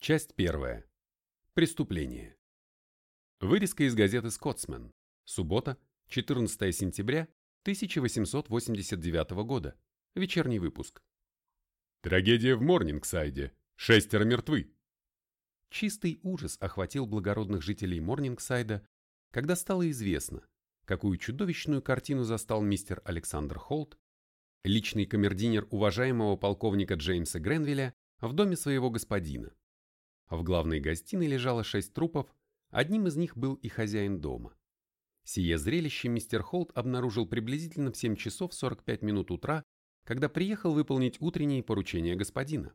Часть первая. Преступление. Вырезка из газеты «Скотсмен». Суббота, 14 сентября 1889 года. Вечерний выпуск. Трагедия в Морнингсайде. Шестеро мертвы. Чистый ужас охватил благородных жителей Морнингсайда, когда стало известно, какую чудовищную картину застал мистер Александр Холт, личный камердинер уважаемого полковника Джеймса Гренвилля в доме своего господина. В главной гостиной лежало шесть трупов, одним из них был и хозяин дома. Сие зрелище мистер Холт обнаружил приблизительно в 7 часов 45 минут утра, когда приехал выполнить утренние поручения господина.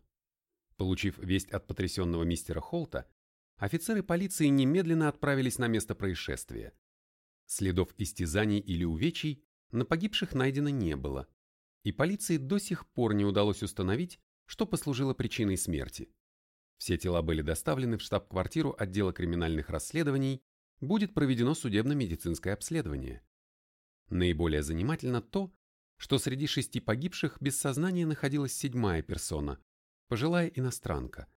Получив весть от потрясенного мистера Холта, офицеры полиции немедленно отправились на место происшествия. Следов истязаний или увечий на погибших найдено не было, и полиции до сих пор не удалось установить, что послужило причиной смерти. Все тела были доставлены в штаб-квартиру отдела криминальных расследований, будет проведено судебно-медицинское обследование. Наиболее занимательно то, что среди шести погибших без сознания находилась седьмая персона, пожилая иностранка.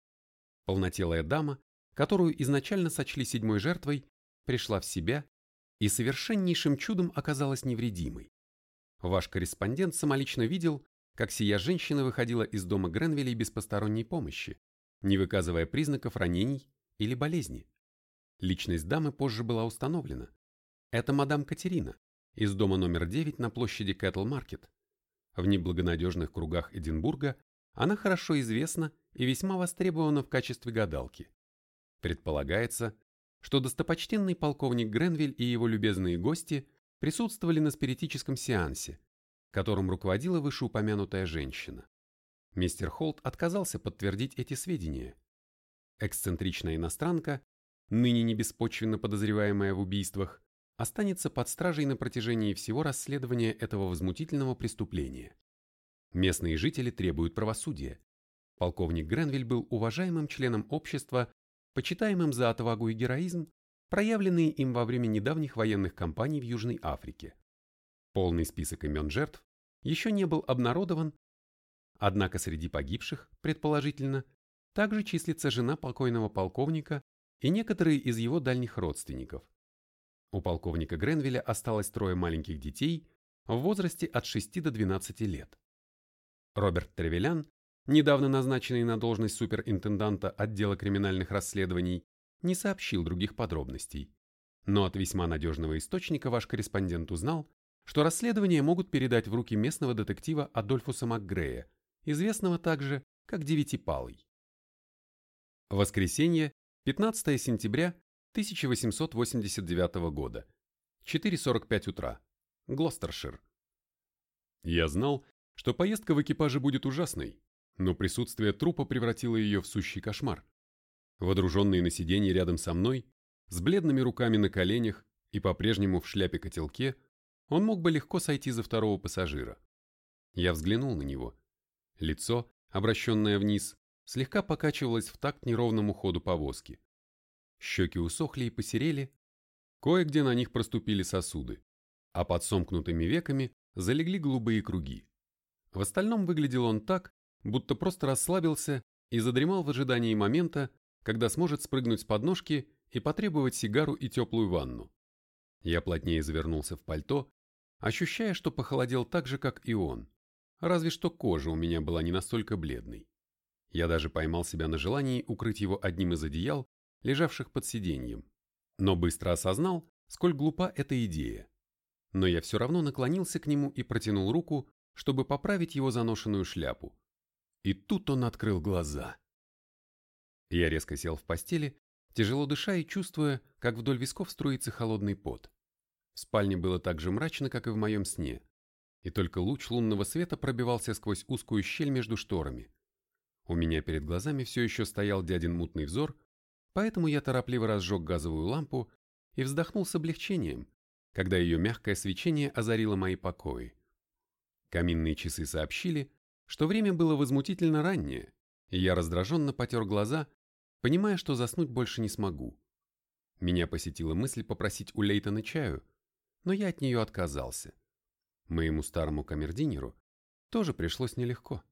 Полнотелая дама, которую изначально сочли седьмой жертвой, пришла в себя и совершеннейшим чудом оказалась невредимой. Ваш корреспондент самолично видел, как сия женщина выходила из дома Гренвилей без посторонней помощи, не выказывая признаков ранений или болезни. Личность дамы позже была установлена. Это мадам Катерина из дома номер 9 на площади Кэтл-Маркет. В неблагонадежных кругах Эдинбурга она хорошо известна и весьма востребована в качестве гадалки. Предполагается, что достопочтенный полковник Гренвиль и его любезные гости присутствовали на спиритическом сеансе, которым руководила вышеупомянутая женщина. Мистер Холт отказался подтвердить эти сведения. Эксцентричная иностранка, ныне не беспочвенно подозреваемая в убийствах, останется под стражей на протяжении всего расследования этого возмутительного преступления. Местные жители требуют правосудия. Полковник Гренвиль был уважаемым членом общества, почитаемым за отвагу и героизм, проявленные им во время недавних военных кампаний в Южной Африке. Полный список имен жертв еще не был обнародован Однако среди погибших, предположительно, также числится жена покойного полковника и некоторые из его дальних родственников. У полковника Гренвилля осталось трое маленьких детей в возрасте от 6 до 12 лет. Роберт Тревелян, недавно назначенный на должность суперинтенданта отдела криминальных расследований, не сообщил других подробностей. Но от весьма надежного источника ваш корреспондент узнал, что расследование могут передать в руки местного детектива Адольфуса МакГрея, известного также как Девятипалый. Воскресенье, 15 сентября 1889 года, 4.45 утра, Глостершир. Я знал, что поездка в экипаже будет ужасной, но присутствие трупа превратило ее в сущий кошмар. Водруженный на сиденье рядом со мной, с бледными руками на коленях и по-прежнему в шляпе-котелке, он мог бы легко сойти за второго пассажира. Я взглянул на него Лицо, обращенное вниз, слегка покачивалось в такт неровному ходу повозки. Щеки усохли и посерели, кое-где на них проступили сосуды, а под сомкнутыми веками залегли голубые круги. В остальном выглядел он так, будто просто расслабился и задремал в ожидании момента, когда сможет спрыгнуть с подножки и потребовать сигару и теплую ванну. Я плотнее завернулся в пальто, ощущая, что похолодел так же, как и он разве что кожа у меня была не настолько бледной. Я даже поймал себя на желании укрыть его одним из одеял, лежавших под сиденьем, но быстро осознал, сколь глупа эта идея. Но я все равно наклонился к нему и протянул руку, чтобы поправить его заношенную шляпу. И тут он открыл глаза. Я резко сел в постели, тяжело дыша и чувствуя, как вдоль висков струится холодный пот. В спальне было так же мрачно, как и в моем сне и только луч лунного света пробивался сквозь узкую щель между шторами. У меня перед глазами все еще стоял дядин мутный взор, поэтому я торопливо разжег газовую лампу и вздохнул с облегчением, когда ее мягкое свечение озарило мои покои. Каминные часы сообщили, что время было возмутительно раннее, и я раздраженно потер глаза, понимая, что заснуть больше не смогу. Меня посетила мысль попросить у Лейтона чаю, но я от нее отказался. Моему старому камердинеру тоже пришлось нелегко.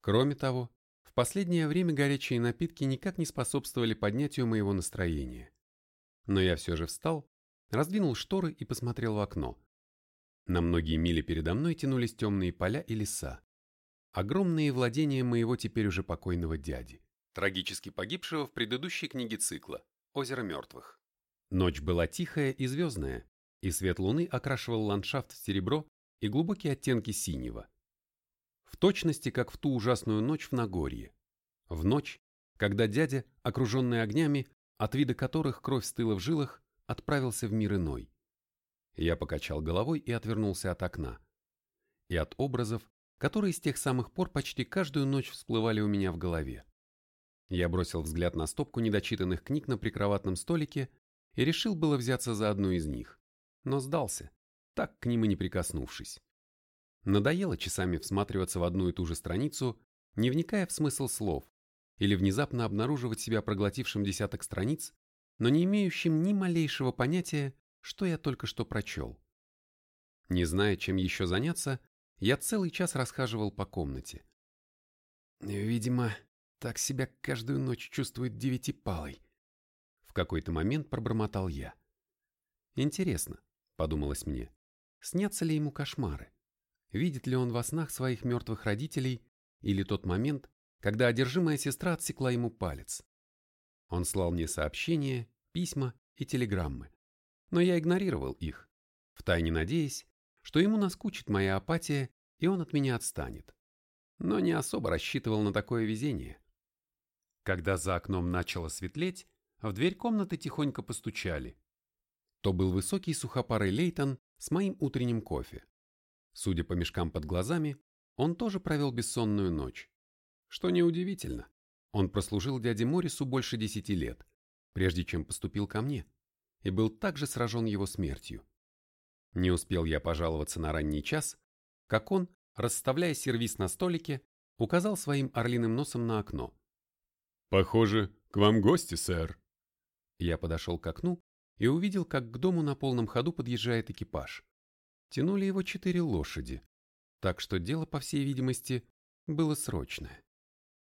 Кроме того, В последнее время горячие напитки никак не способствовали поднятию моего настроения. Но я все же встал, раздвинул шторы и посмотрел в окно. На многие мили передо мной тянулись темные поля и леса. Огромные владения моего теперь уже покойного дяди, трагически погибшего в предыдущей книге цикла «Озеро мертвых». Ночь была тихая и звездная, и свет луны окрашивал ландшафт в серебро и глубокие оттенки синего. В точности, как в ту ужасную ночь в Нагорье. В ночь, когда дядя, окруженный огнями, от вида которых кровь стыла в жилах, отправился в мир иной. Я покачал головой и отвернулся от окна. И от образов, которые с тех самых пор почти каждую ночь всплывали у меня в голове. Я бросил взгляд на стопку недочитанных книг на прикроватном столике и решил было взяться за одну из них, но сдался, так к ним и не прикоснувшись. Надоело часами всматриваться в одну и ту же страницу, не вникая в смысл слов, или внезапно обнаруживать себя проглотившим десяток страниц, но не имеющим ни малейшего понятия, что я только что прочел. Не зная, чем еще заняться, я целый час расхаживал по комнате. Видимо, так себя каждую ночь чувствует девятипалый. В какой-то момент пробормотал я. Интересно, подумалось мне, снятся ли ему кошмары? Видит ли он во снах своих мертвых родителей или тот момент, когда одержимая сестра отсекла ему палец? Он слал мне сообщения, письма и телеграммы но я игнорировал их, втайне надеясь, что ему наскучит моя апатия, и он от меня отстанет. Но не особо рассчитывал на такое везение. Когда за окном начало светлеть, в дверь комнаты тихонько постучали. То был высокий сухопарый Лейтон с моим утренним кофе. Судя по мешкам под глазами, он тоже провел бессонную ночь. Что неудивительно, он прослужил дяде Морису больше десяти лет, прежде чем поступил ко мне и был также сражен его смертью. Не успел я пожаловаться на ранний час, как он, расставляя сервиз на столике, указал своим орлиным носом на окно. «Похоже, к вам гости, сэр». Я подошел к окну и увидел, как к дому на полном ходу подъезжает экипаж. Тянули его четыре лошади, так что дело, по всей видимости, было срочное.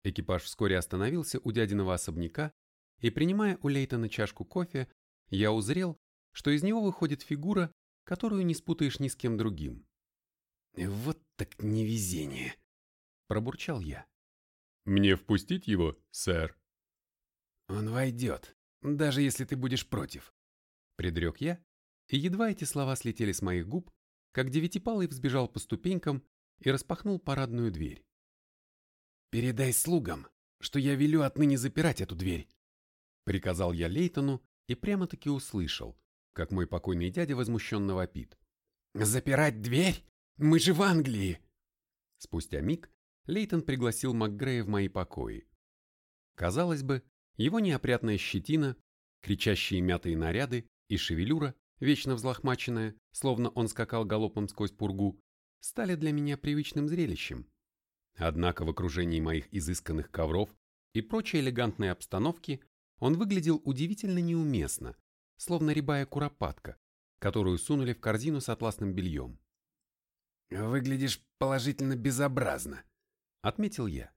Экипаж вскоре остановился у дядиного особняка и, принимая у Лейтона чашку кофе, я узрел, что из него выходит фигура, которую не спутаешь ни с кем другим. «Вот так невезение!» – пробурчал я. «Мне впустить его, сэр?» «Он войдет, даже если ты будешь против», – предрек я, и едва эти слова слетели с моих губ, как девятипалый взбежал по ступенькам и распахнул парадную дверь. «Передай слугам, что я велю отныне запирать эту дверь», — приказал я Лейтону, и прямо-таки услышал, как мой покойный дядя возмущенно вопит. «Запирать дверь? Мы же в Англии!» Спустя миг Лейтон пригласил МакГрея в мои покои. Казалось бы, его неопрятная щетина, кричащие мятые наряды и шевелюра, вечно взлохмаченная, словно он скакал галопом сквозь пургу, стали для меня привычным зрелищем. Однако в окружении моих изысканных ковров и прочей элегантной обстановки он выглядел удивительно неуместно, словно рябая куропатка, которую сунули в корзину с атласным бельем. «Выглядишь положительно безобразно», — отметил я.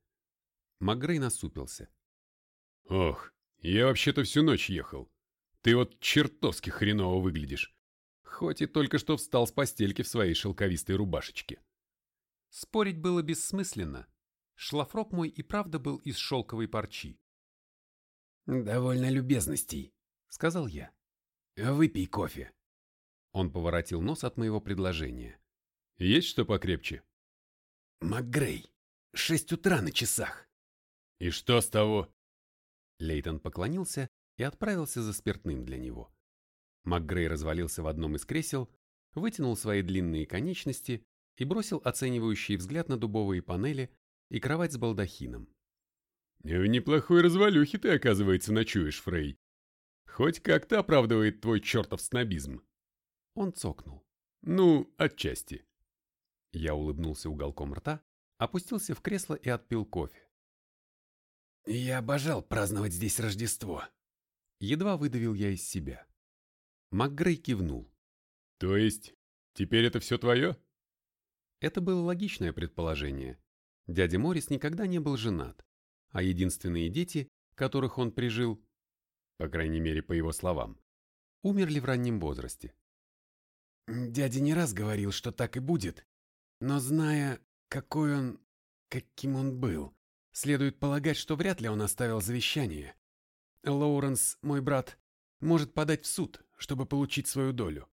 Макгрей насупился. «Ох, я вообще-то всю ночь ехал. Ты вот чертовски хреново выглядишь. Хоть и только что встал с постельки в своей шелковистой рубашечке». Спорить было бессмысленно. Шлафрок мой и правда был из шелковой парчи. «Довольно любезностей», — сказал я. «Выпей кофе». Он поворотил нос от моего предложения. «Есть что покрепче?» «МакГрей, шесть утра на часах». «И что с того?» Лейтон поклонился и отправился за спиртным для него. МакГрей развалился в одном из кресел, вытянул свои длинные конечности и бросил оценивающий взгляд на дубовые панели и кровать с балдахином. В неплохой развалюхе ты, оказывается, ночуешь, Фрей. Хоть как-то оправдывает твой чертов снобизм. Он цокнул. Ну, отчасти. Я улыбнулся уголком рта, опустился в кресло и отпил кофе. Я обожал праздновать здесь Рождество. Едва выдавил я из себя. МакГрей кивнул. То есть, теперь это все твое? Это было логичное предположение. Дядя Морис никогда не был женат а единственные дети, которых он прижил, по крайней мере по его словам, умерли в раннем возрасте. Дядя не раз говорил, что так и будет, но зная, какой он, каким он был, следует полагать, что вряд ли он оставил завещание. Лоуренс, мой брат, может подать в суд, чтобы получить свою долю.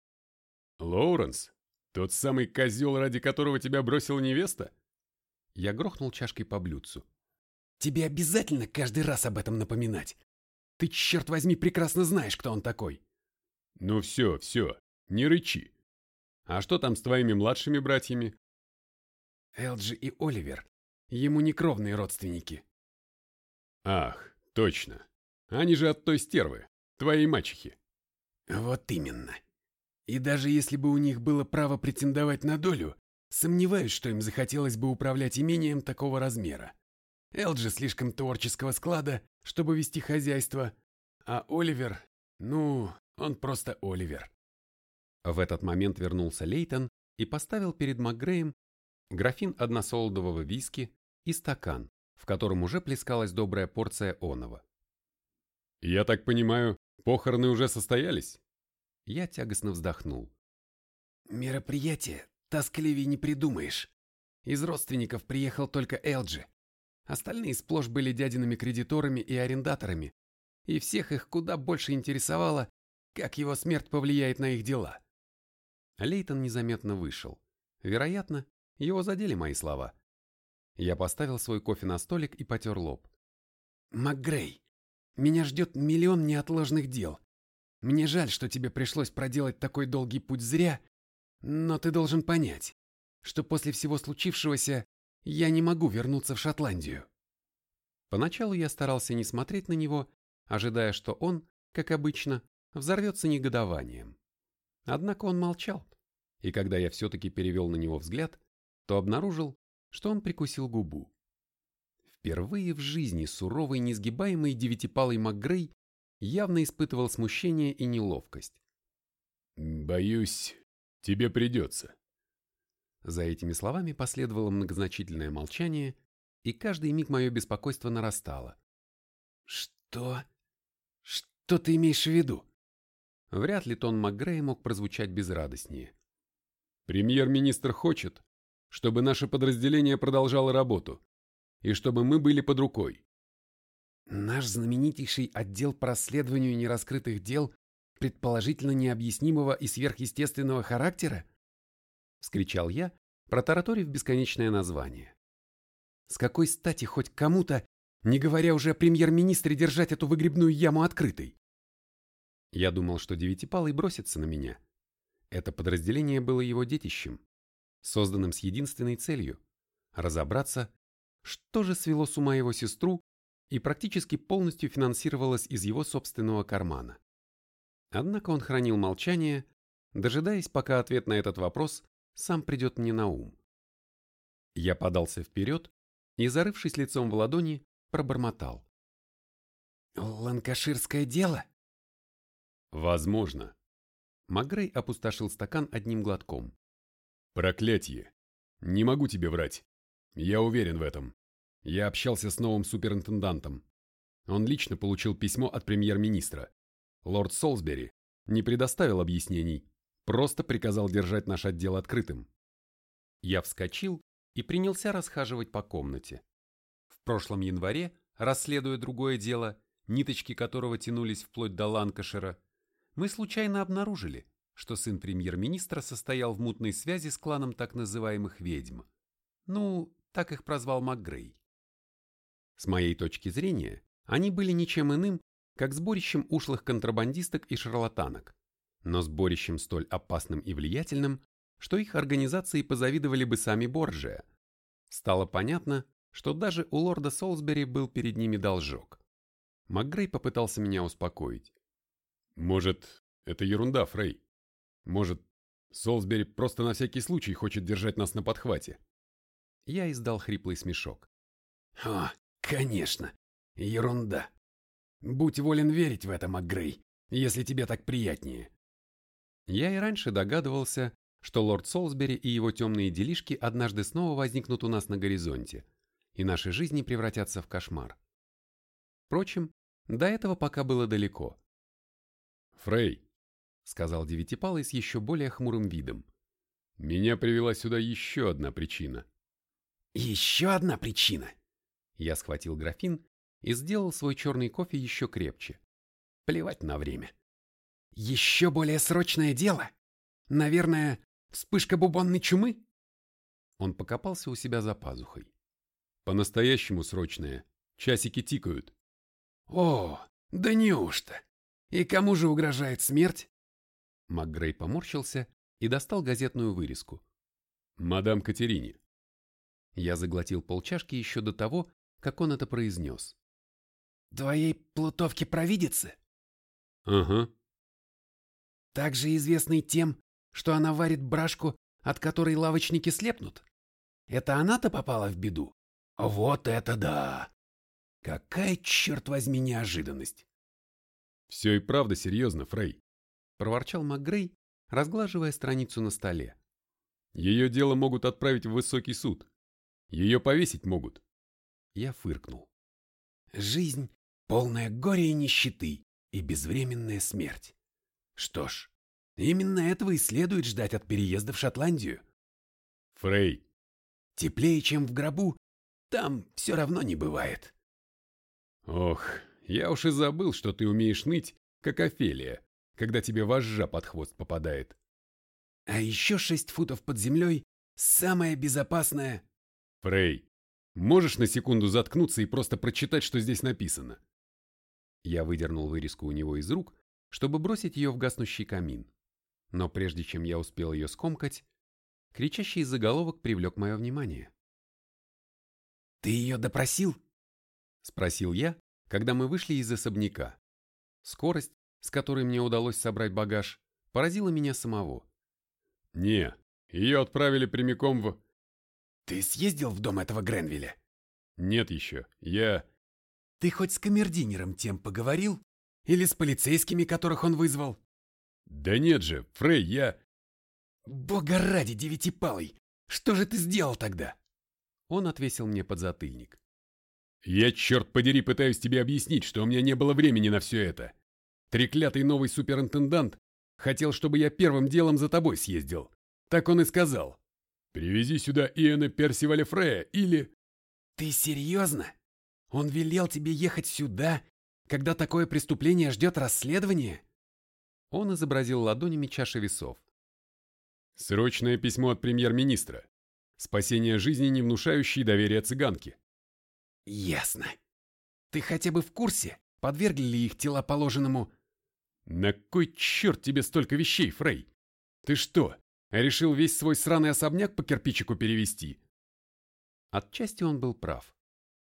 Лоуренс? Тот самый козел, ради которого тебя бросила невеста? Я грохнул чашкой по блюдцу. Тебе обязательно каждый раз об этом напоминать. Ты, черт возьми, прекрасно знаешь, кто он такой. Ну все, все, не рычи. А что там с твоими младшими братьями? Элджи и Оливер. Ему не кровные родственники. Ах, точно. Они же от той стервы, твоей мачехи. Вот именно. И даже если бы у них было право претендовать на долю, сомневаюсь, что им захотелось бы управлять имением такого размера. Элджи слишком творческого склада, чтобы вести хозяйство, а Оливер, ну, он просто Оливер. В этот момент вернулся Лейтон и поставил перед МакГреем графин односолодового виски и стакан, в котором уже плескалась добрая порция оного. «Я так понимаю, похороны уже состоялись?» Я тягостно вздохнул. «Мероприятие тоскливее не придумаешь. Из родственников приехал только Элджи. Остальные сплошь были дядиными кредиторами и арендаторами, и всех их куда больше интересовало, как его смерть повлияет на их дела. Лейтон незаметно вышел. Вероятно, его задели мои слова. Я поставил свой кофе на столик и потер лоб. «МакГрей, меня ждет миллион неотложных дел. Мне жаль, что тебе пришлось проделать такой долгий путь зря, но ты должен понять, что после всего случившегося я не могу вернуться в Шотландию». Поначалу я старался не смотреть на него, ожидая, что он, как обычно, взорвется негодованием. Однако он молчал, и когда я все-таки перевел на него взгляд, то обнаружил, что он прикусил губу. Впервые в жизни суровый несгибаемый девятипалый МакГрей явно испытывал смущение и неловкость. «Боюсь, тебе придется». За этими словами последовало многозначительное молчание, и каждый миг мое беспокойство нарастало. «Что? Что ты имеешь в виду?» Вряд ли тон МакГрея мог прозвучать безрадостнее. «Премьер-министр хочет, чтобы наше подразделение продолжало работу, и чтобы мы были под рукой». «Наш знаменитейший отдел по расследованию нераскрытых дел предположительно необъяснимого и сверхъестественного характера?» — вскричал я, протараторив бесконечное название. «С какой стати хоть кому-то, не говоря уже о премьер-министре, держать эту выгребную яму открытой?» Я думал, что Девятипалый бросится на меня. Это подразделение было его детищем, созданным с единственной целью – разобраться, что же свело с ума его сестру и практически полностью финансировалось из его собственного кармана. Однако он хранил молчание, дожидаясь, пока ответ на этот вопрос сам придет мне на ум. Я подался вперед и, зарывшись лицом в ладони, пробормотал. «Ланкаширское дело?» Возможно. Магрей опустошил стакан одним глотком. Проклятье. Не могу тебе врать. Я уверен в этом. Я общался с новым суперинтендантом. Он лично получил письмо от премьер-министра. Лорд Солсбери не предоставил объяснений, просто приказал держать наш отдел открытым. Я вскочил и принялся расхаживать по комнате. В прошлом январе, расследуя другое дело, ниточки которого тянулись вплоть до Ланкашира, мы случайно обнаружили, что сын премьер-министра состоял в мутной связи с кланом так называемых ведьм. Ну, так их прозвал МакГрей. С моей точки зрения, они были ничем иным, как сборищем ушлых контрабандисток и шарлатанок, но сборищем столь опасным и влиятельным, что их организации позавидовали бы сами Борджия. Стало понятно, что даже у лорда Солсбери был перед ними должок. МакГрей попытался меня успокоить. Может, это ерунда, Фрей. Может, Солсбери просто на всякий случай хочет держать нас на подхвате. Я издал хриплый смешок. О, конечно, ерунда. Будь волен верить в это, МакГрей, если тебе так приятнее. Я и раньше догадывался, что лорд Солсбери и его темные делишки однажды снова возникнут у нас на горизонте, и наши жизни превратятся в кошмар. Впрочем, до этого пока было далеко. «Фрей», — сказал Девятипалый с еще более хмурым видом. «Меня привела сюда еще одна причина». «Еще одна причина?» Я схватил графин и сделал свой черный кофе еще крепче. Плевать на время. «Еще более срочное дело? Наверное, вспышка бубонной чумы?» Он покопался у себя за пазухой. «По-настоящему срочное. Часики тикают». «О, да неужто? И кому же угрожает смерть?» МакГрей поморщился и достал газетную вырезку. «Мадам Катерине». Я заглотил полчашки еще до того, как он это произнес. «Твоей плутовке провидицы?» «Ага». «Также известной тем, что она варит брашку, от которой лавочники слепнут? Это она-то попала в беду? Вот это да! Какая, черт возьми, неожиданность!» «Все и правда серьезно, Фрей», — проворчал МакГрей, разглаживая страницу на столе. «Ее дело могут отправить в высокий суд. Ее повесить могут. Я фыркнул. Жизнь — полная горя и нищеты, и безвременная смерть. Что ж, именно этого и следует ждать от переезда в Шотландию. Фрей. Теплее, чем в гробу, там все равно не бывает. Ох, я уж и забыл, что ты умеешь ныть, как Офелия, когда тебе вожжа под хвост попадает. А еще шесть футов под землей — самое безопасное... Фрей, можешь на секунду заткнуться и просто прочитать, что здесь написано? Я выдернул вырезку у него из рук, чтобы бросить ее в гаснущий камин. Но прежде чем я успел ее скомкать, кричащий заголовок привлек мое внимание. «Ты ее допросил?» — спросил я, когда мы вышли из особняка. Скорость, с которой мне удалось собрать багаж, поразила меня самого. «Не, ее отправили прямиком в...» Ты съездил в дом этого Гренвилля? Нет еще. Я... Ты хоть с камердинером тем поговорил? Или с полицейскими, которых он вызвал? Да нет же, Фрей, я... Бога ради, девятипалый! Что же ты сделал тогда? Он отвесил мне подзатыльник. Я, черт подери, пытаюсь тебе объяснить, что у меня не было времени на все это. Треклятый новый суперинтендант хотел, чтобы я первым делом за тобой съездил. Так он и сказал. Привези сюда Иэна Персиваля Фрея или...» «Ты серьезно? Он велел тебе ехать сюда, когда такое преступление ждет расследование?» Он изобразил ладонями чаши весов. «Срочное письмо от премьер-министра. Спасение жизни, не внушающей доверия цыганки». «Ясно. Ты хотя бы в курсе, подвергли ли их тела положенному...» «На кой черт тебе столько вещей, Фрей? Ты что, Решил весь свой сраный особняк по кирпичику перевести. Отчасти он был прав.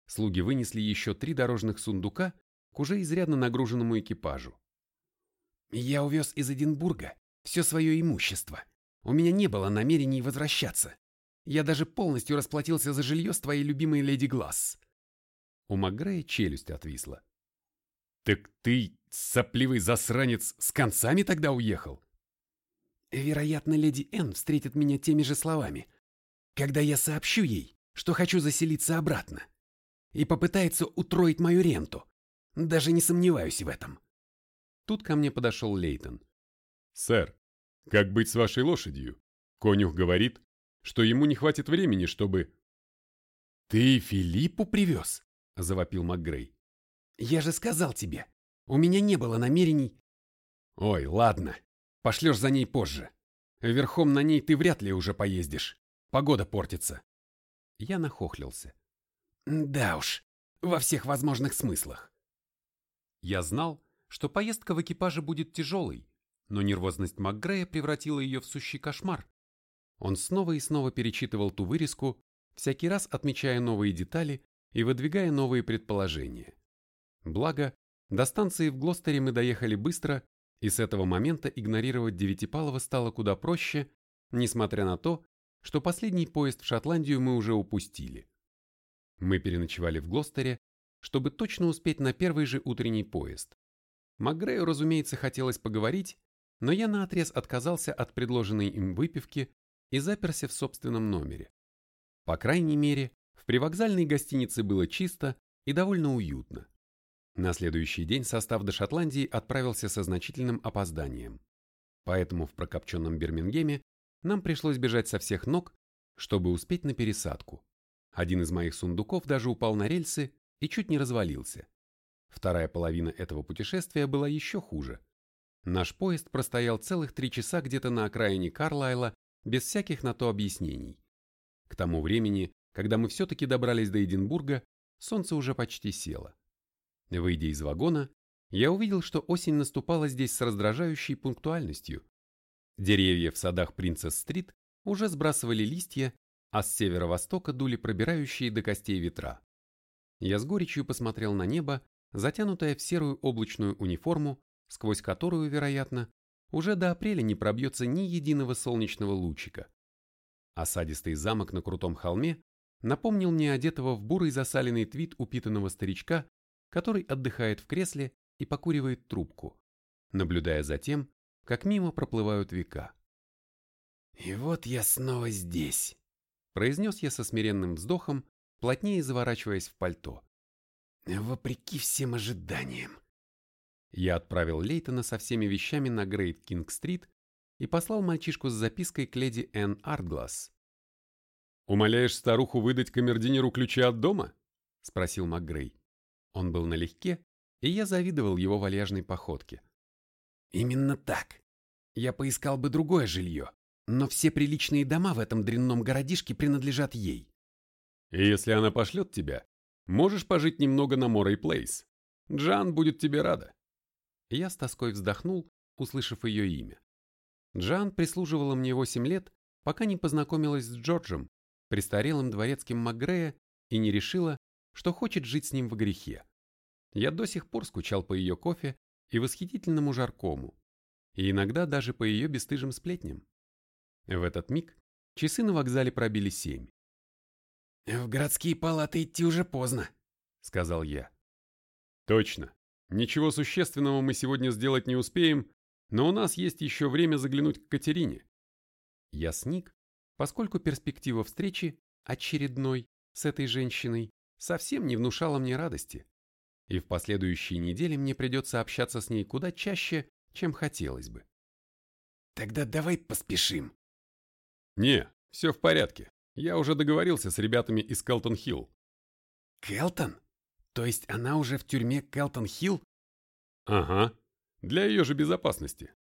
Слуги вынесли еще три дорожных сундука к уже изрядно нагруженному экипажу. «Я увез из Эдинбурга все свое имущество. У меня не было намерений возвращаться. Я даже полностью расплатился за жилье с твоей любимой леди Гласс». У Макгрея челюсть отвисла. «Так ты, сопливый засранец, с концами тогда уехал?» Вероятно, леди Энн встретит меня теми же словами, когда я сообщу ей, что хочу заселиться обратно, и попытается утроить мою ренту. Даже не сомневаюсь в этом. Тут ко мне подошел Лейтон. «Сэр, как быть с вашей лошадью? Конюх говорит, что ему не хватит времени, чтобы...» «Ты Филиппу привез?» – завопил МакГрей. «Я же сказал тебе, у меня не было намерений...» «Ой, ладно, Пошлешь за ней позже. Верхом на ней ты вряд ли уже поездишь. Погода портится. Я нахохлился. Да уж, во всех возможных смыслах. Я знал, что поездка в экипаже будет тяжелой, но нервозность МакГрея превратила ее в сущий кошмар. Он снова и снова перечитывал ту вырезку, всякий раз отмечая новые детали и выдвигая новые предположения. Благо, до станции в Глостере мы доехали быстро и с этого момента игнорировать Девятипалова стало куда проще, несмотря на то, что последний поезд в Шотландию мы уже упустили. Мы переночевали в Глостере, чтобы точно успеть на первый же утренний поезд. Макгрею, разумеется, хотелось поговорить, но я наотрез отказался от предложенной им выпивки и заперся в собственном номере. По крайней мере, в привокзальной гостинице было чисто и довольно уютно. На следующий день состав до Шотландии отправился со значительным опозданием. Поэтому в прокопченном Бирмингеме нам пришлось бежать со всех ног, чтобы успеть на пересадку. Один из моих сундуков даже упал на рельсы и чуть не развалился. Вторая половина этого путешествия была еще хуже. Наш поезд простоял целых три часа где-то на окраине Карлайла без всяких на то объяснений. К тому времени, когда мы все-таки добрались до Эдинбурга, солнце уже почти село. Выйдя из вагона, я увидел, что осень наступала здесь с раздражающей пунктуальностью. Деревья в садах Принцесс-стрит уже сбрасывали листья, а с северо-востока дули пробирающие до костей ветра. Я с горечью посмотрел на небо, затянутое в серую облачную униформу, сквозь которую, вероятно, уже до апреля не пробьется ни единого солнечного лучика. Осадистый замок на крутом холме напомнил мне одетого в бурый засаленный твит упитанного старичка, который отдыхает в кресле и покуривает трубку, наблюдая за тем, как мимо проплывают века. «И вот я снова здесь», – произнес я со смиренным вздохом, плотнее заворачиваясь в пальто. «Вопреки всем ожиданиям». Я отправил Лейтона со всеми вещами на Грейт Кинг-стрит и послал мальчишку с запиской к леди Энн Артгласс. «Умоляешь старуху выдать камердинеру ключи от дома?» – спросил МакГрей. Он был налегке, и я завидовал его вальяжной походке. «Именно так. Я поискал бы другое жилье, но все приличные дома в этом дрянном городишке принадлежат ей. Если она пошлет тебя, можешь пожить немного на Морей Плейс. Джан будет тебе рада. Я с тоской вздохнул, услышав ее имя. Джан прислуживала мне восемь лет, пока не познакомилась с Джорджем, престарелым дворецким Макгрея, и не решила, что хочет жить с ним в грехе. Я до сих пор скучал по ее кофе и восхитительному жаркому, и иногда даже по ее бесстыжим сплетням. В этот миг часы на вокзале пробили семь. «В городские палаты идти уже поздно», — сказал я. «Точно. Ничего существенного мы сегодня сделать не успеем, но у нас есть еще время заглянуть к Катерине». Я сник, поскольку перспектива встречи, очередной, с этой женщиной, совсем не внушала мне радости. И в последующие недели мне придется общаться с ней куда чаще, чем хотелось бы. «Тогда давай поспешим», «Не, все в порядке. Я уже договорился с ребятами из Келтон-Хилл». «Келтон? То есть она уже в тюрьме Келтон-Хилл?» «Ага. Для ее же безопасности.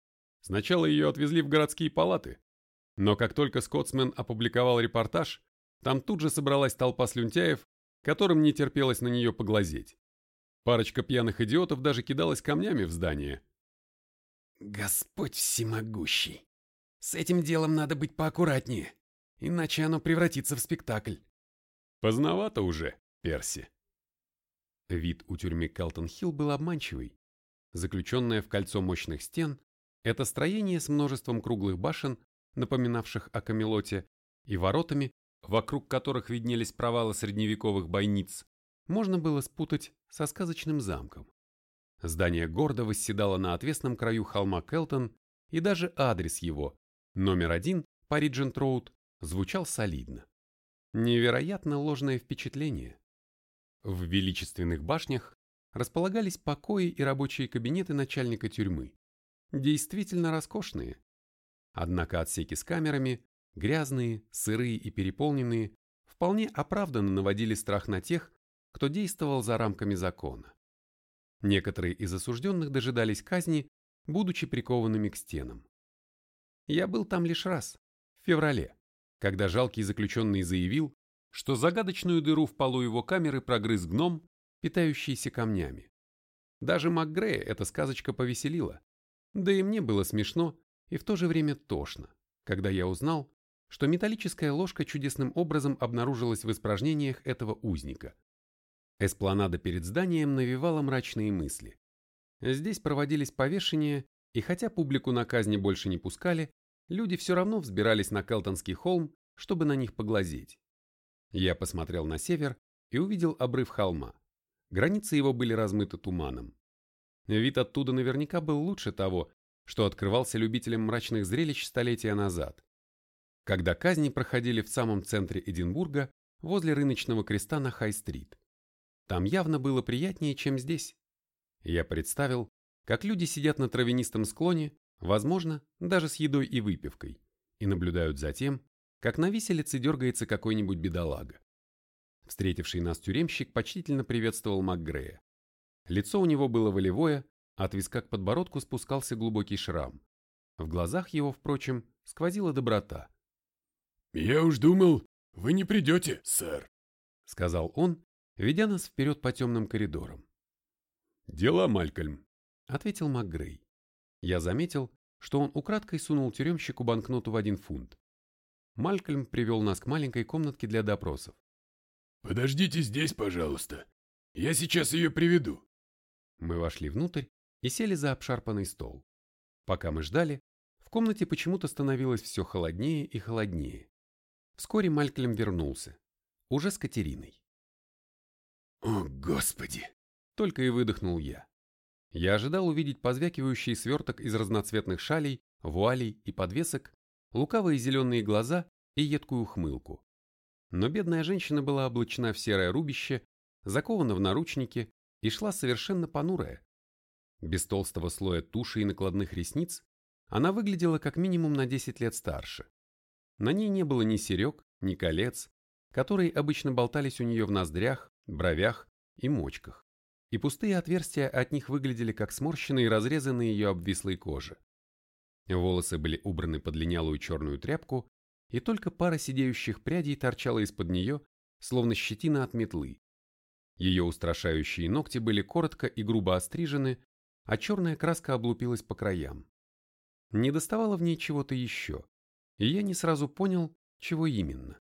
Сначала ее отвезли в городские палаты, но как только Скотсмен опубликовал репортаж, там тут же собралась толпа слюнтяев, которым не терпелось на нее поглазеть. Парочка пьяных идиотов даже кидалась камнями в здание. «Господь всемогущий!» С этим делом надо быть поаккуратнее, иначе оно превратится в спектакль. Поздновато уже, Перси. Вид у тюрьмы Келтон-Хилл был обманчивый. Заключенное в кольцо мощных стен, это строение с множеством круглых башен, напоминавших о Камелоте, и воротами, вокруг которых виднелись провалы средневековых бойниц, можно было спутать со сказочным замком. Здание гордо восседало на отвесном краю холма Келтон, и даже адрес его, Номер один по Риджент-Роуд звучал солидно. Невероятно ложное впечатление. В величественных башнях располагались покои и рабочие кабинеты начальника тюрьмы. Действительно роскошные. Однако отсеки с камерами, грязные, сырые и переполненные, вполне оправданно наводили страх на тех, кто действовал за рамками закона. Некоторые из осужденных дожидались казни, будучи прикованными к стенам. Я был там лишь раз, в феврале, когда жалкий заключенный заявил, что загадочную дыру в полу его камеры прогрыз гном, питающийся камнями. Даже МакГрея эта сказочка повеселила. Да и мне было смешно и в то же время тошно, когда я узнал, что металлическая ложка чудесным образом обнаружилась в испражнениях этого узника. Эспланада перед зданием навевала мрачные мысли. Здесь проводились повешения, и хотя публику на казни больше не пускали, люди все равно взбирались на Келтонский холм, чтобы на них поглазеть. Я посмотрел на север и увидел обрыв холма. Границы его были размыты туманом. Вид оттуда наверняка был лучше того, что открывался любителям мрачных зрелищ столетия назад. Когда казни проходили в самом центре Эдинбурга, возле рыночного креста на Хай-стрит. Там явно было приятнее, чем здесь, Я представил, как люди сидят на травянистом склоне, возможно, даже с едой и выпивкой, и наблюдают за тем, как на виселице дергается какой-нибудь бедолага. Встретивший нас тюремщик почтительно приветствовал МакГрея. Лицо у него было волевое, от виска к подбородку спускался глубокий шрам. В глазах его, впрочем, сквозила доброта. «Я уж думал, вы не придете, сэр», — сказал он, ведя нас вперед по темным коридорам. «Дела, Малькольм», — ответил МакГрей. Я заметил, что он украдкой сунул тюремщику банкноту в один фунт. Малькольм привел нас к маленькой комнатке для допросов. «Подождите здесь, пожалуйста. Я сейчас ее приведу». Мы вошли внутрь и сели за обшарпанный стол. Пока мы ждали, в комнате почему-то становилось все холоднее и холоднее. Вскоре Малькольм вернулся, уже с Катериной. «О, Господи!» — только и выдохнул я. Я ожидал увидеть позвякивающий сверток из разноцветных шалей, вуалей и подвесок, лукавые зеленые глаза и едкую ухмылку. Но бедная женщина была облачена в серое рубище, закована в наручники и шла совершенно понурая. Без толстого слоя туши и накладных ресниц она выглядела как минимум на 10 лет старше. На ней не было ни серег, ни колец, которые обычно болтались у нее в ноздрях, бровях и мочках, и пустые отверстия от них выглядели как сморщенные разрезы на ее обвислой коже. Волосы были убраны под линялую черную тряпку, и только пара сидеющих прядей торчала из-под нее, словно щетина от метлы. Ее устрашающие ногти были коротко и грубо острижены, а черная краска облупилась по краям. Не доставало в ней чего-то еще, и я не сразу понял, чего именно.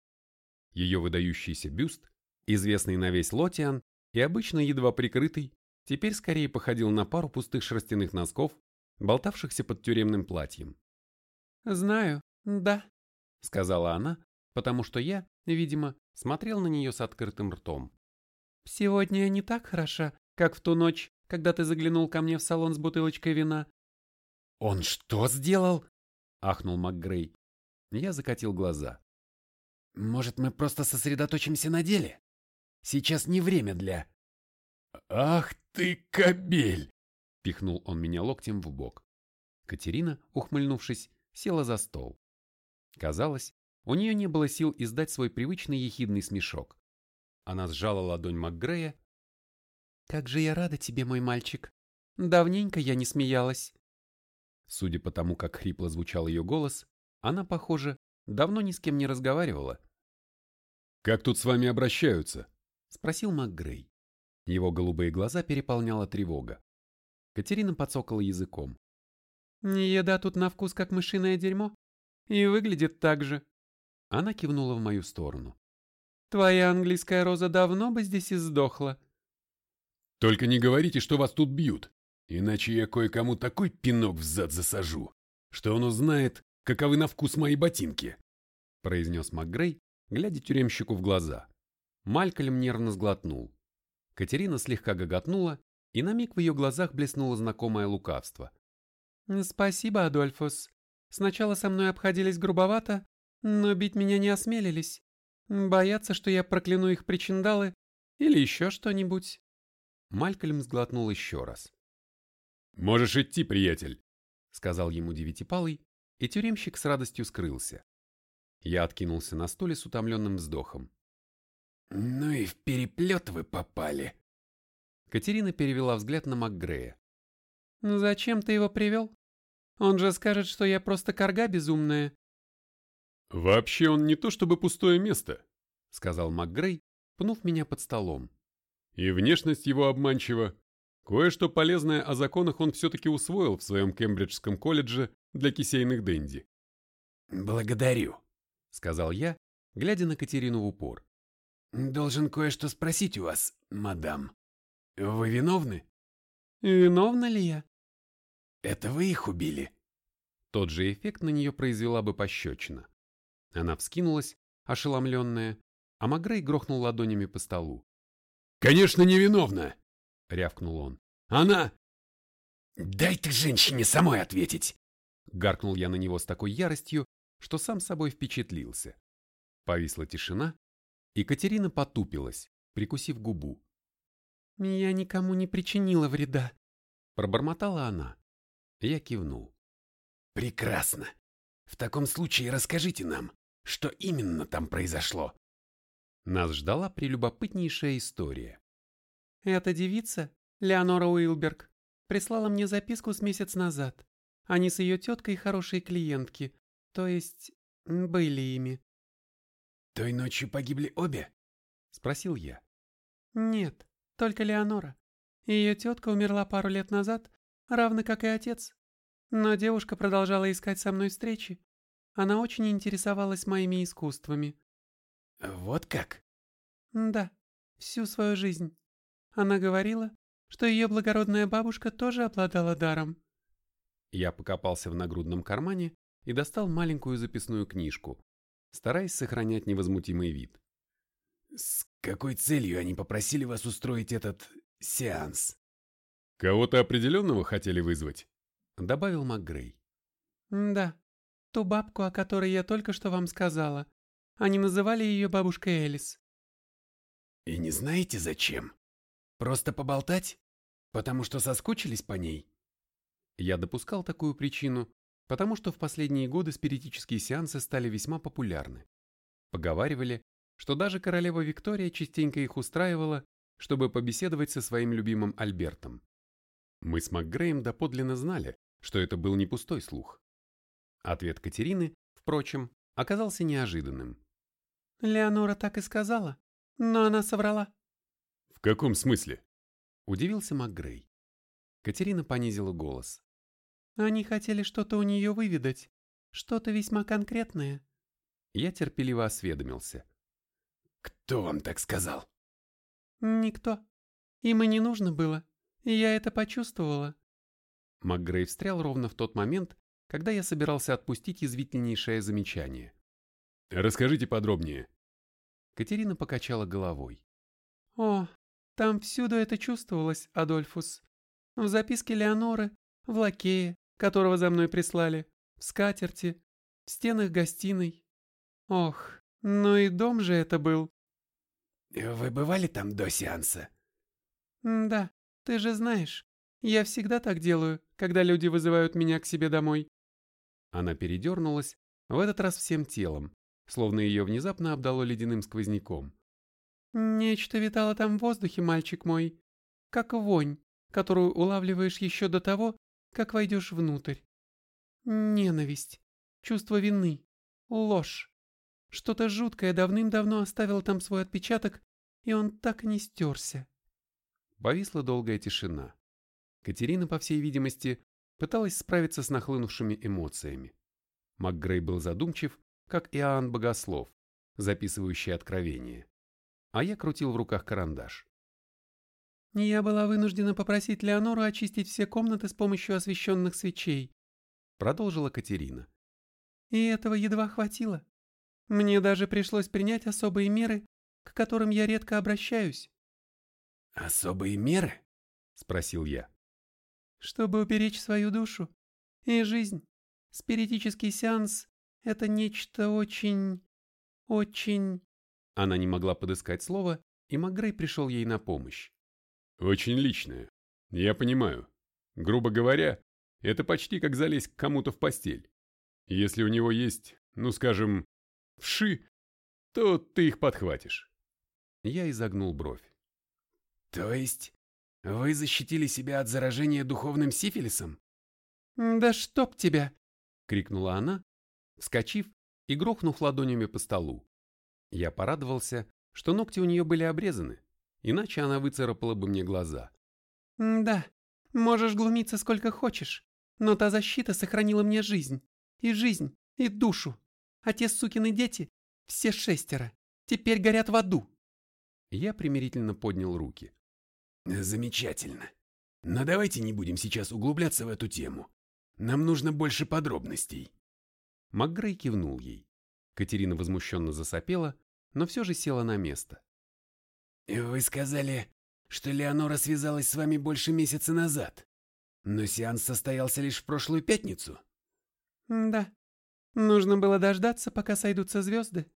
Ее выдающийся бюст, известный на весь Лотиан и обычно едва прикрытый, теперь скорее походил на пару пустых шерстяных носков, болтавшихся под тюремным платьем. «Знаю, да», — сказала она, потому что я, видимо, смотрел на нее с открытым ртом. «Сегодня я не так хороша, как в ту ночь, когда ты заглянул ко мне в салон с бутылочкой вина». «Он что сделал?» — ахнул МакГрей. Я закатил глаза. «Может, мы просто сосредоточимся на деле? Сейчас не время для...» «Ах ты, кобель!» — пихнул он меня локтем в бок. Катерина, ухмыльнувшись, села за стол. Казалось, у нее не было сил издать свой привычный ехидный смешок. Она сжала ладонь МакГрея. «Как же я рада тебе, мой мальчик! Давненько я не смеялась!» Судя по тому, как хрипло звучал ее голос, она, похоже, давно ни с кем не разговаривала. «Как тут с вами обращаются?» — спросил МакГрей. Его голубые глаза переполняла тревога. Катерина подсокала языком. «Еда тут на вкус как мышиное дерьмо и выглядит так же». Она кивнула в мою сторону. «Твоя английская роза давно бы здесь и сдохла». «Только не говорите, что вас тут бьют, иначе я кое-кому такой пинок в зад засажу, что он узнает, каковы на вкус мои ботинки», произнес МакГрей, глядя тюремщику в глаза. Малькольм нервно сглотнул. Катерина слегка гоготнула, и на миг в ее глазах блеснуло знакомое лукавство. «Спасибо, Адольфус. Сначала со мной обходились грубовато, но бить меня не осмелились. Боятся, что я прокляну их причиндалы или еще что-нибудь». Малькольм сглотнул еще раз. «Можешь идти, приятель», — сказал ему девятипалый, и тюремщик с радостью скрылся. Я откинулся на стуле с утомленным вздохом. «Ну и в переплет вы попали!» Катерина перевела взгляд на МакГрея. «Ну зачем ты его привел? Он же скажет, что я просто корга безумная». «Вообще он не то чтобы пустое место», — сказал МакГрей, пнув меня под столом. «И внешность его обманчива. Кое-что полезное о законах он все-таки усвоил в своем Кембриджском колледже для кисейных денди». «Благодарю», — сказал я, глядя на Катерину в упор. «Должен кое-что спросить у вас, мадам. Вы виновны?» «Виновна ли я?» «Это вы их убили?» Тот же эффект на нее произвела бы пощечина. Она вскинулась, ошеломленная, а Магрей грохнул ладонями по столу. «Конечно, невиновна!» — рявкнул он. «Она...» «Дай ты женщине самой ответить!» Гаркнул я на него с такой яростью, что сам собой впечатлился. Повисла тишина, и Катерина потупилась, прикусив губу. «Я никому не причинила вреда», Пробормотала она. Я кивнул. Прекрасно. В таком случае расскажите нам, что именно там произошло. Нас ждала прелюбопытнейшая история. Эта девица, Леонора Уилберг, прислала мне записку с месяц назад. Они с ее теткой хорошие клиентки, то есть были ими. Той ночью погибли обе? Спросил я. Нет, только Леонора. Ее тетка умерла пару лет назад, равно как и отец. Но девушка продолжала искать со мной встречи. Она очень интересовалась моими искусствами. Вот как? Да, всю свою жизнь. Она говорила, что ее благородная бабушка тоже обладала даром. Я покопался в нагрудном кармане и достал маленькую записную книжку, стараясь сохранять невозмутимый вид. С какой целью они попросили вас устроить этот сеанс? Кого-то определенного хотели вызвать? Добавил МакГрей. Да, ту бабку, о которой я только что вам сказала. Они называли ее бабушкой Элис. И не знаете зачем? Просто поболтать? Потому что соскучились по ней? Я допускал такую причину, потому что в последние годы спиритические сеансы стали весьма популярны. Поговаривали, что даже королева Виктория частенько их устраивала, чтобы побеседовать со своим любимым Альбертом. Мы с МакГреем доподлинно знали, что это был не пустой слух. Ответ Катерины, впрочем, оказался неожиданным. Леонора так и сказала, но она соврала. В каком смысле? Удивился МакГрей. Катерина понизила голос. Они хотели что-то у нее выведать, что-то весьма конкретное. Я терпеливо осведомился. Кто вам так сказал? Никто. Им и не нужно было. Я это почувствовала. МакГрей встрял ровно в тот момент, когда я собирался отпустить язвительнейшее замечание. «Расскажите подробнее». Катерина покачала головой. «О, там всюду это чувствовалось, Адольфус. В записке Леоноры, в лакее, которого за мной прислали, в скатерти, в стенах гостиной. Ох, ну и дом же это был. Вы бывали там до сеанса? Да, ты же знаешь, я всегда так делаю, когда люди вызывают меня к себе домой. Она передернулась, в этот раз всем телом, словно ее внезапно обдало ледяным сквозняком. Нечто витало там в воздухе, мальчик мой, как вонь, которую улавливаешь еще до того, как войдешь внутрь. Ненависть, чувство вины, ложь. Что-то жуткое давным-давно оставило там свой отпечаток, и он так и не стерся. Повисла долгая тишина. Катерина, по всей видимости, пыталась справиться с нахлынувшими эмоциями. МакГрей был задумчив, как Иоанн Богослов, записывающий откровение. А я крутил в руках карандаш. Я была вынуждена попросить Леонору очистить все комнаты с помощью освещенных свечей, продолжила Катерина. И этого едва хватило. Мне даже пришлось принять особые меры, к которым я редко обращаюсь. Особые меры? спросил я. Чтобы уберечь свою душу и жизнь. Спиритический сеанс — это нечто очень... очень... Она не могла подыскать слово, и Магрей пришел ей на помощь. Очень личное. Я понимаю. Грубо говоря, это почти как залезть к кому-то в постель. Если у него есть, ну скажем, вши, то ты их подхватишь. Я изогнул бровь. То есть вы защитили себя от заражения духовным сифилисом? Да чтоб тебя! крикнула она, вскочив и грохнув ладонями по столу. Я порадовался, что ногти у нее были обрезаны, иначе она выцарапала бы мне глаза. «Да, можешь глумиться сколько хочешь, но та защита сохранила мне жизнь, и жизнь, и душу. А те сукины дети, все шестеро, теперь горят в аду». Я примирительно поднял руки. «Замечательно. Но давайте не будем сейчас углубляться в эту тему. Нам нужно больше подробностей». МакГрей кивнул ей. Катерина возмущенно засопела, но все же села на место. «Вы сказали, что Леонора связалась с вами больше месяца назад, но сеанс состоялся лишь в прошлую пятницу?» «Да. Нужно было дождаться, пока сойдутся звезды.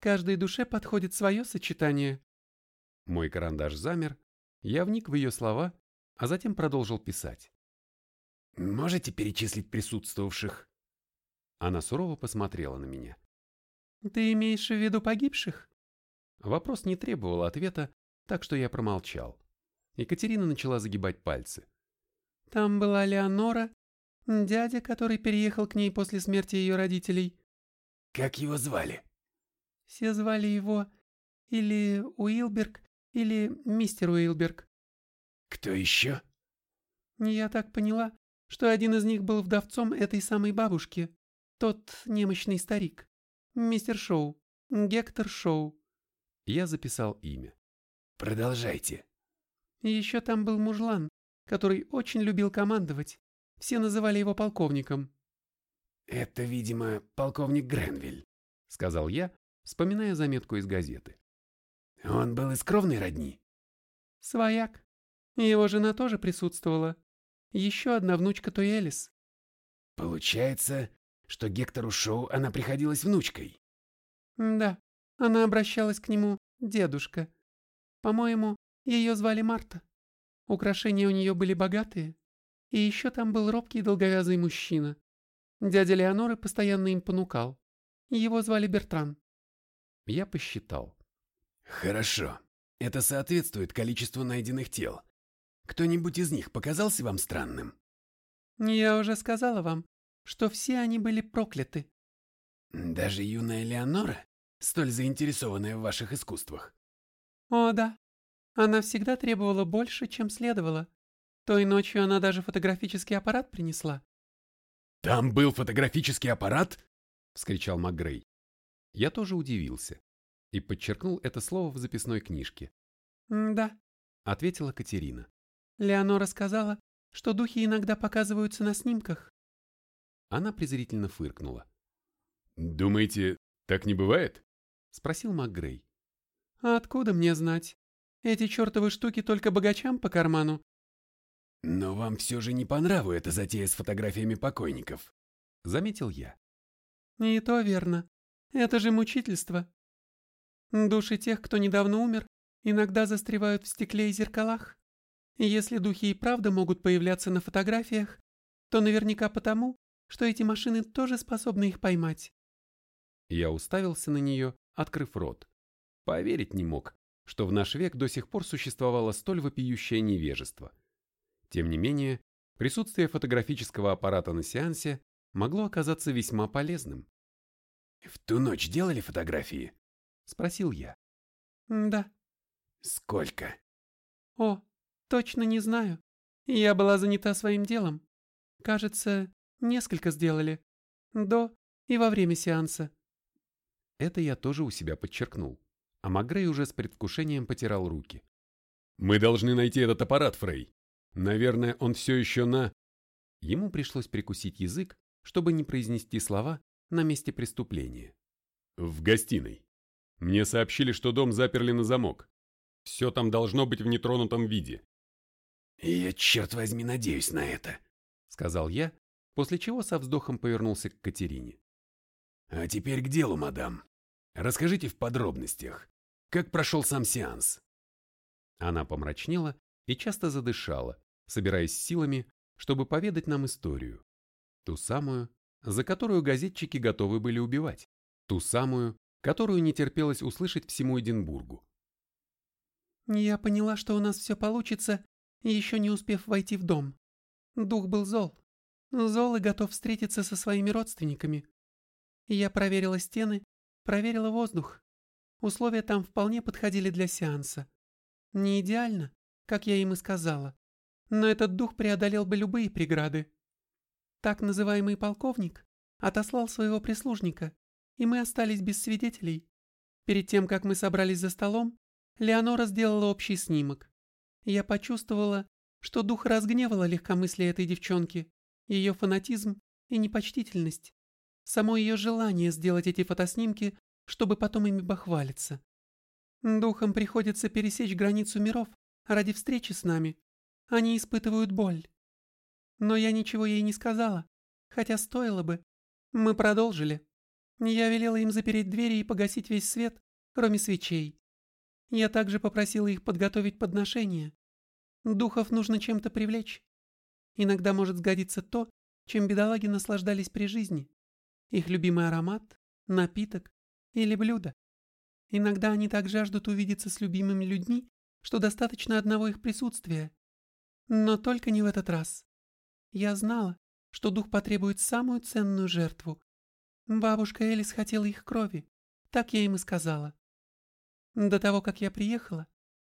Каждой душе подходит свое сочетание». Мой карандаш замер, я вник в ее слова, а затем продолжил писать. Можете перечислить присутствовавших? Она сурово посмотрела на меня. Ты имеешь в виду погибших? Вопрос не требовал ответа, так что я промолчал. Екатерина начала загибать пальцы. Там была Леонора, дядя, который переехал к ней после смерти ее родителей. Как его звали? Все звали его или Уилберг, или мистер Уилберг. Кто еще? Я так поняла, что один из них был вдовцом этой самой бабушки, тот немощный старик, мистер Шоу, Гектор Шоу. Я записал имя. Продолжайте. Еще там был мужлан, который очень любил командовать. Все называли его полковником. Это, видимо, полковник Гренвиль, сказал я, вспоминая заметку из газеты. Он был из кровной родни? Свояк. Его жена тоже присутствовала. Еще одна внучка Туэлис. Получается, что Гектору Шоу она приходилась внучкой. Да, она обращалась к нему дедушка. По-моему, ее звали Марта. Украшения у нее были богатые. И еще там был робкий долговязый мужчина. Дядя Леоноры постоянно им понукал. Его звали Бертран. Я посчитал. Хорошо. Это соответствует количеству найденных тел. Кто-нибудь из них показался вам странным? Я уже сказала вам, что все они были прокляты. Даже юная Леонора, столь заинтересованная в ваших искусствах. О, да. Она всегда требовала больше, чем следовало. Той ночью она даже фотографический аппарат принесла. «Там был фотографический аппарат?» — вскричал МакГрей. Я тоже удивился и подчеркнул это слово в записной книжке. «Да», — ответила Катерина. «Леонора сказала, что духи иногда показываются на снимках». Она презрительно фыркнула. «Думаете, так не бывает?» — спросил МакГрей. «А откуда мне знать? Эти чертовы штуки только богачам по карману». «Но вам все же не по нраву эта затея с фотографиями покойников», — заметил я. «И то верно. Это же мучительство. Души тех, кто недавно умер, иногда застревают в стекле и зеркалах. Если духи и правда могут появляться на фотографиях, то наверняка потому, что эти машины тоже способны их поймать. Я уставился на нее, открыв рот. Поверить не мог, что в наш век до сих пор существовало столь вопиющее невежество. Тем не менее, присутствие фотографического аппарата на сеансе могло оказаться весьма полезным. «В ту ночь делали фотографии?» Спросил я. Да. Сколько? О, точно не знаю. Я была занята своим делом. Кажется, несколько сделали. До и во время сеанса. Это я тоже у себя подчеркнул. А Магрей уже с предвкушением потирал руки. «Мы должны найти этот аппарат, Фрей. Наверное, он все еще на...» Ему пришлось прикусить язык, чтобы не произнести слова на месте преступления. «В гостиной». Мне сообщили, что дом заперли на замок. Все там должно быть в нетронутом виде. «Я, черт возьми, надеюсь на это», — сказал я, после чего со вздохом повернулся к Катерине. «А теперь к делу, мадам. Расскажите в подробностях, как прошел сам сеанс?» Она помрачнела и часто задышала, собираясь силами, чтобы поведать нам историю. Ту самую, за которую газетчики готовы были убивать. Ту самую, которую не терпелось услышать всему Эдинбургу. «Я поняла, что у нас все получится, еще не успев войти в дом. Дух был зол. Зол и готов встретиться со своими родственниками. Я проверила стены, проверила воздух. Условия там вполне подходили для сеанса. Не идеально, как я им и сказала, но этот дух преодолел бы любые преграды. Так называемый полковник отослал своего прислужника, и мы остались без свидетелей. Перед тем, как мы собрались за столом, Леонора сделала общий снимок. Я почувствовала, что дух разгневала легкомыслие этой девчонки, ее фанатизм и непочтительность, само ее желание сделать эти фотоснимки, чтобы потом ими бахвалиться. Духам приходится пересечь границу миров ради встречи с нами. Они испытывают боль. Но я ничего ей не сказала, хотя стоило бы. Мы продолжили. Я велела им запереть двери и погасить весь свет, кроме свечей. Я также попросила их подготовить подношения. Духов нужно чем-то привлечь. Иногда может сгодиться то, чем бедолаги наслаждались при жизни. Их любимый аромат, напиток или блюдо. Иногда они так жаждут увидеться с любимыми людьми, что достаточно одного их присутствия. Но только не в этот раз. Я знала, что дух потребует самую ценную жертву. Бабушка Элис хотела их крови, так я им и сказала. До того, как я приехала,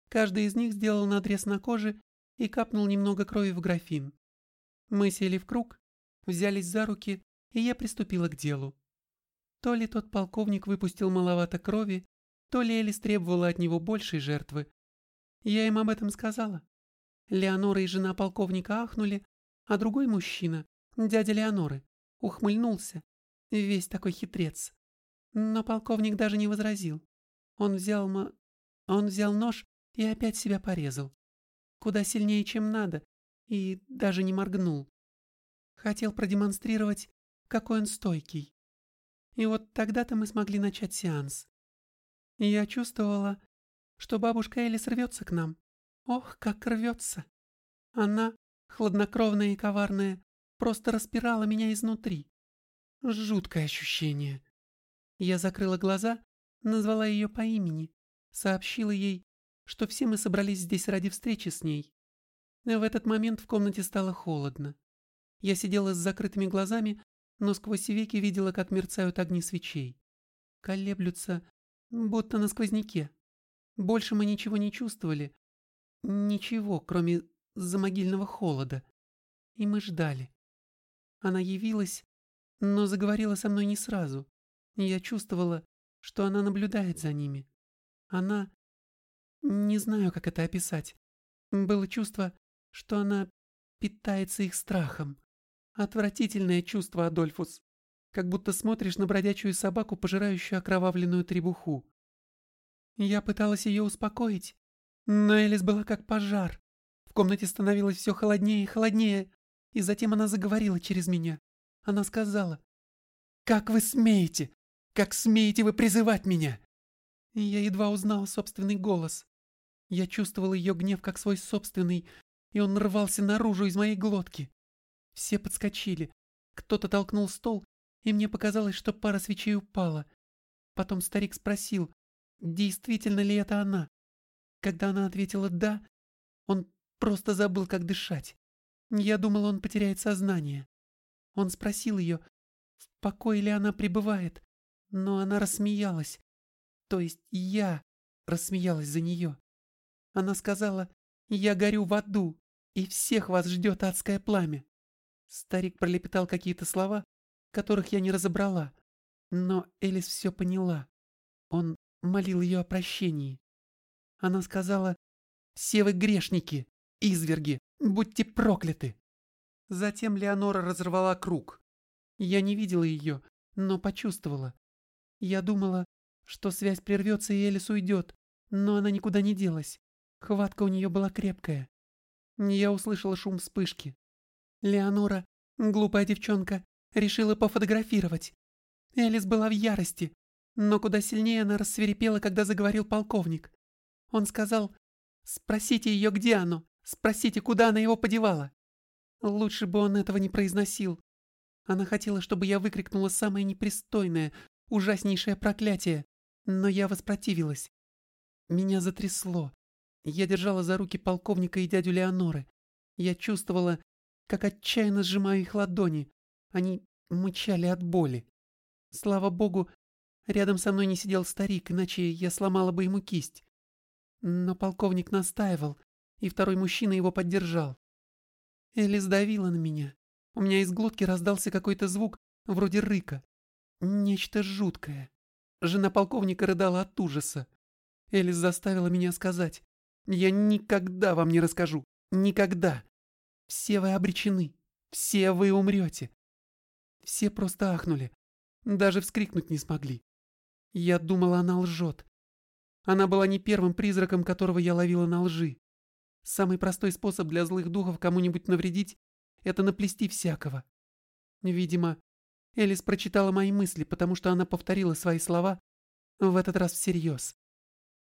каждый из них сделал надрез на коже и капнул немного крови в графин. Мы сели в круг, взялись за руки, и я приступила к делу. То ли тот полковник выпустил маловато крови, то ли Элис требовала от него большей жертвы. Я им об этом сказала. Леонора и жена полковника ахнули, а другой мужчина, дядя Леоноры, ухмыльнулся, весь такой хитрец. Но полковник даже не возразил. Он взял ма... Он взял нож и опять себя порезал. Куда сильнее, чем надо, и даже не моргнул. Хотел продемонстрировать, какой он стойкий. И вот тогда-то мы смогли начать сеанс. Я чувствовала, что бабушка Элис рвется к нам. Ох, как рвется! Она, хладнокровная и коварная, просто распирала меня изнутри. Жуткое ощущение. Я закрыла глаза, назвала ее по имени, сообщила ей, что все мы собрались здесь ради встречи с ней. В этот момент в комнате стало холодно. Я сидела с закрытыми глазами, но сквозь веки видела, как мерцают огни свечей. Колеблются, будто на сквозняке. Больше мы ничего не чувствовали. Ничего, кроме замогильного холода. И мы ждали. Она явилась, но заговорила со мной не сразу. Я чувствовала, что она наблюдает за ними. Она... Не знаю, как это описать. Было чувство, что она питается их страхом. Отвратительное чувство, Адольфус. Как будто смотришь на бродячую собаку, пожирающую окровавленную требуху. Я пыталась ее успокоить, но Элис была как пожар. В комнате становилось все холоднее и холоднее, и затем она заговорила через меня. Она сказала, «Как вы смеете? Как смеете вы призывать меня?» И я едва узнала собственный голос. Я чувствовала ее гнев как свой собственный, и он рвался наружу из моей глотки. Все подскочили. Кто-то толкнул стол, и мне показалось, что пара свечей упала. Потом старик спросил, действительно ли это она. Когда она ответила «да», он просто забыл, как дышать. Я думала, он потеряет сознание. Он спросил ее, в покое ли она пребывает, но она рассмеялась. То есть я рассмеялась за нее. Она сказала, я горю в аду, и всех вас ждет адское пламя. Старик пролепетал какие-то слова, которых я не разобрала, но Элис все поняла. Он молил ее о прощении. Она сказала, «Все вы грешники, изверги, будьте прокляты!» Затем Леонора разорвала круг. Я не видела ее, но почувствовала. Я думала, что связь прервется и Элис уйдет, но она никуда не делась. Хватка у нее была крепкая. Я услышала шум вспышки. Леонора, глупая девчонка, решила пофотографировать. Элис была в ярости, но куда сильнее она рассверепела, когда заговорил полковник. Он сказал, «Спросите ее, где оно, спросите, куда она его подевала». Лучше бы он этого не произносил. Она хотела, чтобы я выкрикнула самое непристойное, ужаснейшее проклятие, но я воспротивилась. Меня затрясло. Я держала за руки полковника и дядю Леоноры. Я чувствовала, как отчаянно сжимаю их ладони. Они мычали от боли. Слава богу, рядом со мной не сидел старик, иначе я сломала бы ему кисть. Но полковник настаивал, и второй мужчина его поддержал. Элли сдавила на меня. У меня из глотки раздался какой-то звук, вроде рыка. Нечто жуткое. Жена полковника рыдала от ужаса. Элис заставила меня сказать, «Я никогда вам не расскажу. Никогда. Все вы обречены. Все вы умрете. Все просто ахнули. Даже вскрикнуть не смогли. Я думала, она лжет. Она была не первым призраком, которого я ловила на лжи. Самый простой способ для злых духов кому-нибудь навредить — это наплести всякого. Видимо, Элис прочитала мои мысли, потому что она повторила свои слова, в этот раз всерьез.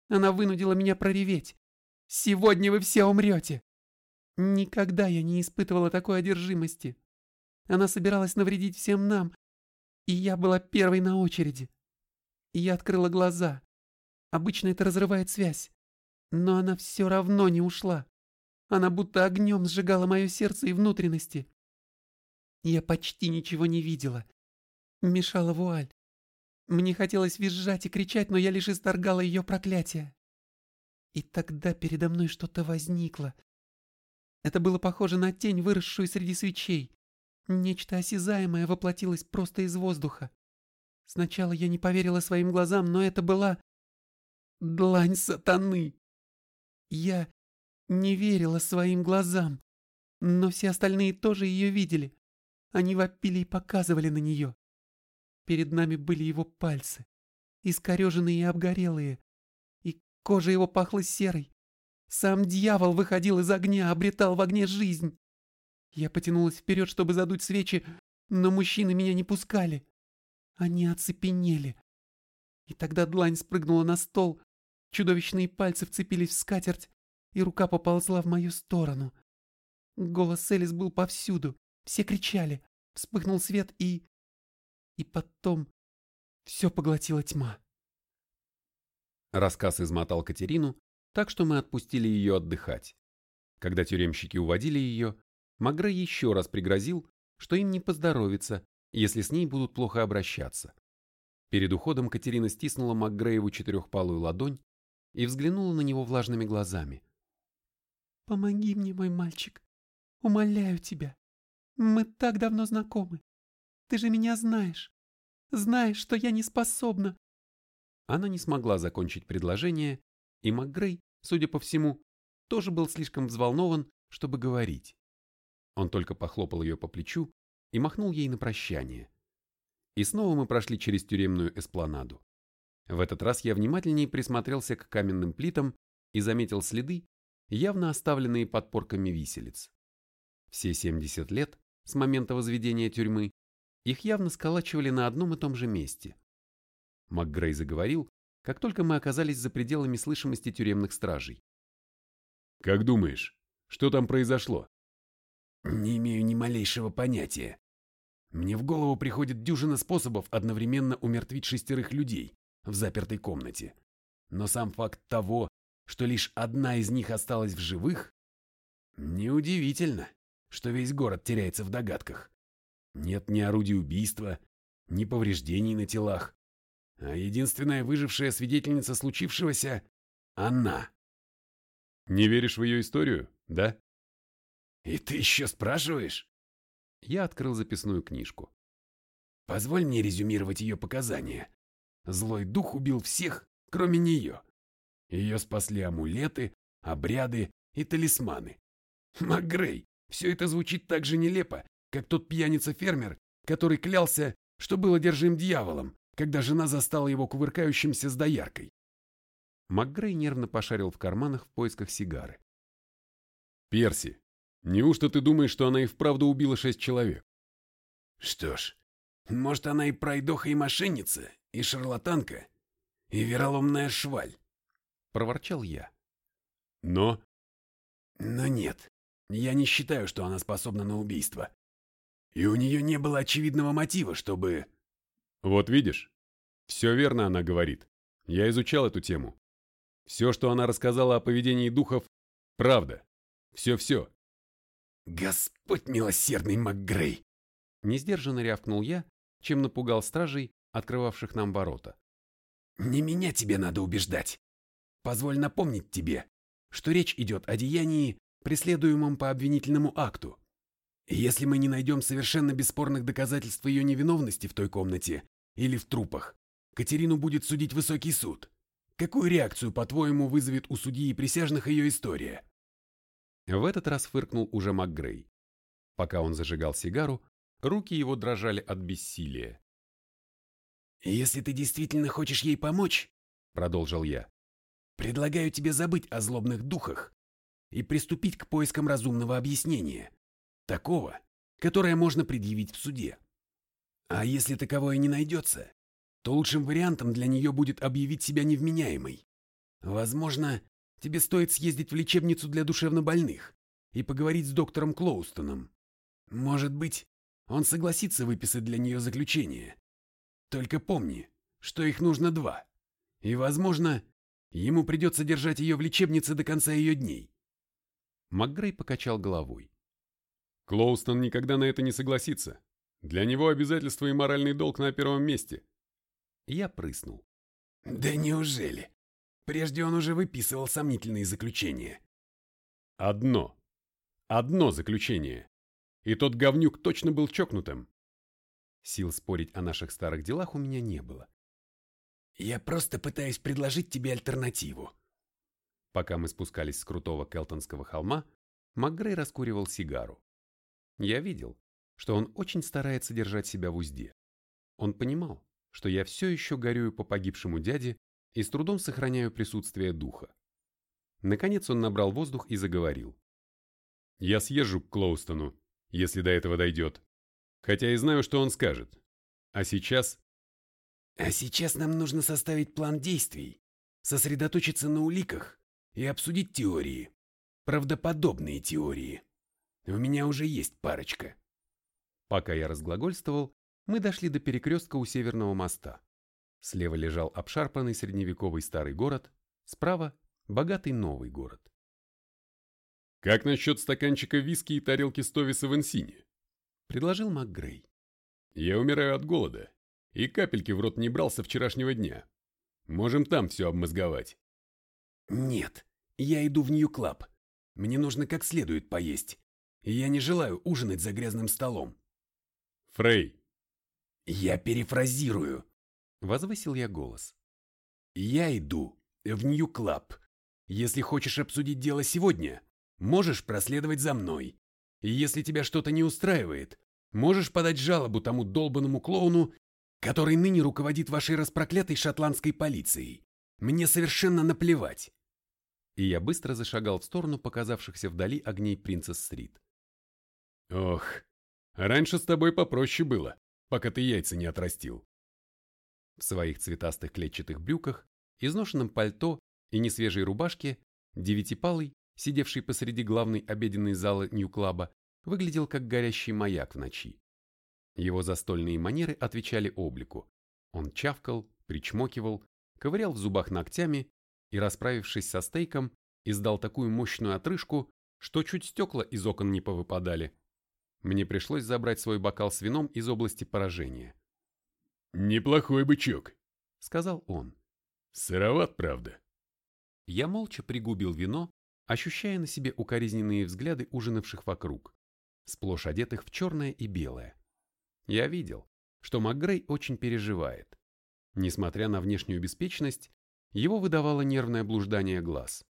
Она вынудила меня прореветь. «Сегодня вы все умрете!» Никогда я не испытывала такой одержимости. Она собиралась навредить всем нам, и я была первой на очереди. Я открыла глаза. Обычно это разрывает связь. Но она все равно не ушла. Она будто огнем сжигала мое сердце и внутренности. Я почти ничего не видела. Мешала вуаль. Мне хотелось визжать и кричать, но я лишь исторгала ее проклятие. И тогда передо мной что-то возникло. Это было похоже на тень, выросшую среди свечей. Нечто осязаемое воплотилось просто из воздуха. Сначала я не поверила своим глазам, но это была... Длань сатаны. Я не верила своим глазам, но все остальные тоже ее видели. Они вопили и показывали на нее. Перед нами были его пальцы, искореженные и обгорелые, и кожа его пахла серой. Сам дьявол выходил из огня, обретал в огне жизнь. Я потянулась вперед, чтобы задуть свечи, но мужчины меня не пускали. Они оцепенели. И тогда длань спрыгнула на стол, чудовищные пальцы вцепились в скатерть, и рука поползла в мою сторону. Голос Элис был повсюду, все кричали, вспыхнул свет и... И потом все поглотила тьма. Рассказ измотал Катерину, так что мы отпустили ее отдыхать. Когда тюремщики уводили ее, Магре еще раз пригрозил, что им не поздоровится, если с ней будут плохо обращаться. Перед уходом Катерина стиснула Макгрееву четырехпалую ладонь и взглянула на него влажными глазами. «Помоги мне, мой мальчик. Умоляю тебя. Мы так давно знакомы. Ты же меня знаешь. Знаешь, что я не способна». Она не смогла закончить предложение, и МакГрей, судя по всему, тоже был слишком взволнован, чтобы говорить. Он только похлопал ее по плечу и махнул ей на прощание. И снова мы прошли через тюремную эспланаду. В этот раз я внимательнее присмотрелся к каменным плитам и заметил следы, явно оставленные подпорками виселиц. Все 70 лет с момента возведения тюрьмы их явно сколачивали на одном и том же месте. МакГрей заговорил, как только мы оказались за пределами слышимости тюремных стражей. «Как думаешь, что там произошло?» «Не имею ни малейшего понятия. Мне в голову приходит дюжина способов одновременно умертвить шестерых людей в запертой комнате. Но сам факт того, что лишь одна из них осталась в живых, неудивительно, что весь город теряется в догадках. Нет ни орудий убийства, ни повреждений на телах, а единственная выжившая свидетельница случившегося — она. Не веришь в ее историю, да? И ты еще спрашиваешь? Я открыл записную книжку. Позволь мне резюмировать ее показания. Злой дух убил всех, кроме нее. Ее спасли амулеты, обряды и талисманы. МакГрей, все это звучит так же нелепо, как тот пьяница-фермер, который клялся, что был одержим дьяволом, когда жена застала его кувыркающимся с дояркой. МакГрей нервно пошарил в карманах в поисках сигары. «Перси, неужто ты думаешь, что она и вправду убила шесть человек?» «Что ж, может, она и пройдоха, и мошенница, и шарлатанка, и вероломная шваль», — проворчал я. «Но...» «Но нет, я не считаю, что она способна на убийство. И у нее не было очевидного мотива, чтобы...» Вот видишь? Все верно она говорит. Я изучал эту тему. Все, что она рассказала о поведении духов, правда. Все-все. Господь милосердный МакГрей! Несдержанно рявкнул я, чем напугал стражей, открывавших нам ворота. Не меня тебе надо убеждать. Позволь напомнить тебе, что речь идет о деянии, преследуемом по обвинительному акту. Если мы не найдем совершенно бесспорных доказательств ее невиновности в той комнате, или в трупах. Катерину будет судить высокий суд. Какую реакцию, по-твоему, вызовет у судьи и присяжных ее история? В этот раз фыркнул уже МакГрей. Пока он зажигал сигару, руки его дрожали от бессилия. «Если ты действительно хочешь ей помочь, — продолжил я, — предлагаю тебе забыть о злобных духах и приступить к поискам разумного объяснения, такого, которое можно предъявить в суде. А если таковое не найдется, то лучшим вариантом для нее будет объявить себя невменяемой. Возможно, тебе стоит съездить в лечебницу для душевнобольных и поговорить с доктором Клоустоном. Может быть, он согласится выписать для нее заключение. Только помни, что их нужно два. И, возможно, ему придется держать ее в лечебнице до конца ее дней. МакГрей покачал головой. Клоустон никогда на это не согласится. Для него обязательства и моральный долг на первом месте. Я прыснул. Да неужели? Прежде он уже выписывал сомнительные заключения. Одно. Одно заключение. И тот говнюк точно был чокнутым. Сил спорить о наших старых делах у меня не было. Я просто пытаюсь предложить тебе альтернативу. Пока мы спускались с крутого Келтонского холма, МакГрей раскуривал сигару. Я видел, что он очень старается держать себя в узде. Он понимал, что я все еще горюю по погибшему дяде и с трудом сохраняю присутствие духа. Наконец он набрал воздух и заговорил. «Я съезжу к Клоустону, если до этого дойдет. Хотя и знаю, что он скажет. А сейчас...» «А сейчас нам нужно составить план действий, сосредоточиться на уликах и обсудить теории. Правдоподобные теории. У меня уже есть парочка». Пока я разглагольствовал, мы дошли до перекрестка у Северного моста. Слева лежал обшарпанный средневековый старый город, справа – богатый новый город. «Как насчет стаканчика виски и тарелки стовиса в Энсине?» – предложил МакГрей. «Я умираю от голода, и капельки в рот не брал со вчерашнего дня. Можем там все обмозговать». «Нет, я иду в Нью-Клаб. Мне нужно как следует поесть, и я не желаю ужинать за грязным столом». «Фрей, «Я перефразирую», — возвысил я голос. «Я иду в Нью-Клаб. Если хочешь обсудить дело сегодня, можешь проследовать за мной. И если тебя что-то не устраивает, можешь подать жалобу тому долбанному клоуну, который ныне руководит вашей распроклятой шотландской полицией. Мне совершенно наплевать». И я быстро зашагал в сторону показавшихся вдали огней Принцесс-стрит. «Ох, раньше с тобой попроще было», пока ты яйца не отрастил. В своих цветастых клетчатых брюках, изношенном пальто и несвежей рубашке девятипалый, сидевший посреди главной обеденной залы Нью-Клаба, выглядел как горящий маяк в ночи. Его застольные манеры отвечали облику. Он чавкал, причмокивал, ковырял в зубах ногтями и, расправившись со стейком, издал такую мощную отрыжку, что чуть стекла из окон не повыпадали. Мне пришлось забрать свой бокал с вином из области поражения. «Неплохой бычок», — сказал он. «Сыроват, правда?» Я молча пригубил вино, ощущая на себе укоризненные взгляды ужинавших вокруг, сплошь одетых в черное и белое. Я видел, что МакГрей очень переживает. Несмотря на внешнюю беспечность, его выдавало нервное блуждание глаз.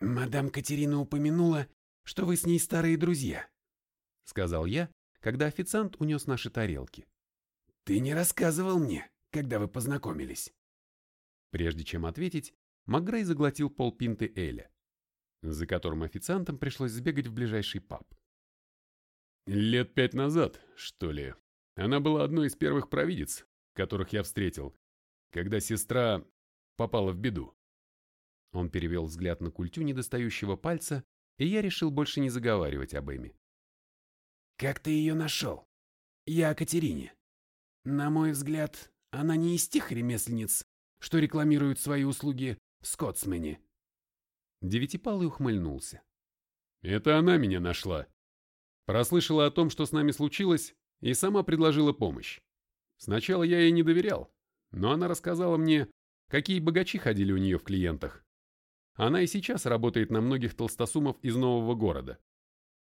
«Мадам Катерина упомянула, что вы с ней старые друзья», — сказал я, когда официант унес наши тарелки. «Ты не рассказывал мне, когда вы познакомились». Прежде чем ответить, Макгрей заглотил полпинты Эля, за которым официантам пришлось сбегать в ближайший паб. «Лет пять назад, что ли, она была одной из первых провидец, которых я встретил, когда сестра попала в беду». Он перевел взгляд на культю недостающего пальца, и я решил больше не заговаривать об Эми. «Как ты ее нашел?» «Я Катерине. На мой взгляд, она не из тех ремесленниц, что рекламируют свои услуги в Скотсмене». Девятипалый ухмыльнулся. «Это она меня нашла. Прослышала о том, что с нами случилось, и сама предложила помощь. Сначала я ей не доверял, но она рассказала мне, какие богачи ходили у нее в клиентах. Она и сейчас работает на многих толстосумов из нового города.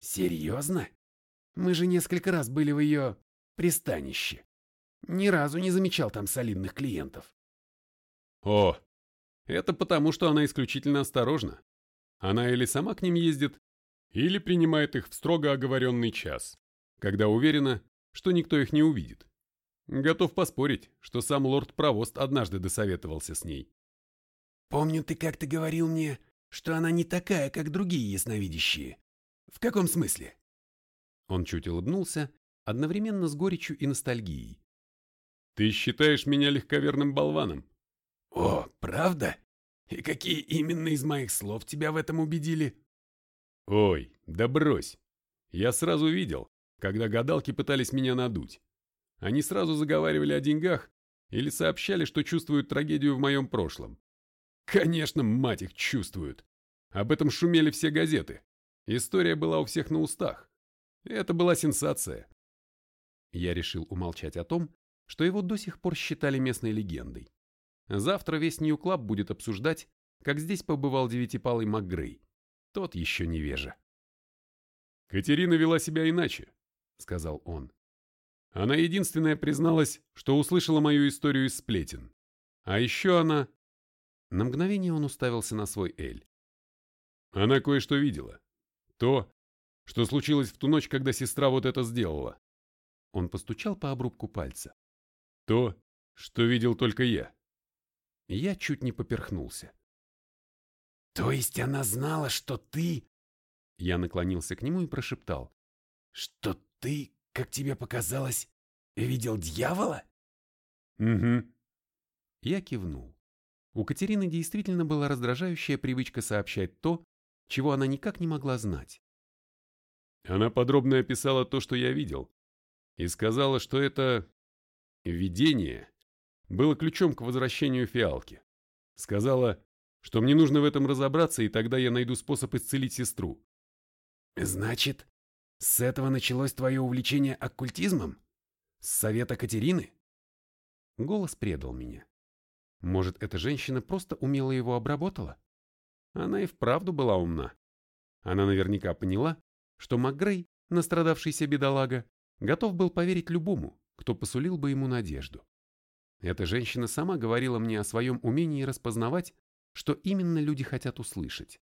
«Серьезно?» Мы же несколько раз были в ее пристанище. Ни разу не замечал там солидных клиентов. О, это потому, что она исключительно осторожна. Она или сама к ним ездит, или принимает их в строго оговоренный час, когда уверена, что никто их не увидит. Готов поспорить, что сам лорд Провост однажды досоветовался с ней. «Помню, ты как-то говорил мне, что она не такая, как другие ясновидящие. В каком смысле?» Он чуть улыбнулся, одновременно с горечью и ностальгией. «Ты считаешь меня легковерным болваном?» «О, правда? И какие именно из моих слов тебя в этом убедили?» Ой, да брось. Я сразу видел, когда гадалки пытались меня надуть. Они сразу заговаривали о деньгах или сообщали, что чувствуют трагедию в моем прошлом. Конечно, мать их чувствуют. Об этом шумели все газеты. История была у всех на устах. Это была сенсация. Я решил умолчать о том, что его до сих пор считали местной легендой. Завтра весь Нью-Клаб будет обсуждать, как здесь побывал девятипалый МакГрей. Тот еще невежа. «Катерина вела себя иначе», — сказал он. Она единственная призналась, что услышала мою историю из сплетен. А еще она... На мгновение он уставился на свой эль. Она кое-что видела. То, что случилось в ту ночь, когда сестра вот это сделала. Он постучал по обрубку пальца. То, что видел только я. Я чуть не поперхнулся. То есть она знала, что ты... Я наклонился к нему и прошептал. Что ты, как тебе показалось, видел дьявола? Угу. Я кивнул. У Катерины действительно была раздражающая привычка сообщать то, чего она никак не могла знать. Она подробно описала то, что я видел, и сказала, что это видение было ключом к возвращению фиалки. Сказала, что мне нужно в этом разобраться, и тогда я найду способ исцелить сестру. Значит, с этого началось твое увлечение оккультизмом? С совета Катерины? Голос предал меня. Может, эта женщина просто умело его обработала? Она и вправду была умна. Она наверняка поняла, что МакГрей, настрадавшийся бедолага, готов был поверить любому, кто посулил бы ему надежду. Эта женщина сама говорила мне о своем умении распознавать, что именно люди хотят услышать.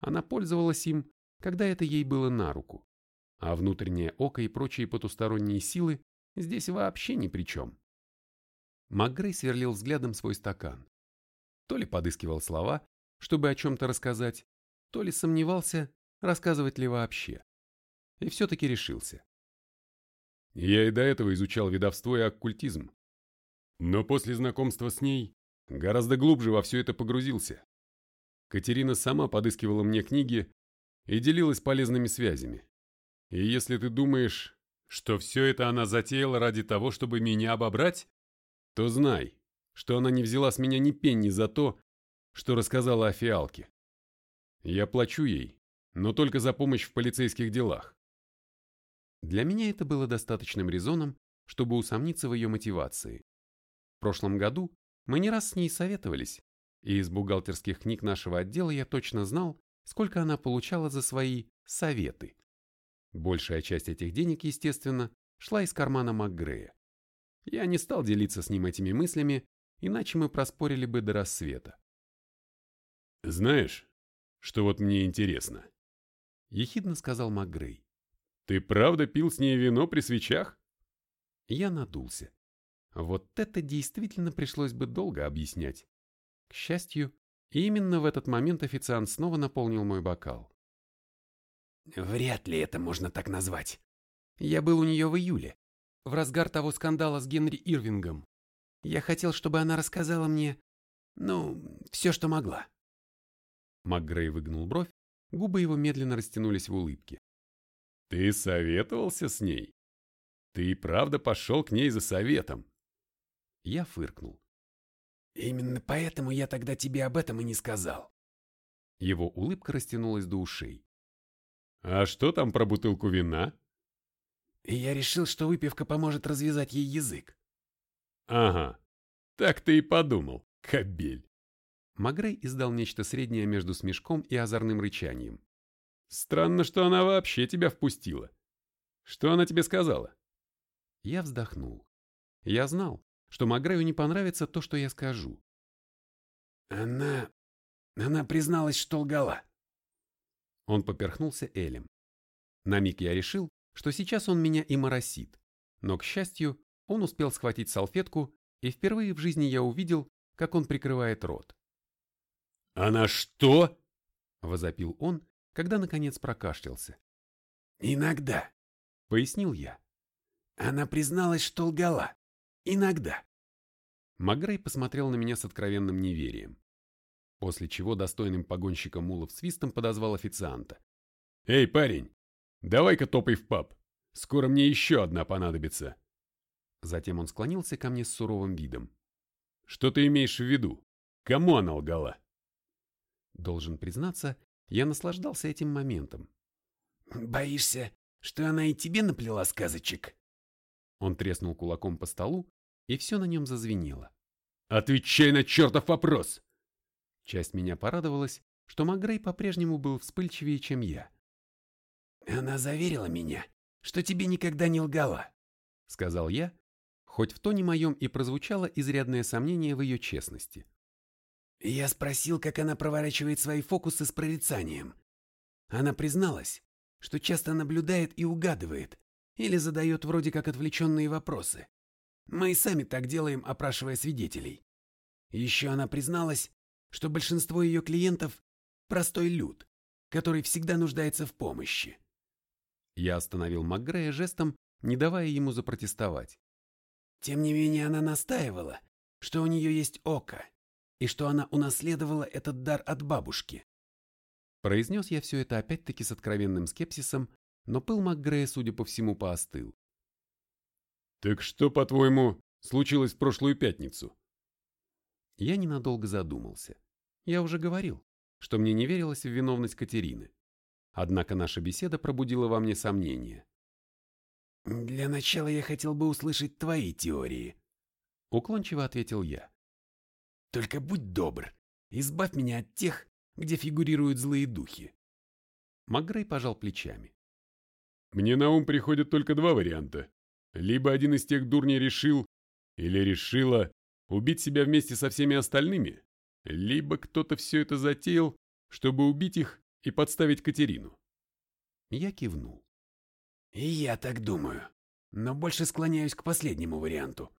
Она пользовалась им, когда это ей было на руку. А внутреннее око и прочие потусторонние силы здесь вообще ни при чем. МакГрей сверлил взглядом свой стакан. То ли подыскивал слова, чтобы о чем-то рассказать, то ли сомневался, рассказывать ли вообще. И все-таки решился. Я и до этого изучал ведовство и оккультизм. Но после знакомства с ней гораздо глубже во все это погрузился. Катерина сама подыскивала мне книги и делилась полезными связями. И если ты думаешь, что все это она затеяла ради того, чтобы меня обобрать, то знай, что она не взяла с меня ни пенни за то, что рассказала о фиалке. Я плачу ей, но только за помощь в полицейских делах. Для меня это было достаточным резоном, чтобы усомниться в ее мотивации. В прошлом году мы не раз с ней советовались, и из бухгалтерских книг нашего отдела я точно знал, сколько она получала за свои советы. Большая часть этих денег, естественно, шла из кармана МакГрея. Я не стал делиться с ним этими мыслями, иначе мы проспорили бы до рассвета. «Знаешь, что вот мне интересно?» — ехидно сказал МакГрей. «Ты правда пил с ней вино при свечах?» Я надулся. Вот это действительно пришлось бы долго объяснять. К счастью, именно в этот момент официант снова наполнил мой бокал. Вряд ли это можно так назвать. Я был у нее в июле, в разгар того скандала с Генри Ирвингом. Я хотел, чтобы она рассказала мне, ну, все, что могла. МакГрей выгнул бровь, губы его медленно растянулись в улыбке. «Ты советовался с ней? Ты и правда пошел к ней за советом?» Я фыркнул. «Именно поэтому я тогда тебе об этом и не сказал». Его улыбка растянулась до ушей. «А что там про бутылку вина?» И я решил, что выпивка поможет развязать ей язык. «Ага, так ты и подумал, кобель». Магрей издал нечто среднее между смешком и озорным рычанием. «Странно, что она вообще тебя впустила. Что она тебе сказала?» Я вздохнул. Я знал, что Магрею не понравится то, что я скажу. «Она... она призналась, что лгала». Он поперхнулся Элем. На миг я решил, что сейчас он меня и моросит, но, к счастью, он успел схватить салфетку, и впервые в жизни я увидел, как он прикрывает рот. «Она что?» – возопил он, когда наконец прокашлялся. «Иногда», – пояснил я. «Она призналась, что лгала. Иногда». Магрей посмотрел на меня с откровенным неверием, после чего достойным погонщиком мулов свистом подозвал официанта. Эй, парень, давай-ка топай в паб. Скоро мне еще одна понадобится. Затем он склонился ко мне с суровым видом. Что ты имеешь в виду? Кому она лгала? Должен признаться, я наслаждался этим моментом. «Боишься, что она и тебе наплела сказочек?» Он треснул кулаком по столу, и все на нем зазвенело. «Отвечай на чертов вопрос!» Часть меня порадовалась, что Макгрей по-прежнему был вспыльчивее, чем я. «Она заверила меня, что тебе никогда не лгала», — сказал я, хоть в тоне моем и прозвучало изрядное сомнение в ее честности. Я спросил, как она проворачивает свои фокусы с прорицанием. Она призналась, что часто наблюдает и угадывает, или задает вроде как отвлеченные вопросы. Мы и сами так делаем, опрашивая свидетелей. Еще она призналась, что большинство ее клиентов – простой люд, который всегда нуждается в помощи. Я остановил МакГрея жестом, не давая ему запротестовать. Тем не менее она настаивала, что у нее есть око, и что она унаследовала этот дар от бабушки. Произнес я все это опять-таки с откровенным скепсисом, но пыл МакГрея, судя по всему, поостыл. «Так что, по-твоему, случилось в прошлую пятницу?» Я ненадолго задумался. Я уже говорил, что мне не верилось в виновность Катерины. Однако наша беседа пробудила во мне сомнения. «Для начала я хотел бы услышать твои теории», — уклончиво ответил я. «Только будь добр, избавь меня от тех, где фигурируют злые духи». Макгрей пожал плечами. «Мне на ум приходят только два варианта. Либо один из тех дурней решил, или решила, убить себя вместе со всеми остальными, либо кто-то все это затеял, чтобы убить их и подставить Катерину. Я кивнул. И я так думаю, но больше склоняюсь к последнему варианту.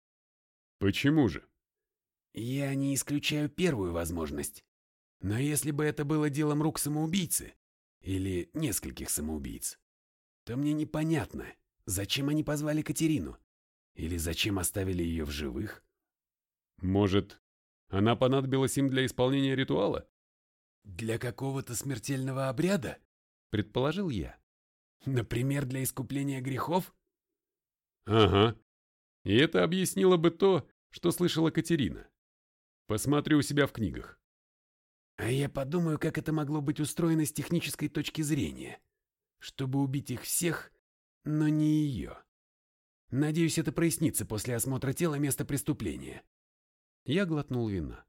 Почему же? Я не исключаю первую возможность. Но если бы это было делом рук самоубийцы, или нескольких самоубийц, то мне непонятно, зачем они позвали Катерину, или зачем оставили ее в живых. Может, она понадобилась им для исполнения ритуала? Для какого-то смертельного обряда? Предположил я. Например, для искупления грехов? Ага. И это объяснило бы то, что слышала Катерина. Посмотрю у себя в книгах. А я подумаю, как это могло быть устроено с технической точки зрения. Чтобы убить их всех, но не ее. Надеюсь, это прояснится после осмотра тела места преступления. Я глотнул вина.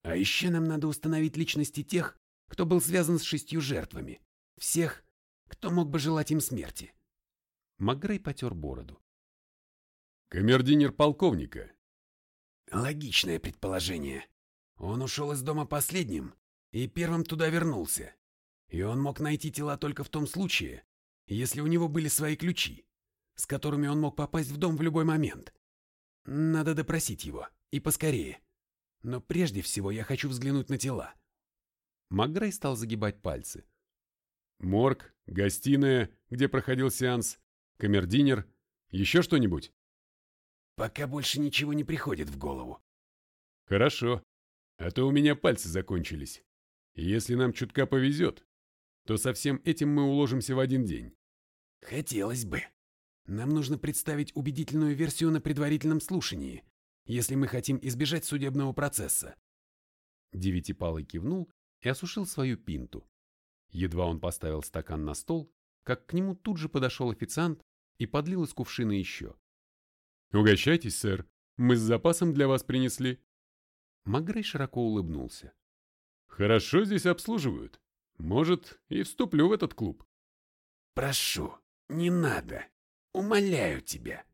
А еще нам надо установить личности тех, кто был связан с шестью жертвами. Всех, кто мог бы желать им смерти. Макгрей потер бороду. Камердинер полковника. Логичное предположение. Он ушел из дома последним и первым туда вернулся. И он мог найти тела только в том случае, если у него были свои ключи, с которыми он мог попасть в дом в любой момент. Надо допросить его, и поскорее. Но прежде всего я хочу взглянуть на тела. Макгрей стал загибать пальцы. Морг, гостиная, где проходил сеанс, камердинер, еще что-нибудь? Пока больше ничего не приходит в голову. Хорошо, а то у меня пальцы закончились. если нам чутка повезет, то со всем этим мы уложимся в один день. Хотелось бы. Нам нужно представить убедительную версию на предварительном слушании, если мы хотим избежать судебного процесса. Девятипалый кивнул и осушил свою пинту. Едва он поставил стакан на стол, как к нему тут же подошел официант и подлил из кувшина еще. «Угощайтесь, сэр, мы с запасом для вас принесли». Магрей широко улыбнулся. «Хорошо здесь обслуживают. Может, и вступлю в этот клуб». «Прошу, не надо. Умоляю тебя».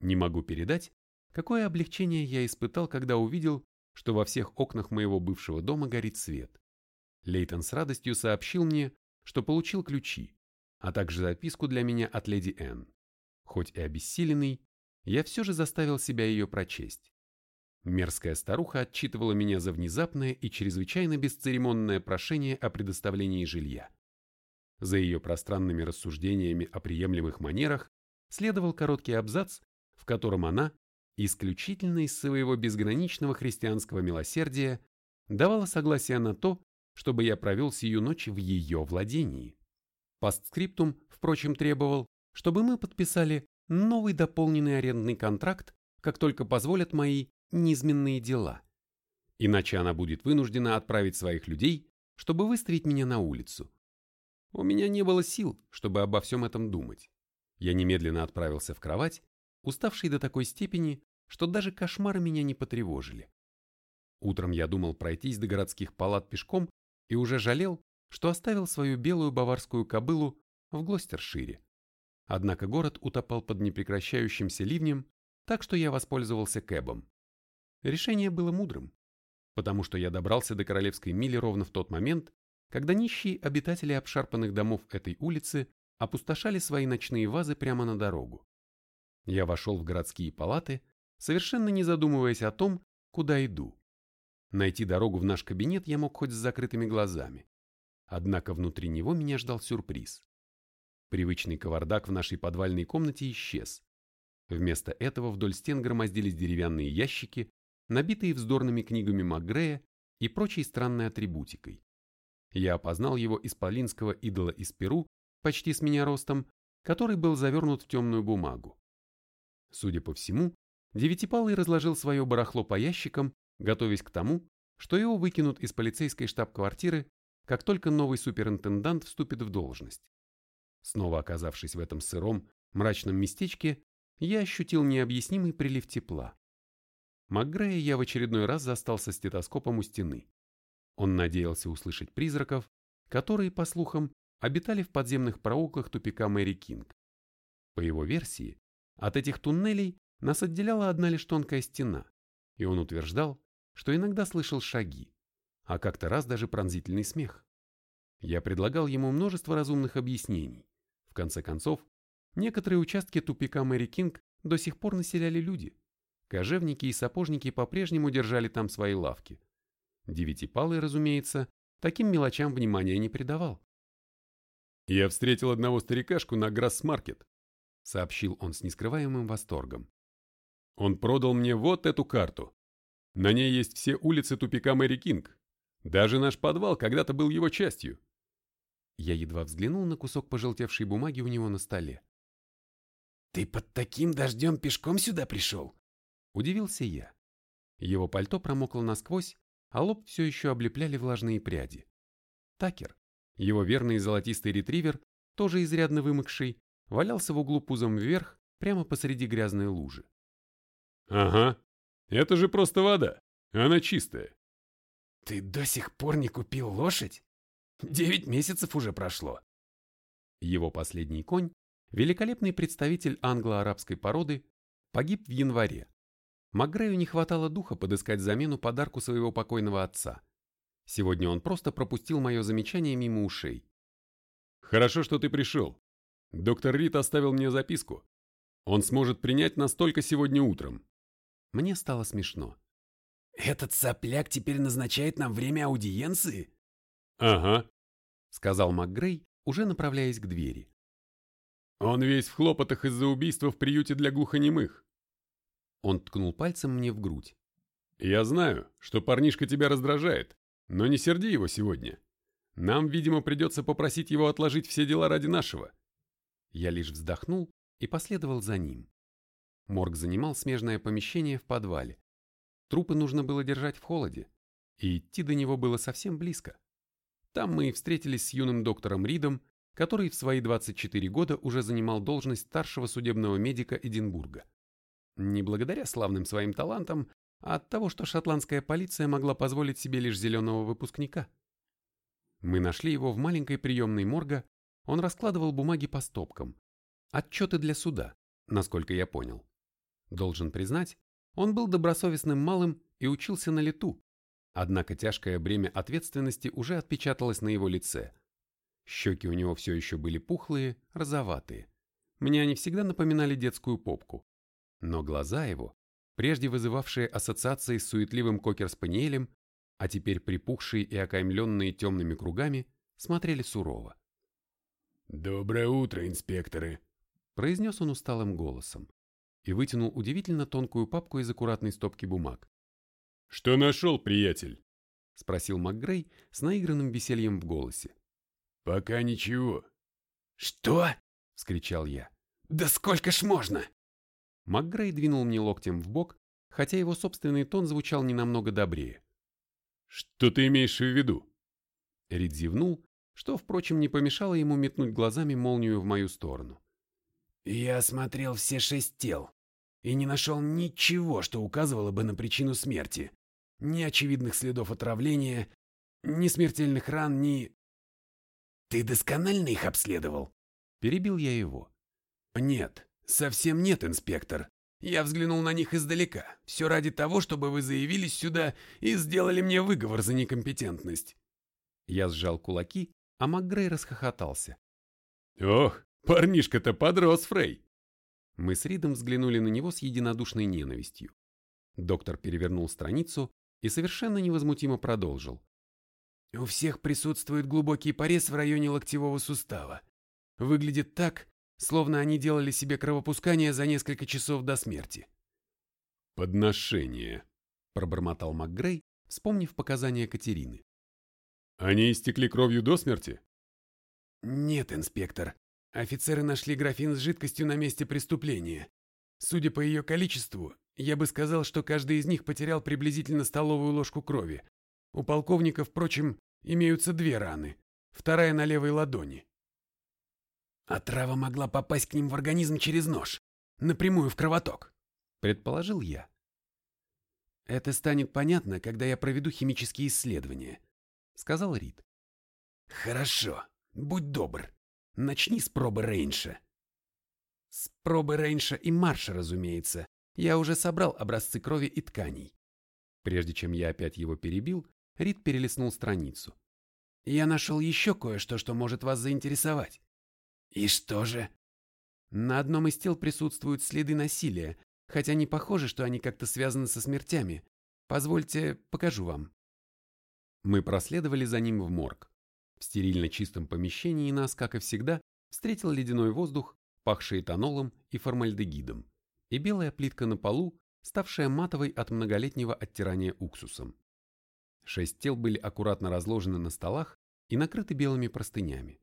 Не могу передать, какое облегчение я испытал, когда увидел, что во всех окнах моего бывшего дома горит свет. Лейтон с радостью сообщил мне, что получил ключи, а также записку для меня от леди Энн. Хоть и обессиленный, я все же заставил себя ее прочесть. Мерзкая старуха отчитывала меня за внезапное и чрезвычайно бесцеремонное прошение о предоставлении жилья. За ее пространными рассуждениями о приемлемых манерах следовал короткий абзац, в котором она, исключительно из своего безграничного христианского милосердия, давала согласие на то, чтобы я провел сию ночь в ее владении. Постскриптум, впрочем, требовал, чтобы мы подписали новый дополненный арендный контракт, как только позволят мои низменные дела. Иначе она будет вынуждена отправить своих людей, чтобы выставить меня на улицу. У меня не было сил, чтобы обо всем этом думать. Я немедленно отправился в кровать, уставший до такой степени, что даже кошмары меня не потревожили. Утром я думал пройтись до городских палат пешком и уже жалел, что оставил свою белую баварскую кобылу в Глостершире. Однако город утопал под непрекращающимся ливнем, так что я воспользовался кэбом. Решение было мудрым, потому что я добрался до Королевской мили ровно в тот момент, когда нищие обитатели обшарпанных домов этой улицы опустошали свои ночные вазы прямо на дорогу. Я вошел в городские палаты, совершенно не задумываясь о том, куда иду. Найти дорогу в наш кабинет я мог хоть с закрытыми глазами. Однако внутри него меня ждал сюрприз. Привычный кавардак в нашей подвальной комнате исчез. Вместо этого вдоль стен громоздились деревянные ящики, набитые вздорными книгами Макгрея и прочей странной атрибутикой. Я опознал его исполинского идола из Перу, почти с меня ростом, который был завернут в темную бумагу. Судя по всему, Девятипалый разложил свое барахло по ящикам готовясь к тому, что его выкинут из полицейской штаб-квартиры, как только новый суперинтендант вступит в должность. Снова оказавшись в этом сыром, мрачном местечке, я ощутил необъяснимый прилив тепла. МакГрея я в очередной раз застал со стетоскопом у стены. Он надеялся услышать призраков, которые, по слухам, обитали в подземных проулках тупика Мэри Кинг. По его версии, от этих туннелей нас отделяла одна лишь тонкая стена, и он утверждал, что иногда слышал шаги, а как-то раз даже пронзительный смех. Я предлагал ему множество разумных объяснений. Конце концов, некоторые участки тупика Мэри Кинг до сих пор населяли люди. Кожевники и сапожники по-прежнему держали там свои лавки. Девятипалый, разумеется, таким мелочам внимания не придавал. «Я встретил одного старикашку на Грасс-маркет», — сообщил он с нескрываемым восторгом. «Он продал мне вот эту карту. На ней есть все улицы тупика Мэри Кинг. Даже наш подвал когда-то был его частью. Я едва взглянул на кусок пожелтевшей бумаги у него на столе. «Ты под таким дождем пешком сюда пришел?» Удивился я. Его пальто промокло насквозь, а лоб все еще облепляли влажные пряди. Такер, его верный золотистый ретривер, тоже изрядно вымокший, валялся в углу пузом вверх, прямо посреди грязной лужи. «Ага, это же просто вода. Она чистая. Ты до сих пор не купил лошадь? Девять месяцев уже прошло. Его последний конь, великолепный представитель англо-арабской породы, погиб в январе. Макгрею не хватало духа подыскать замену подарку своего покойного отца. Сегодня он просто пропустил мое замечание мимо ушей. «Хорошо, что ты пришел. Доктор Рид оставил мне записку. Он сможет принять нас только сегодня утром. Мне стало смешно. «Этот сопляк теперь назначает нам время аудиенции?» «Ага», — сказал МакГрей, уже направляясь к двери. «Он весь в хлопотах из-за убийства в приюте для глухонемых». Он ткнул пальцем мне в грудь. «Я знаю, что парнишка тебя раздражает, но не серди его сегодня. Нам, видимо, придется попросить его отложить все дела ради нашего». Я лишь вздохнул и последовал за ним. Морг занимал смежное помещение в подвале. Трупы нужно было держать в холоде, и идти до него было совсем близко. Там мы и встретились с юным доктором Ридом, который в свои 24 года уже занимал должность старшего судебного медика Эдинбурга. Не благодаря славным своим талантам, а от того, что шотландская полиция могла позволить себе лишь зеленого выпускника. Мы нашли его в маленькой приемной морга, он раскладывал бумаги по стопкам. Отчеты для суда, насколько я понял. Должен признать, он был добросовестным малым и учился на лету, однако тяжкое бремя ответственности уже отпечаталось на его лице. Щеки у него все еще были пухлые, розоватые. Мне они всегда напоминали детскую попку. Но глаза его, прежде вызывавшие ассоциации с суетливым кокер-спаниелем, а теперь припухшие и окаймленные темными кругами, смотрели сурово. «Доброе утро, инспекторы», — произнес он усталым голосом и вытянул удивительно тонкую папку из аккуратной стопки бумаг. «Что нашел, приятель?» спросил МакГрей с наигранным весельем в голосе. «Пока ничего». «Что?» — вскричал я. «Да сколько ж можно?» МакГрей двинул мне локтем в бок, хотя его собственный тон звучал не намного добрее. «Что ты имеешь в виду?» Рид зевнул, что, впрочем, не помешало ему метнуть глазами молнию в мою сторону. «Я осмотрел все шесть тел и не нашел ничего, что указывало бы на причину смерти. Ни очевидных следов отравления, ни смертельных ран, ни... Ты досконально их обследовал? Перебил я его. Нет, совсем нет, инспектор. Я взглянул на них издалека. Все ради того, чтобы вы заявились сюда и сделали мне выговор за некомпетентность. Я сжал кулаки, а МакГрей расхохотался. Ох, парнишка-то подрос, Фрей. Мы с Ридом взглянули на него с единодушной ненавистью. Доктор перевернул страницу и совершенно невозмутимо продолжил. У всех присутствует глубокий порез в районе локтевого сустава. Выглядит так, словно они делали себе кровопускание за несколько часов до смерти. «Подношение», — пробормотал МакГрей, вспомнив показания Катерины. «Они истекли кровью до смерти?» «Нет, инспектор. Офицеры нашли графин с жидкостью на месте преступления. Судя по ее количеству, я бы сказал, что каждый из них потерял приблизительно столовую ложку крови. У полковника, впрочем, имеются две раны, вторая на левой ладони. Отрава могла попасть к ним в организм через нож, напрямую в кровоток, предположил я. Это станет понятно, когда я проведу химические исследования, сказал Рид. Хорошо, будь добр. Начни с пробы Рейнша. С пробы Рейнша и Марша, разумеется. Я уже собрал образцы крови и тканей. Прежде чем я опять его перебил, Рид перелистнул страницу. Я нашел еще кое-что, что может вас заинтересовать. И что же? На одном из тел присутствуют следы насилия, хотя не похоже, что они как-то связаны со смертями. Позвольте, покажу вам. Мы проследовали за ним в морг. В стерильно чистом помещении нас, как и всегда, встретил ледяной воздух, пахший этанолом и формальдегидом, и белая плитка на полу, ставшая матовой от многолетнего оттирания уксусом. Шесть тел были аккуратно разложены на столах и накрыты белыми простынями.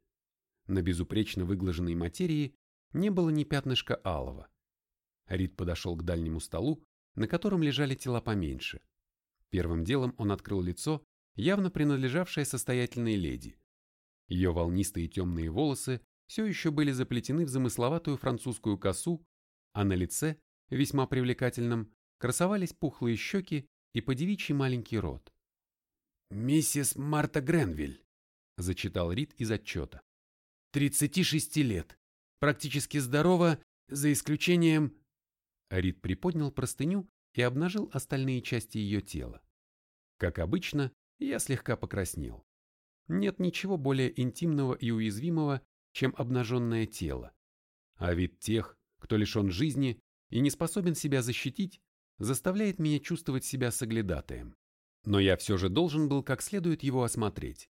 На безупречно выглаженной материи не было ни пятнышка алого. Рид подошел к дальнему столу, на котором лежали тела поменьше. Первым делом он открыл лицо, явно принадлежавшее состоятельной леди, ее волнистые темные волосы все еще были заплетены в замысловатую французскую косу, а на лице, весьма привлекательном, красовались пухлые щеки и подевичий маленький рот. «Миссис Марта Гренвиль», — зачитал Рид из отчета. «тридцати шести лет, практически здорова, за исключением...» Рид приподнял простыню и обнажил остальные части ее тела. Как обычно, я слегка покраснел. Нет ничего более интимного и уязвимого, чем обнаженное тело. А вид тех, кто лишен жизни и не способен себя защитить, заставляет меня чувствовать себя соглядатаем. Но я все же должен был как следует его осмотреть.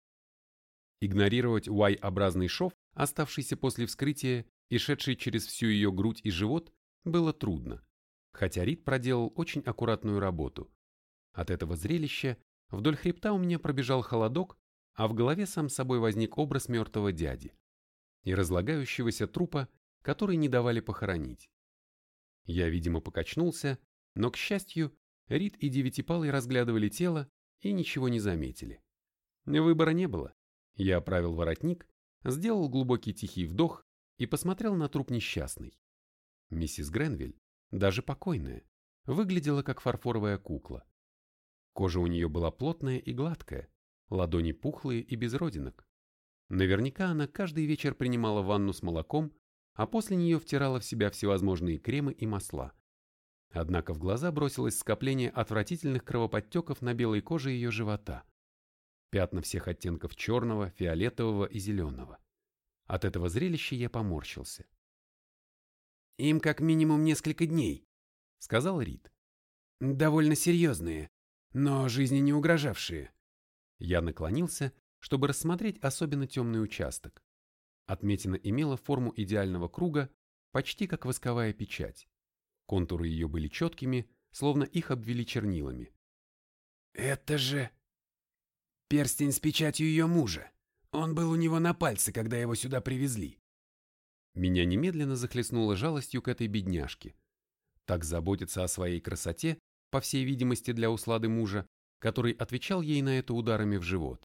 Игнорировать Y-образный шов, оставшийся после вскрытия и шедший через всю ее грудь и живот, было трудно, хотя Рид проделал очень аккуратную работу. От этого зрелища вдоль хребта у меня пробежал холодок, а в голове сам собой возник образ мертвого дяди и разлагающегося трупа, который не давали похоронить. Я, видимо, покачнулся, но, к счастью, Рид и Девятипалый разглядывали тело и ничего не заметили. Выбора не было. Я оправил воротник, сделал глубокий тихий вдох и посмотрел на труп несчастный. Миссис Гренвиль, даже покойная, выглядела как фарфоровая кукла. Кожа у нее была плотная и гладкая, ладони пухлые и без родинок. Наверняка она каждый вечер принимала ванну с молоком, а после нее втирала в себя всевозможные кремы и масла. Однако в глаза бросилось скопление отвратительных кровоподтеков на белой коже ее живота. Пятна всех оттенков черного, фиолетового и зеленого. От этого зрелища я поморщился. «Им как минимум несколько дней», — сказал Рид. «Довольно серьезные, но жизни не угрожавшие. Я наклонился, чтобы рассмотреть особенно темный участок. Отметина имела форму идеального круга, почти как восковая печать. Контуры ее были четкими, словно их обвели чернилами. «Это же...» Перстень с печатью ее мужа. Он был у него на пальце, когда его сюда привезли. Меня немедленно захлестнуло жалостью к этой бедняжке. Так заботиться о своей красоте, по всей видимости для услады мужа, который отвечал ей на это ударами в живот.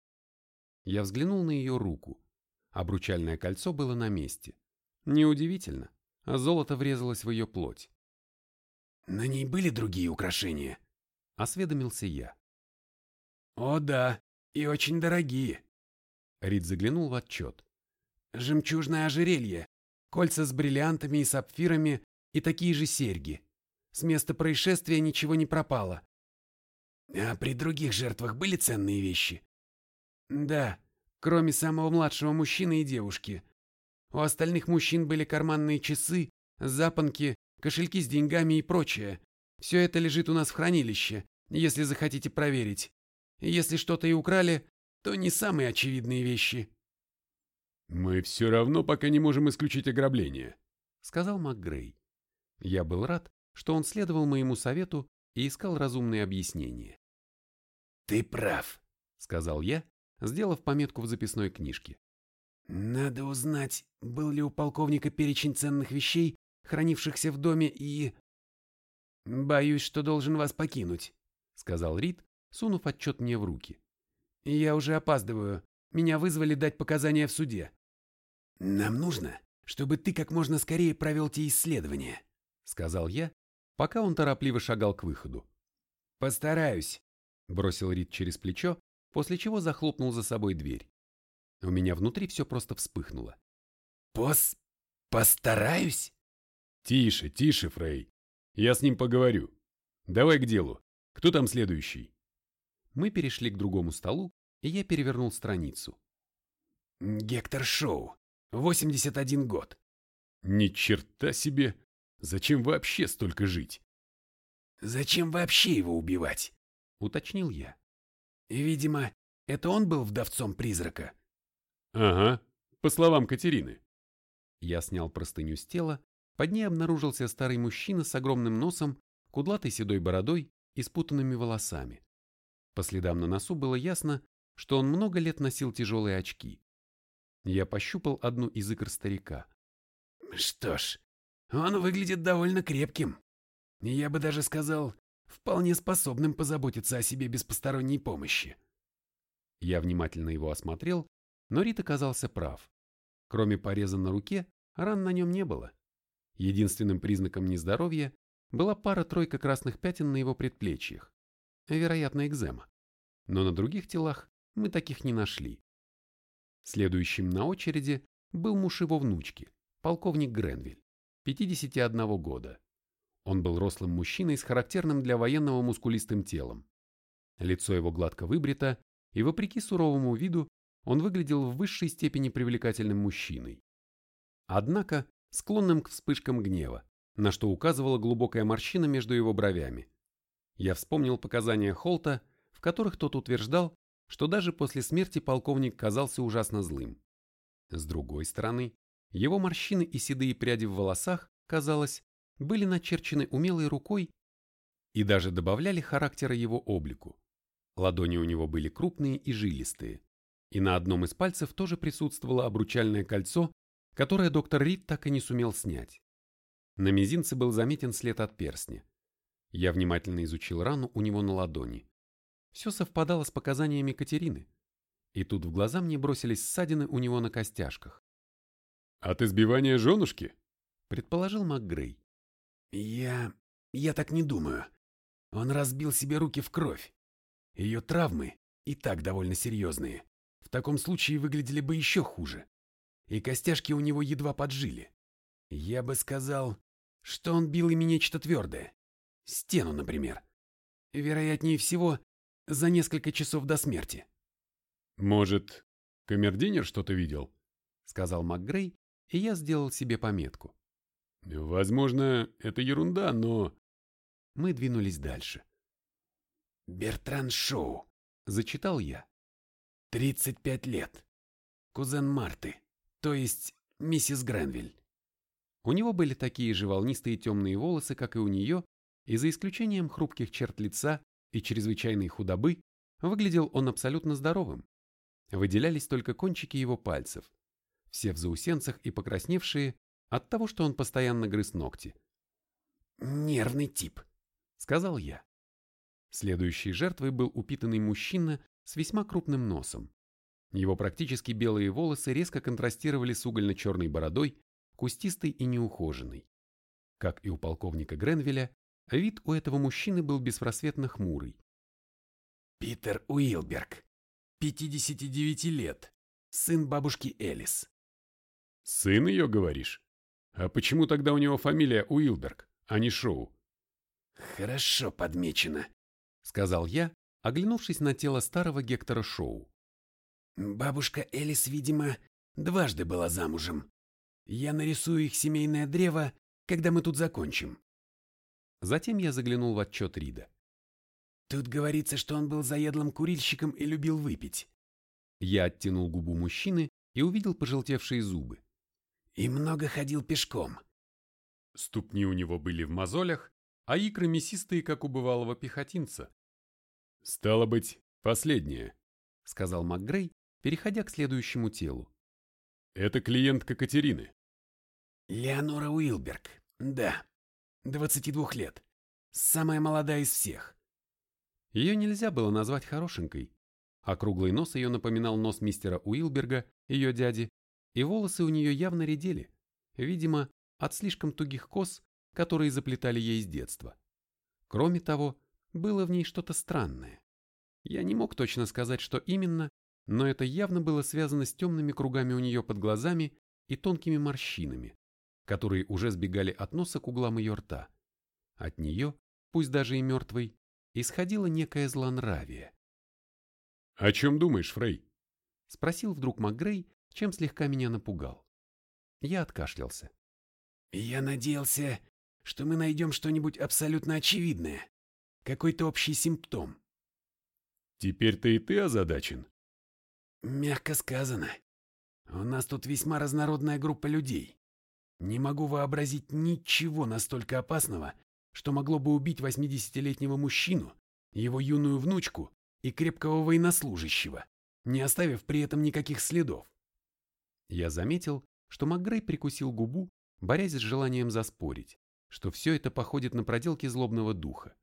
Я взглянул на ее руку. Обручальное кольцо было на месте. Неудивительно, а золото врезалось в ее плоть. «На ней были другие украшения?» — осведомился я. «О да, и очень дорогие». Рид заглянул в отчет. «Жемчужное ожерелье, кольца с бриллиантами и сапфирами и такие же серьги. С места происшествия ничего не пропало. А при других жертвах были ценные вещи? Да, кроме самого младшего мужчины и девушки. У остальных мужчин были карманные часы, запонки, кошельки с деньгами и прочее. Все это лежит у нас в хранилище, если захотите проверить. Если что-то и украли, то не самые очевидные вещи. «Мы все равно пока не можем исключить ограбление», — сказал МакГрей. Я был рад, что он следовал моему совету и искал разумные объяснения. «Ты прав», — сказал я, сделав пометку в записной книжке. «Надо узнать, был ли у полковника перечень ценных вещей, хранившихся в доме, и...» «Боюсь, что должен вас покинуть», — сказал Рид, сунув отчет мне в руки. «Я уже опаздываю. Меня вызвали дать показания в суде». «Нам нужно, чтобы ты как можно скорее провел те исследования», — сказал я, пока он торопливо шагал к выходу. «Постараюсь», — бросил Рид через плечо, после чего захлопнул за собой дверь. У меня внутри все просто вспыхнуло. «Пос... постараюсь?» «Тише, тише, Фрей. Я с ним поговорю. Давай к делу. Кто там следующий?» Мы перешли к другому столу, и я перевернул страницу. «Гектор Шоу. 81 год». «Ни черта себе! Зачем вообще столько жить?» «Зачем вообще его убивать?» — уточнил я. «Видимо, это он был вдовцом призрака?» «Ага, по словам Катерины». Я снял простыню с тела, под ней обнаружился старый мужчина с огромным носом, кудлатой седой бородой и спутанными волосами. По следам на носу было ясно, что он много лет носил тяжелые очки. Я пощупал одну из икр старика. «Что ж, он выглядит довольно крепким. Я бы даже сказал, вполне способным позаботиться о себе без посторонней помощи». Я внимательно его осмотрел, но Рит оказался прав. Кроме пореза на руке, ран на нем не было. Единственным признаком нездоровья была пара-тройка красных пятен на его предплечьях вероятно, экзема. Но на других телах мы таких не нашли. Следующим на очереди был муж его внучки, полковник Гренвиль, 51 года. Он был рослым мужчиной с характерным для военного мускулистым телом. Лицо его гладко выбрито, и вопреки суровому виду он выглядел в высшей степени привлекательным мужчиной. Однако склонным к вспышкам гнева, на что указывала глубокая морщина между его бровями. Я вспомнил показания Холта, в которых тот утверждал, что даже после смерти полковник казался ужасно злым. С другой стороны, его морщины и седые пряди в волосах, казалось, были начерчены умелой рукой и даже добавляли характера его облику. Ладони у него были крупные и жилистые, и на одном из пальцев тоже присутствовало обручальное кольцо, которое доктор Рид так и не сумел снять. На мизинце был заметен след от перстня. Я внимательно изучил рану у него на ладони. Все совпадало с показаниями Катерины. И тут в глаза мне бросились ссадины у него на костяшках. «От избивания женушки?» — предположил МакГрей. «Я... я так не думаю. Он разбил себе руки в кровь. Ее травмы и так довольно серьезные. В таком случае выглядели бы еще хуже. И костяшки у него едва поджили. Я бы сказал, что он бил ими нечто твердое. Стену, например. Вероятнее всего, за несколько часов до смерти. «Может, камердинер что-то видел?» — сказал МакГрей, и я сделал себе пометку. «Возможно, это ерунда, но...» Мы двинулись дальше. «Бертран Шоу», — зачитал я. «Тридцать пять лет. Кузен Марты, то есть миссис Гренвиль». У него были такие же волнистые темные волосы, как и у нее, и за исключением хрупких черт лица и чрезвычайной худобы, выглядел он абсолютно здоровым. Выделялись только кончики его пальцев, все в заусенцах и покрасневшие от того, что он постоянно грыз ногти. «Нервный тип», — сказал я. Следующей жертвой был упитанный мужчина с весьма крупным носом. Его практически белые волосы резко контрастировали с угольно-черной бородой, кустистой и неухоженной. Как и у полковника Гренвилля, вид у этого мужчины был беспросветно хмурый. Питер Уилберг, 59 лет, сын бабушки Элис. Сын ее, говоришь? А почему тогда у него фамилия Уилберг, а не Шоу? Хорошо подмечено, сказал я, оглянувшись на тело старого Гектора Шоу. Бабушка Элис, видимо, дважды была замужем. Я нарисую их семейное древо, когда мы тут закончим. Затем я заглянул в отчет Рида. Тут говорится, что он был заедлым курильщиком и любил выпить. Я оттянул губу мужчины и увидел пожелтевшие зубы. И много ходил пешком. Ступни у него были в мозолях, а икры мясистые, как у бывалого пехотинца. «Стало быть, последнее», — сказал МакГрей, переходя к следующему телу. «Это клиентка Катерины». «Леонора Уилберг, да, 22 лет, самая молодая из всех». Ее нельзя было назвать хорошенькой. Округлый нос ее напоминал нос мистера Уилберга, ее дяди, и волосы у нее явно редели, видимо, от слишком тугих кос, которые заплетали ей с детства. Кроме того, было в ней что-то странное. Я не мог точно сказать, что именно, но это явно было связано с темными кругами у нее под глазами и тонкими морщинами, которые уже сбегали от носа к углам ее рта. От нее, пусть даже и мертвой, исходило некое злонравие. «О чем думаешь, Фрей?» — спросил вдруг МакГрей, чем слегка меня напугал. Я откашлялся. «Я надеялся, что мы найдем что-нибудь абсолютно очевидное, какой-то общий симптом». «Теперь-то и ты озадачен?» «Мягко сказано. У нас тут весьма разнородная группа людей. Не могу вообразить ничего настолько опасного, что могло бы убить 80-летнего мужчину, его юную внучку и крепкого военнослужащего, не оставив при этом никаких следов. Я заметил, что МакГрей прикусил губу, борясь с желанием заспорить, что все это походит на проделки злобного духа.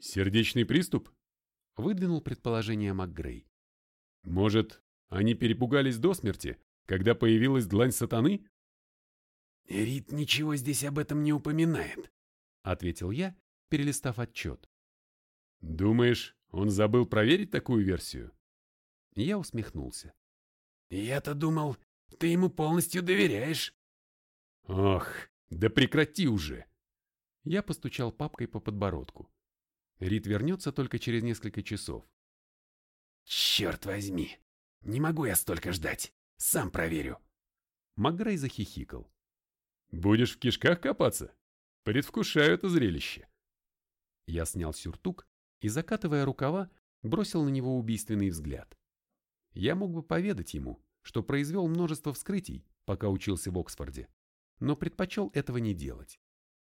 «Сердечный приступ?» — выдвинул предположение МакГрей. «Может, они перепугались до смерти, когда появилась длань сатаны?» «Рид ничего здесь об этом не упоминает», — ответил я, перелистав отчет. «Думаешь, он забыл проверить такую версию?» Я усмехнулся. «Я-то думал, ты ему полностью доверяешь». «Ох, да прекрати уже!» Я постучал папкой по подбородку. Рид вернется только через несколько часов. «Черт возьми! Не могу я столько ждать. Сам проверю». Макгрей захихикал. «Будешь в кишках копаться?» Предвкушаю это зрелище. Я снял сюртук и, закатывая рукава, бросил на него убийственный взгляд. Я мог бы поведать ему, что произвел множество вскрытий, пока учился в Оксфорде, но предпочел этого не делать.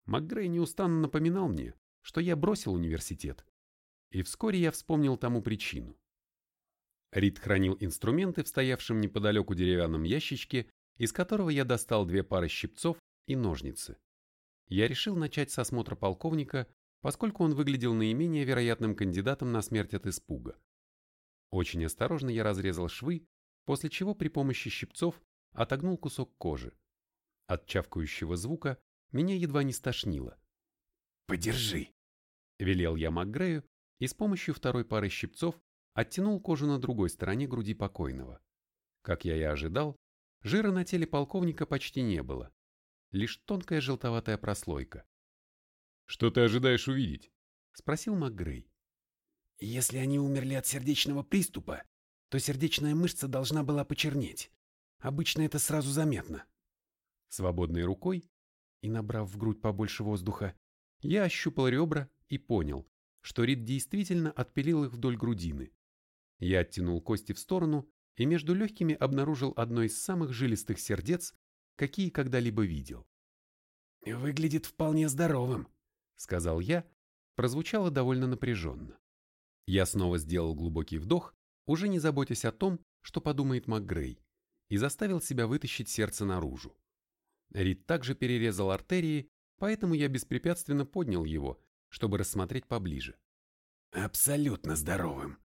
МакГрей неустанно напоминал мне, что я бросил университет, и вскоре я вспомнил тому причину. Рид хранил инструменты в стоявшем неподалеку деревянном ящичке, из которого я достал две пары щипцов и ножницы я решил начать с осмотра полковника, поскольку он выглядел наименее вероятным кандидатом на смерть от испуга. Очень осторожно я разрезал швы, после чего при помощи щипцов отогнул кусок кожи. От чавкающего звука меня едва не стошнило. «Подержи!» – велел я МакГрею и с помощью второй пары щипцов оттянул кожу на другой стороне груди покойного. Как я и ожидал, жира на теле полковника почти не было лишь тонкая желтоватая прослойка. «Что ты ожидаешь увидеть?» — спросил МакГрей. «Если они умерли от сердечного приступа, то сердечная мышца должна была почернеть. Обычно это сразу заметно». Свободной рукой и набрав в грудь побольше воздуха, я ощупал ребра и понял, что Рид действительно отпилил их вдоль грудины. Я оттянул кости в сторону и между легкими обнаружил одно из самых жилистых сердец, какие когда-либо видел. «Выглядит вполне здоровым», — сказал я, прозвучало довольно напряженно. Я снова сделал глубокий вдох, уже не заботясь о том, что подумает МакГрей, и заставил себя вытащить сердце наружу. Рид также перерезал артерии, поэтому я беспрепятственно поднял его, чтобы рассмотреть поближе. Абсолютно здоровым.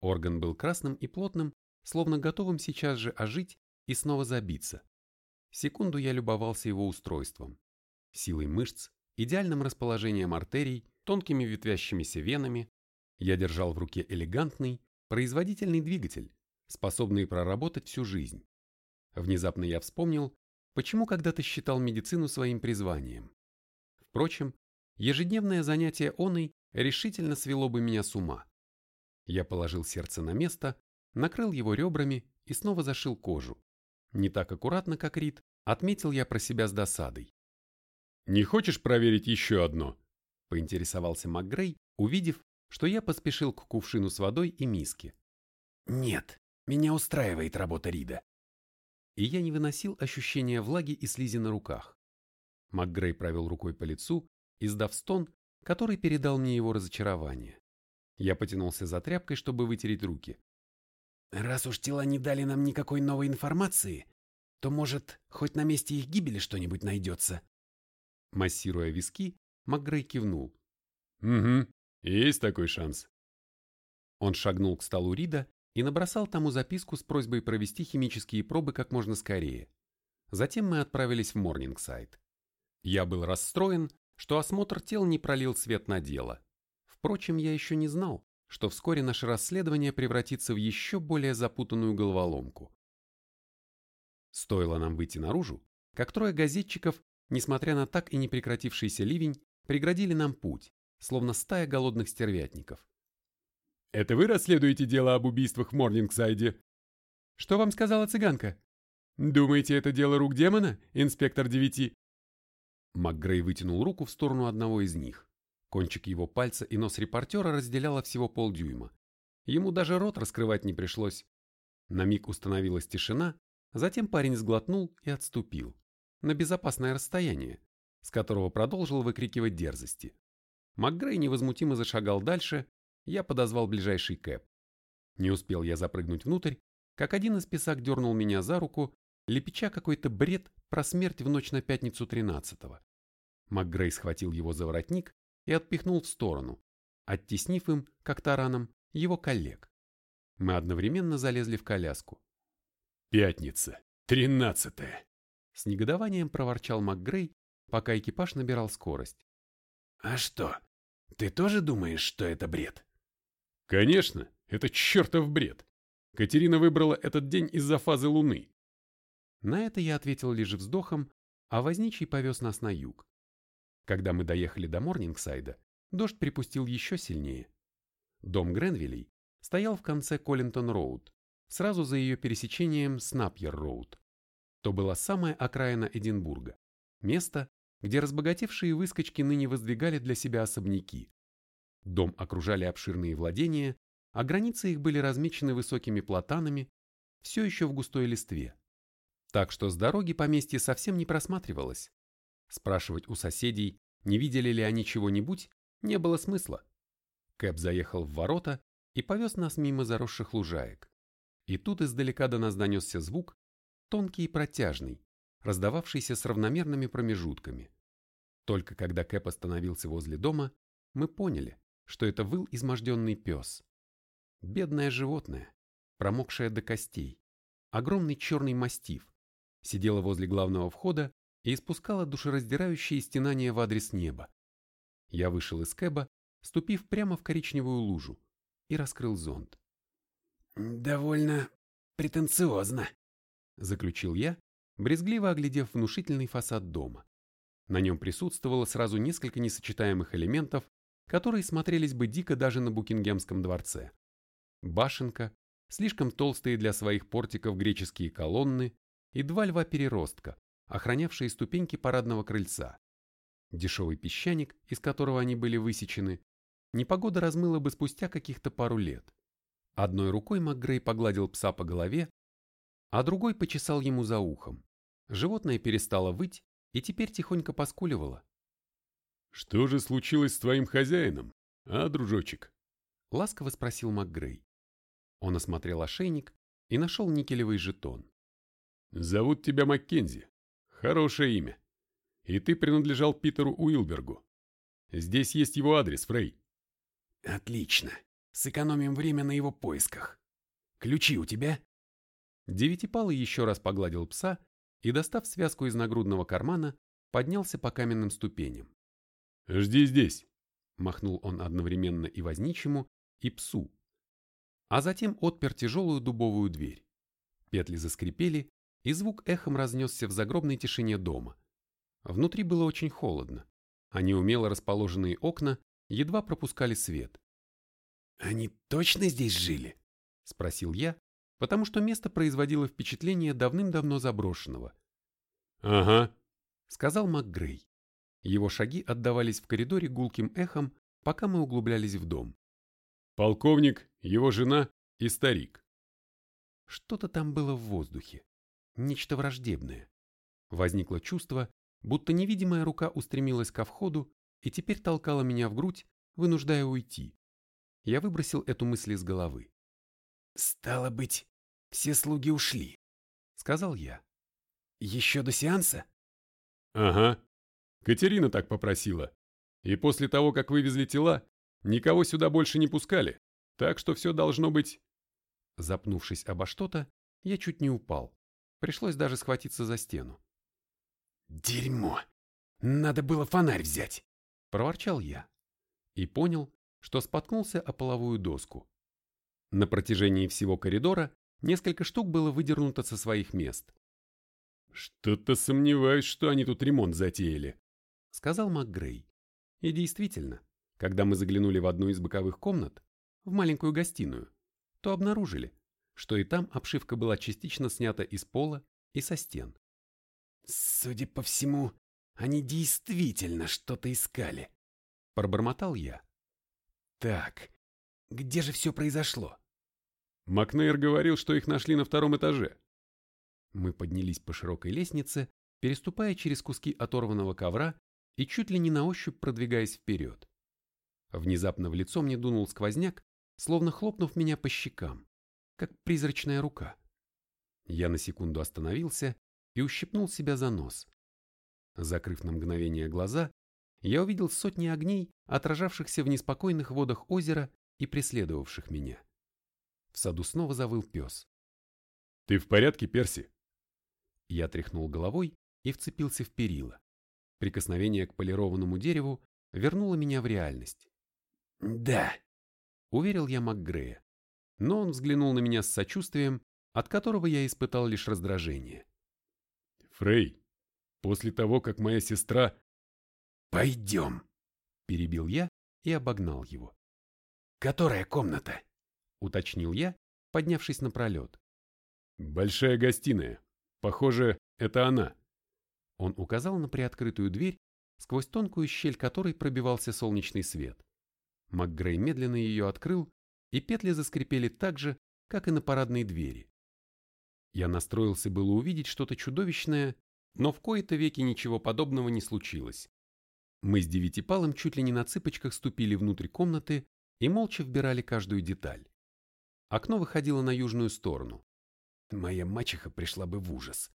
Орган был красным и плотным, словно готовым сейчас же ожить и снова забиться. Секунду я любовался его устройством. Силой мышц, идеальным расположением артерий, тонкими ветвящимися венами, я держал в руке элегантный, производительный двигатель, способный проработать всю жизнь. Внезапно я вспомнил, почему когда-то считал медицину своим призванием. Впрочем, ежедневное занятие оной решительно свело бы меня с ума. Я положил сердце на место, накрыл его ребрами и снова зашил кожу. Не так аккуратно, как Рид, отметил я про себя с досадой. «Не хочешь проверить еще одно?» – поинтересовался МакГрей, увидев, что я поспешил к кувшину с водой и миске. «Нет, меня устраивает работа Рида». И я не выносил ощущения влаги и слизи на руках. МакГрей провел рукой по лицу, издав стон, который передал мне его разочарование. Я потянулся за тряпкой, чтобы вытереть руки. «Раз уж тела не дали нам никакой новой информации, то, может, хоть на месте их гибели что-нибудь найдется?» Массируя виски, МакГрей кивнул. «Угу, есть такой шанс». Он шагнул к столу Рида и набросал тому записку с просьбой провести химические пробы как можно скорее. Затем мы отправились в Морнингсайд. Я был расстроен, что осмотр тел не пролил свет на дело. Впрочем, я еще не знал, что вскоре наше расследование превратится в еще более запутанную головоломку. Стоило нам выйти наружу, как трое газетчиков, несмотря на так и не прекратившийся ливень, преградили нам путь, словно стая голодных стервятников. «Это вы расследуете дело об убийствах в Морнингсайде?» «Что вам сказала цыганка?» «Думаете, это дело рук демона, инспектор девяти?» МакГрей вытянул руку в сторону одного из них. Кончик его пальца и нос репортера разделяло всего полдюйма. Ему даже рот раскрывать не пришлось. На миг установилась тишина, Затем парень сглотнул и отступил. На безопасное расстояние, с которого продолжил выкрикивать дерзости. МакГрей невозмутимо зашагал дальше, я подозвал ближайший кэп. Не успел я запрыгнуть внутрь, как один из писак дернул меня за руку, лепеча какой-то бред про смерть в ночь на пятницу 13-го. МакГрей схватил его за воротник и отпихнул в сторону, оттеснив им, как тараном, его коллег. Мы одновременно залезли в коляску. Пятница, тринадцатая. С негодованием проворчал МакГрей, пока экипаж набирал скорость. А что, ты тоже думаешь, что это бред? Конечно, это чертов бред. Катерина выбрала этот день из-за фазы Луны. На это я ответил лишь вздохом, а возничий повез нас на юг. Когда мы доехали до Морнингсайда, дождь припустил еще сильнее. Дом Гренвиллей стоял в конце Коллинтон-Роуд, сразу за ее пересечением с Напьер-Роуд. То была самая окраина Эдинбурга, место, где разбогатевшие выскочки ныне воздвигали для себя особняки. Дом окружали обширные владения, а границы их были размечены высокими платанами, все еще в густой листве. Так что с дороги поместье совсем не просматривалось. Спрашивать у соседей, не видели ли они чего-нибудь, не было смысла. Кэп заехал в ворота и повез нас мимо заросших лужаек. И тут издалека до нас донесся звук, тонкий и протяжный, раздававшийся с равномерными промежутками. Только когда Кэп остановился возле дома, мы поняли, что это выл изможденный пес. Бедное животное, промокшее до костей, огромный черный мастиф, сидела возле главного входа и испускала душераздирающие стенания в адрес неба. Я вышел из Кэба, ступив прямо в коричневую лужу, и раскрыл зонт. «Довольно претенциозно», — заключил я, брезгливо оглядев внушительный фасад дома. На нем присутствовало сразу несколько несочетаемых элементов, которые смотрелись бы дико даже на Букингемском дворце. Башенка, слишком толстые для своих портиков греческие колонны и два льва-переростка, охранявшие ступеньки парадного крыльца. Дешевый песчаник, из которого они были высечены, непогода размыла бы спустя каких-то пару лет. Одной рукой МакГрей погладил пса по голове, а другой почесал ему за ухом. Животное перестало выть и теперь тихонько поскуливало. «Что же случилось с твоим хозяином, а, дружочек?» Ласково спросил МакГрей. Он осмотрел ошейник и нашел никелевый жетон. «Зовут тебя Маккензи. Хорошее имя. И ты принадлежал Питеру Уилбергу. Здесь есть его адрес, Фрей». «Отлично. Сэкономим время на его поисках. Ключи у тебя?» Девятипалый еще раз погладил пса и, достав связку из нагрудного кармана, поднялся по каменным ступеням. «Жди здесь», — махнул он одновременно и возничему, и псу. А затем отпер тяжелую дубовую дверь. Петли заскрипели, и звук эхом разнесся в загробной тишине дома. Внутри было очень холодно, а неумело расположенные окна едва пропускали свет. «Они точно здесь жили?» — спросил я, потому что место производило впечатление давным-давно заброшенного. «Ага», — сказал МакГрей. Его шаги отдавались в коридоре гулким эхом, пока мы углублялись в дом. «Полковник, его жена и старик». Что-то там было в воздухе, нечто враждебное. Возникло чувство, будто невидимая рука устремилась ко входу и теперь толкала меня в грудь, вынуждая уйти. Я выбросил эту мысль из головы. «Стало быть, все слуги ушли», — сказал я. «Еще до сеанса?» «Ага. Катерина так попросила. И после того, как вывезли тела, никого сюда больше не пускали, так что все должно быть...» Запнувшись обо что-то, я чуть не упал. Пришлось даже схватиться за стену. «Дерьмо! Надо было фонарь взять!» — проворчал я. И понял, что споткнулся о половую доску. На протяжении всего коридора несколько штук было выдернуто со своих мест. «Что-то сомневаюсь, что они тут ремонт затеяли», — сказал МакГрей. И действительно, когда мы заглянули в одну из боковых комнат, в маленькую гостиную, то обнаружили, что и там обшивка была частично снята из пола и со стен. «Судя по всему, они действительно что-то искали», — пробормотал я. «Так, где же все произошло? Макнейр говорил, что их нашли на втором этаже. Мы поднялись по широкой лестнице, переступая через куски оторванного ковра и чуть ли не на ощупь продвигаясь вперед. Внезапно в лицо мне дунул сквозняк, словно хлопнув меня по щекам, как призрачная рука. Я на секунду остановился и ущипнул себя за нос. Закрыв на мгновение глаза, я увидел сотни огней, отражавшихся в неспокойных водах озера и преследовавших меня. В саду снова завыл пес. «Ты в порядке, Перси?» Я тряхнул головой и вцепился в перила. Прикосновение к полированному дереву вернуло меня в реальность. «Да», — уверил я МакГрея. Но он взглянул на меня с сочувствием, от которого я испытал лишь раздражение. «Фрей, после того, как моя сестра...» «Пойдем», — перебил я и обогнал его. «Которая комната?» — уточнил я, поднявшись на пролет. «Большая гостиная. Похоже, это она». Он указал на приоткрытую дверь, сквозь тонкую щель которой пробивался солнечный свет. МакГрей медленно ее открыл, и петли заскрипели так же, как и на парадной двери. Я настроился было увидеть что-то чудовищное, но в кои-то веки ничего подобного не случилось. Мы с девятипалом чуть ли не на цыпочках ступили внутрь комнаты и молча вбирали каждую деталь. Окно выходило на южную сторону. Моя мачеха пришла бы в ужас.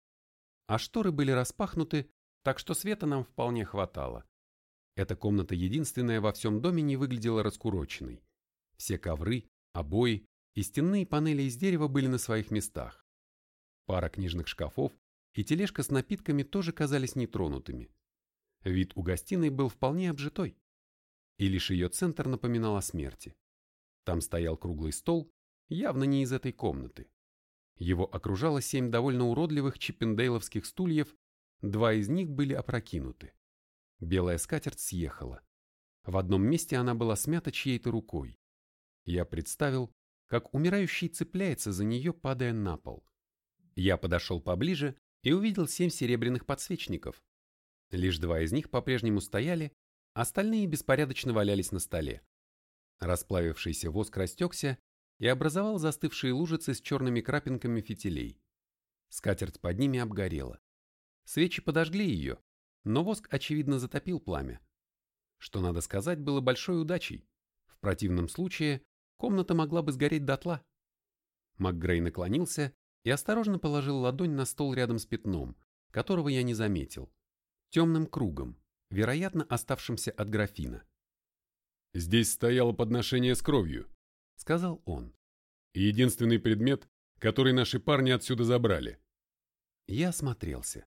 А шторы были распахнуты, так что света нам вполне хватало. Эта комната единственная во всем доме не выглядела раскуроченной. Все ковры, обои и стенные панели из дерева были на своих местах. Пара книжных шкафов и тележка с напитками тоже казались нетронутыми. Вид у гостиной был вполне обжитой и лишь ее центр напоминал о смерти. Там стоял круглый стол, явно не из этой комнаты. Его окружало семь довольно уродливых чиппендейловских стульев, два из них были опрокинуты. Белая скатерть съехала. В одном месте она была смята чьей-то рукой. Я представил, как умирающий цепляется за нее, падая на пол. Я подошел поближе и увидел семь серебряных подсвечников. Лишь два из них по-прежнему стояли, Остальные беспорядочно валялись на столе. Расплавившийся воск растекся и образовал застывшие лужицы с черными крапинками фитилей. Скатерть под ними обгорела. Свечи подожгли ее, но воск, очевидно, затопил пламя. Что, надо сказать, было большой удачей. В противном случае комната могла бы сгореть дотла. МакГрей наклонился и осторожно положил ладонь на стол рядом с пятном, которого я не заметил, темным кругом, вероятно, оставшимся от графина. «Здесь стояло подношение с кровью», — сказал он. «Единственный предмет, который наши парни отсюда забрали». Я осмотрелся.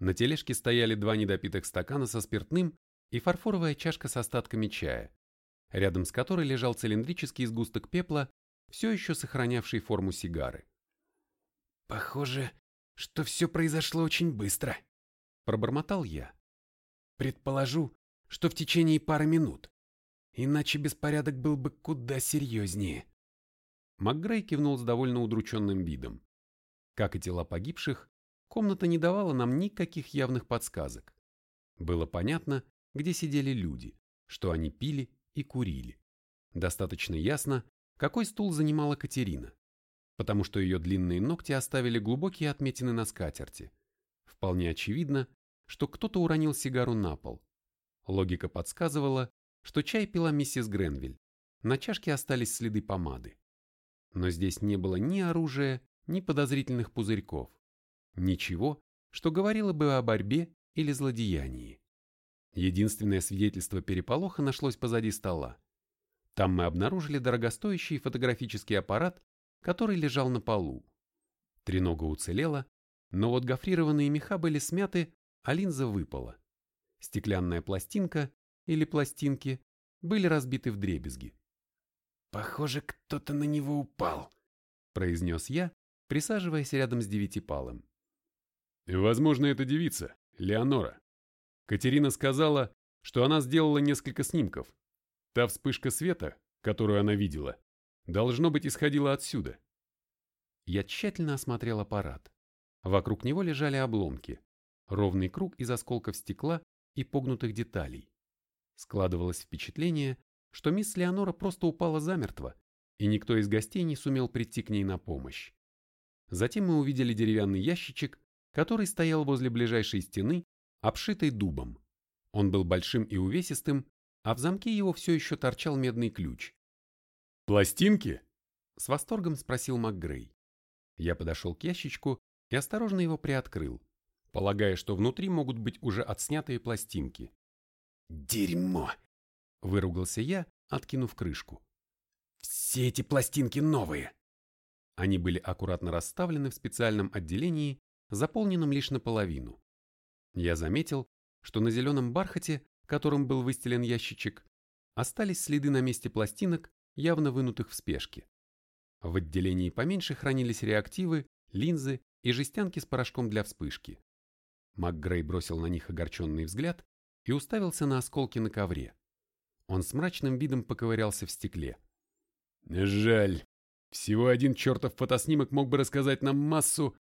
На тележке стояли два недопитых стакана со спиртным и фарфоровая чашка с остатками чая, рядом с которой лежал цилиндрический сгусток пепла, все еще сохранявший форму сигары. «Похоже, что все произошло очень быстро», — пробормотал я. «Предположу, что в течение пары минут, иначе беспорядок был бы куда серьезнее». МакГрей кивнул с довольно удрученным видом. Как и тела погибших, комната не давала нам никаких явных подсказок. Было понятно, где сидели люди, что они пили и курили. Достаточно ясно, какой стул занимала Катерина, потому что ее длинные ногти оставили глубокие отметины на скатерти. Вполне очевидно, что кто-то уронил сигару на пол. Логика подсказывала, что чай пила миссис Гренвиль. На чашке остались следы помады. Но здесь не было ни оружия, ни подозрительных пузырьков. Ничего, что говорило бы о борьбе или злодеянии. Единственное свидетельство переполоха нашлось позади стола. Там мы обнаружили дорогостоящий фотографический аппарат, который лежал на полу. Тренога уцелела, но вот гофрированные меха были смяты, а линза выпала. Стеклянная пластинка или пластинки были разбиты в дребезги. «Похоже, кто-то на него упал», — произнес я, присаживаясь рядом с девятипалым. «Возможно, это девица, Леонора», Катерина сказала, что она сделала несколько снимков. Та вспышка света, которую она видела, должно быть исходила отсюда. Я тщательно осмотрел аппарат. Вокруг него лежали обломки, ровный круг из осколков стекла и погнутых деталей. Складывалось впечатление, что мисс Леонора просто упала замертво, и никто из гостей не сумел прийти к ней на помощь. Затем мы увидели деревянный ящичек, который стоял возле ближайшей стены обшитый дубом. Он был большим и увесистым, а в замке его все еще торчал медный ключ. «Пластинки?» — с восторгом спросил МакГрей. Я подошел к ящичку и осторожно его приоткрыл, полагая, что внутри могут быть уже отснятые пластинки. «Дерьмо!» — выругался я, откинув крышку. «Все эти пластинки новые!» Они были аккуратно расставлены в специальном отделении, заполненном лишь наполовину. Я заметил, что на зеленом бархате, которым был выстелен ящичек, остались следы на месте пластинок, явно вынутых в спешке. В отделении поменьше хранились реактивы, линзы и жестянки с порошком для вспышки. МакГрей бросил на них огорченный взгляд и уставился на осколки на ковре. Он с мрачным видом поковырялся в стекле. «Жаль. Всего один чертов фотоснимок мог бы рассказать нам массу...»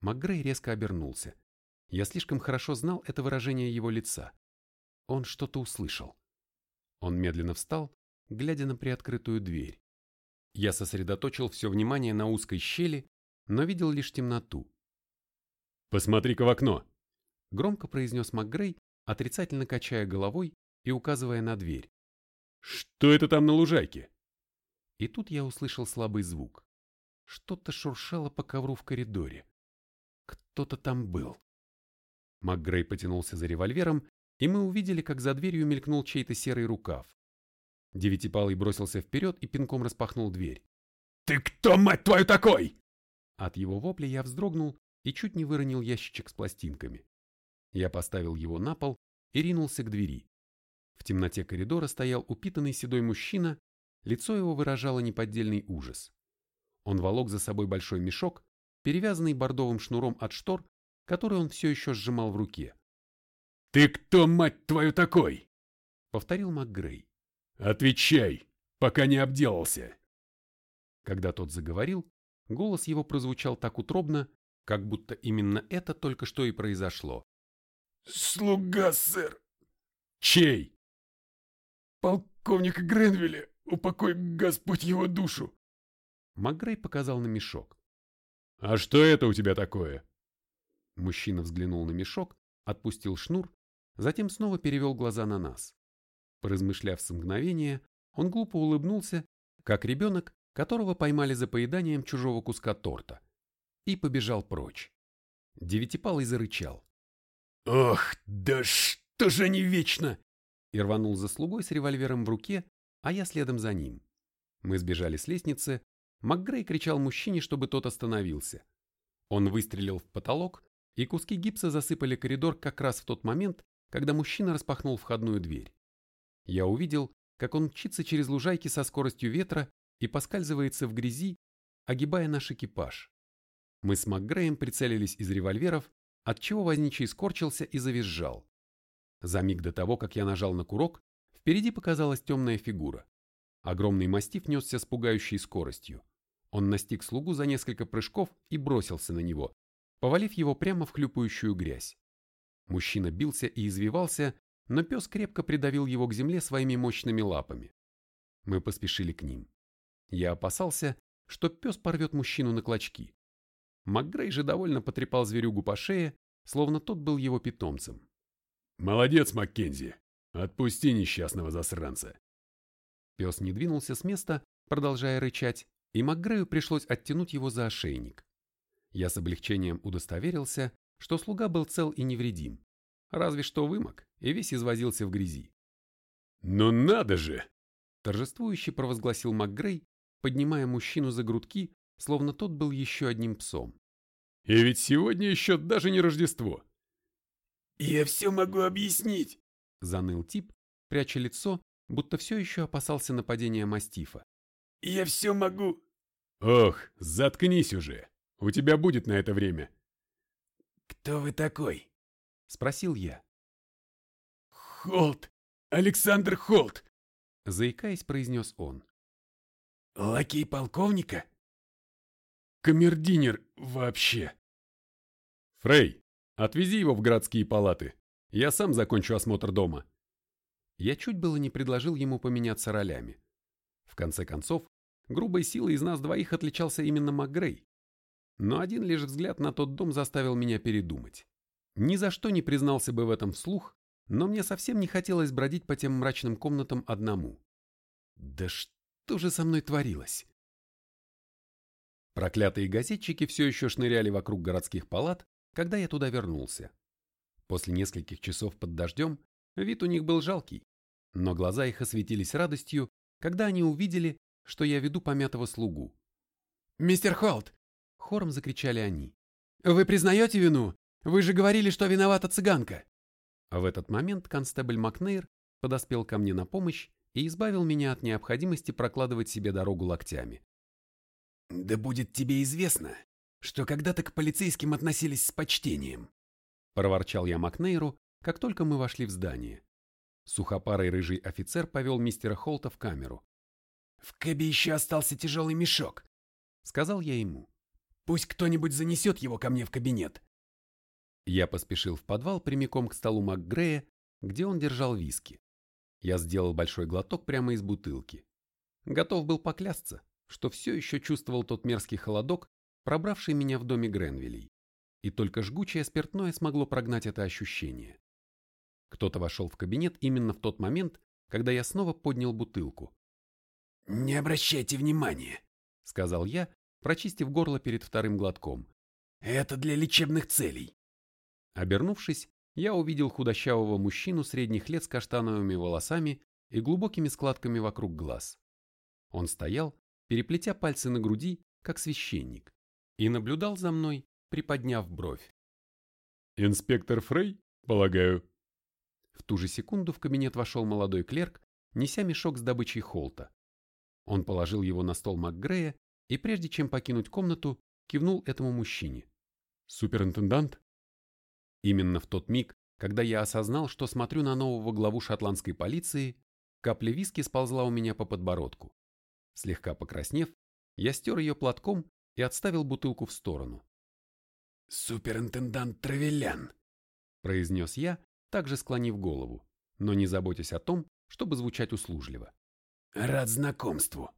МакГрей резко обернулся. Я слишком хорошо знал это выражение его лица. Он что-то услышал. Он медленно встал, глядя на приоткрытую дверь. Я сосредоточил все внимание на узкой щели, но видел лишь темноту. «Посмотри-ка в окно!» Громко произнес МакГрей, отрицательно качая головой и указывая на дверь. «Что это там на лужайке?» И тут я услышал слабый звук. Что-то шуршало по ковру в коридоре. Кто-то там был. МакГрей потянулся за револьвером, и мы увидели, как за дверью мелькнул чей-то серый рукав. Девятипалый бросился вперед и пинком распахнул дверь. «Ты кто, мать твою, такой?» От его вопля я вздрогнул и чуть не выронил ящичек с пластинками. Я поставил его на пол и ринулся к двери. В темноте коридора стоял упитанный седой мужчина, лицо его выражало неподдельный ужас. Он волок за собой большой мешок, перевязанный бордовым шнуром от штор который он все еще сжимал в руке. «Ты кто, мать твою, такой?» — повторил МакГрей. «Отвечай, пока не обделался!» Когда тот заговорил, голос его прозвучал так утробно, как будто именно это только что и произошло. «Слуга, сэр!» «Чей?» «Полковника Гренвилля, упокой Господь его душу!» МакГрей показал на мешок. «А что это у тебя такое?» Мужчина взглянул на мешок, отпустил шнур, затем снова перевел глаза на нас. Поразмышляв с мгновения, он глупо улыбнулся как ребенок, которого поймали за поеданием чужого куска торта, и побежал прочь. Девятипалый зарычал. «Ох, да что же они вечно!» и рванул за слугой с револьвером в руке, а я следом за ним. Мы сбежали с лестницы, МакГрей кричал мужчине, чтобы тот остановился. Он выстрелил в потолок, и куски гипса засыпали коридор как раз в тот момент, когда мужчина распахнул входную дверь. Я увидел, как он мчится через лужайки со скоростью ветра и поскальзывается в грязи, огибая наш экипаж. Мы с МакГреем прицелились из револьверов, отчего возничий скорчился и завизжал. За миг до того, как я нажал на курок, впереди показалась темная фигура. Огромный мастиф несся с пугающей скоростью. Он настиг слугу за несколько прыжков и бросился на него, повалив его прямо в хлюпающую грязь. Мужчина бился и извивался, но пес крепко придавил его к земле своими мощными лапами. Мы поспешили к ним. Я опасался, что пес порвет мужчину на клочки. МакГрей же довольно потрепал зверюгу по шее, словно тот был его питомцем. «Молодец, Маккензи! Отпусти несчастного засранца!» Пес не двинулся с места, продолжая рычать, и МакГрею пришлось оттянуть его за ошейник. Я с облегчением удостоверился, что слуга был цел и невредим, разве что вымок и весь извозился в грязи. «Ну надо же!» торжествующе провозгласил МакГрей, поднимая мужчину за грудки, словно тот был еще одним псом. «И ведь сегодня еще даже не Рождество!» «Я все могу объяснить!» — заныл тип, пряча лицо, будто все еще опасался нападения мастифа. «Я все могу!» «Ох, заткнись уже! У тебя будет на это время!» «Кто вы такой?» — спросил я. «Холт! Александр Холт!» — заикаясь, произнес он. «Лакей полковника?» «Камердинер вообще!» «Фрей, Отвези его в городские палаты. Я сам закончу осмотр дома. Я чуть было не предложил ему поменяться ролями. В конце концов, грубой силой из нас двоих отличался именно МакГрей. Но один лишь взгляд на тот дом заставил меня передумать. Ни за что не признался бы в этом вслух, но мне совсем не хотелось бродить по тем мрачным комнатам одному. Да что же со мной творилось? Проклятые газетчики все еще шныряли вокруг городских палат, когда я туда вернулся. После нескольких часов под дождем вид у них был жалкий, но глаза их осветились радостью, когда они увидели, что я веду помятого слугу. «Мистер Холт!» — хором закричали они. «Вы признаете вину? Вы же говорили, что виновата цыганка!» В этот момент констебль Макнейр подоспел ко мне на помощь и избавил меня от необходимости прокладывать себе дорогу локтями. «Да будет тебе известно, что когда-то к полицейским относились с почтением. Проворчал я Макнейру, как только мы вошли в здание. Сухопарый рыжий офицер повел мистера Холта в камеру. «В кэбе еще остался тяжелый мешок», — сказал я ему. «Пусть кто-нибудь занесет его ко мне в кабинет». Я поспешил в подвал прямиком к столу МакГрея, где он держал виски. Я сделал большой глоток прямо из бутылки. Готов был поклясться, что все еще чувствовал тот мерзкий холодок, пробравший меня в доме Гренвилей, и только жгучее спиртное смогло прогнать это ощущение. Кто-то вошел в кабинет именно в тот момент, когда я снова поднял бутылку. «Не обращайте внимания», — сказал я, прочистив горло перед вторым глотком. «Это для лечебных целей». Обернувшись, я увидел худощавого мужчину средних лет с каштановыми волосами и глубокими складками вокруг глаз. Он стоял, переплетя пальцы на груди, как священник и наблюдал за мной, приподняв бровь. «Инспектор Фрей, полагаю?» В ту же секунду в кабинет вошел молодой клерк, неся мешок с добычей холта. Он положил его на стол МакГрея и, прежде чем покинуть комнату, кивнул этому мужчине. «Суперинтендант?» Именно в тот миг, когда я осознал, что смотрю на нового главу шотландской полиции, капля виски сползла у меня по подбородку. Слегка покраснев, я стер ее платком и отставил бутылку в сторону. «Суперинтендант Травелян», — произнес я, также склонив голову, но не заботясь о том, чтобы звучать услужливо. «Рад знакомству».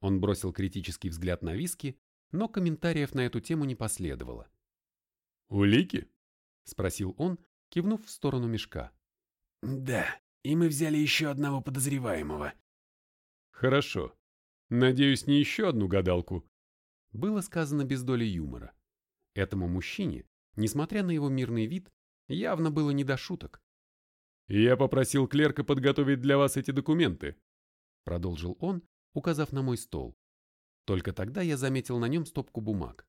Он бросил критический взгляд на виски, но комментариев на эту тему не последовало. «Улики?» — спросил он, кивнув в сторону мешка. «Да, и мы взяли еще одного подозреваемого». «Хорошо. Надеюсь, не еще одну гадалку. Было сказано без доли юмора. Этому мужчине, несмотря на его мирный вид, явно было не до шуток. «Я попросил клерка подготовить для вас эти документы», продолжил он, указав на мой стол. Только тогда я заметил на нем стопку бумаг.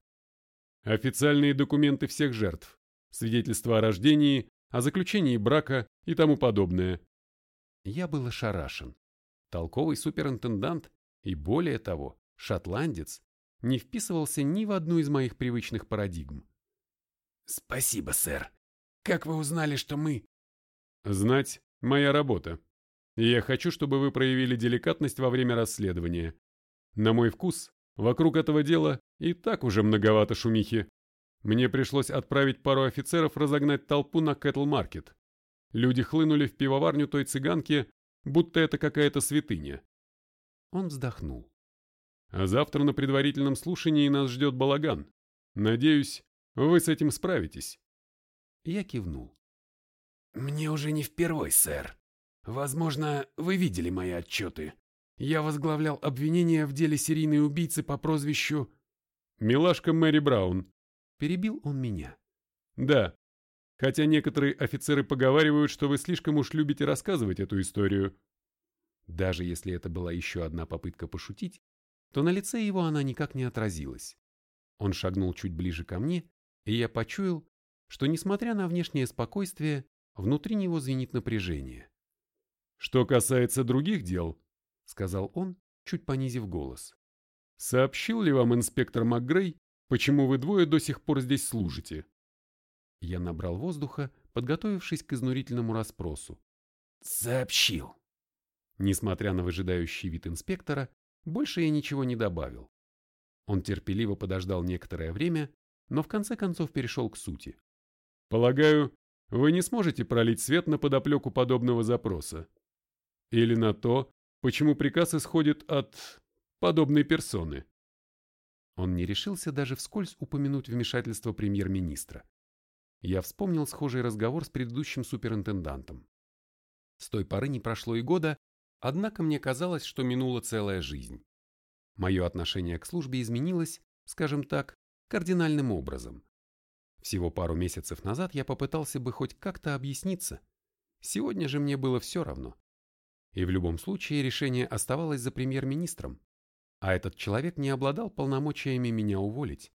«Официальные документы всех жертв, свидетельства о рождении, о заключении брака и тому подобное». Я был ошарашен. Толковый суперинтендант и, более того, шотландец не вписывался ни в одну из моих привычных парадигм. «Спасибо, сэр. Как вы узнали, что мы...» «Знать — моя работа. Я хочу, чтобы вы проявили деликатность во время расследования. На мой вкус, вокруг этого дела и так уже многовато шумихи. Мне пришлось отправить пару офицеров разогнать толпу на Кэтл-маркет. Люди хлынули в пивоварню той цыганки, будто это какая-то святыня. Он вздохнул. А завтра на предварительном слушании нас ждет балаган. Надеюсь, вы с этим справитесь. Я кивнул. Мне уже не впервой, сэр. Возможно, вы видели мои отчеты. Я возглавлял обвинение в деле серийной убийцы по прозвищу... Милашка Мэри Браун. Перебил он меня. Да. Хотя некоторые офицеры поговаривают, что вы слишком уж любите рассказывать эту историю. Даже если это была еще одна попытка пошутить, то на лице его она никак не отразилась. Он шагнул чуть ближе ко мне, и я почуял, что, несмотря на внешнее спокойствие, внутри него звенит напряжение. «Что касается других дел», — сказал он, чуть понизив голос, — «сообщил ли вам инспектор МакГрей, почему вы двое до сих пор здесь служите?» Я набрал воздуха, подготовившись к изнурительному расспросу. «Сообщил». Несмотря на выжидающий вид инспектора, больше я ничего не добавил. Он терпеливо подождал некоторое время, но в конце концов перешел к сути. «Полагаю, вы не сможете пролить свет на подоплеку подобного запроса? Или на то, почему приказ исходит от подобной персоны?» Он не решился даже вскользь упомянуть вмешательство премьер-министра. Я вспомнил схожий разговор с предыдущим суперинтендантом. С той поры не прошло и года, Однако мне казалось, что минула целая жизнь. Мое отношение к службе изменилось, скажем так, кардинальным образом. Всего пару месяцев назад я попытался бы хоть как-то объясниться. Сегодня же мне было все равно. И в любом случае решение оставалось за премьер-министром, а этот человек не обладал полномочиями меня уволить.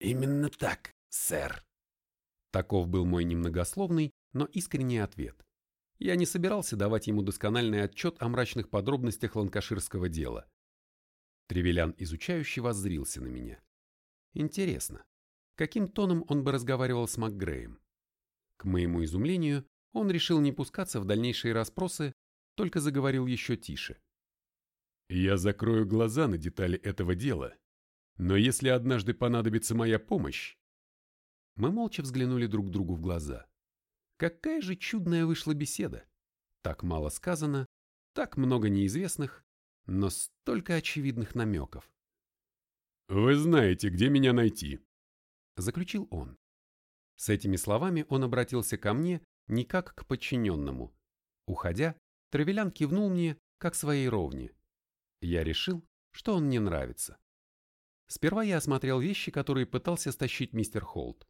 «Именно так, сэр». Таков был мой немногословный, но искренний ответ. Я не собирался давать ему доскональный отчет о мрачных подробностях ланкаширского дела. Тревелян изучающий воззрился на меня. Интересно, каким тоном он бы разговаривал с МакГреем? К моему изумлению, он решил не пускаться в дальнейшие расспросы, только заговорил еще тише. «Я закрою глаза на детали этого дела, но если однажды понадобится моя помощь...» Мы молча взглянули друг другу в глаза. Какая же чудная вышла беседа. Так мало сказано, так много неизвестных, но столько очевидных намеков. «Вы знаете, где меня найти», — заключил он. С этими словами он обратился ко мне не как к подчиненному. Уходя, Травелян кивнул мне, как своей ровне. Я решил, что он мне нравится. Сперва я осмотрел вещи, которые пытался стащить мистер Холт.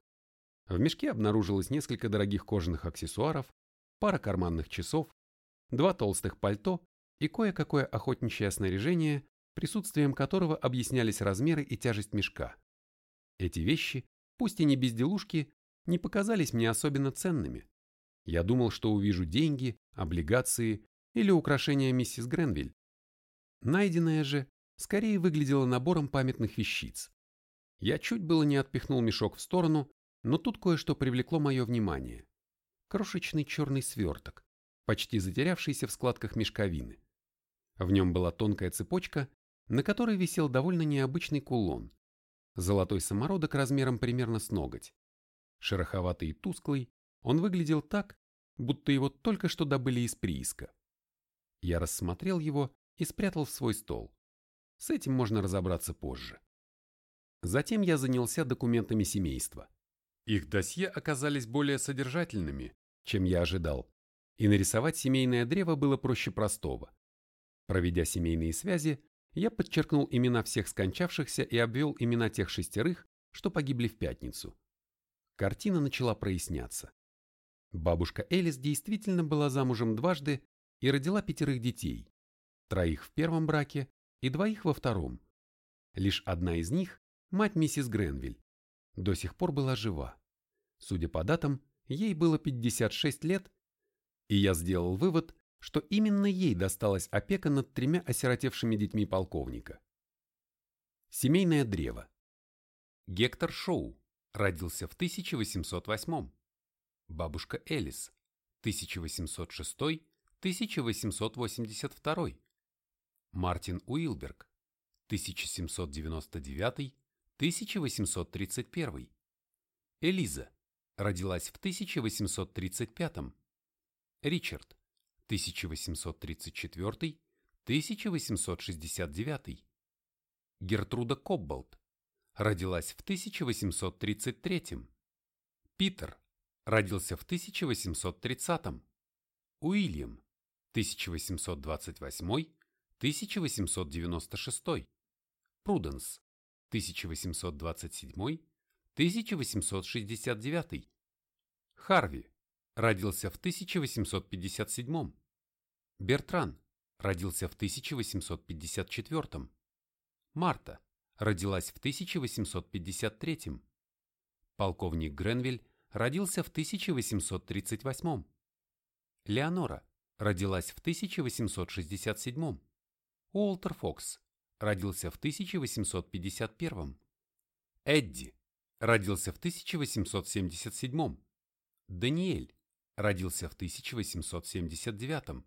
В мешке обнаружилось несколько дорогих кожаных аксессуаров, пара карманных часов, два толстых пальто и кое-какое охотничье снаряжение, присутствием которого объяснялись размеры и тяжесть мешка. Эти вещи, пусть и не безделушки, не показались мне особенно ценными. Я думал, что увижу деньги, облигации или украшения миссис Гренвиль. Найденное же скорее выглядело набором памятных вещиц. Я чуть было не отпихнул мешок в сторону, но тут кое-что привлекло мое внимание. Крошечный черный сверток, почти затерявшийся в складках мешковины. В нем была тонкая цепочка, на которой висел довольно необычный кулон. Золотой самородок размером примерно с ноготь. Шероховатый и тусклый, он выглядел так, будто его только что добыли из прииска. Я рассмотрел его и спрятал в свой стол. С этим можно разобраться позже. Затем я занялся документами семейства. Их досье оказались более содержательными, чем я ожидал, и нарисовать семейное древо было проще простого. Проведя семейные связи, я подчеркнул имена всех скончавшихся и обвел имена тех шестерых, что погибли в пятницу. Картина начала проясняться. Бабушка Элис действительно была замужем дважды и родила пятерых детей, троих в первом браке и двоих во втором. Лишь одна из них, мать миссис Гренвиль, до сих пор была жива. Судя по датам, ей было 56 лет, и я сделал вывод, что именно ей досталась опека над тремя осиротевшими детьми полковника. Семейное древо. Гектор Шоу родился в 1808 Бабушка Элис 1806-1882 Мартин Уилберг 1799-1831 Элиза родилась в 1835 Ричард 1834-1869 Гертруда Кобболт родилась в 1833 Питер родился в 1830 Уильям 1828-1896 Пруденс 1827-1869 Харви родился в 1857 Бертран родился в 1854 Марта родилась в 1853 Полковник Гренвиль родился в 1838 Леонора родилась в 1867 Уолтер Фокс родился в 1851 Эдди родился в 1877 Даниэль родился в 1879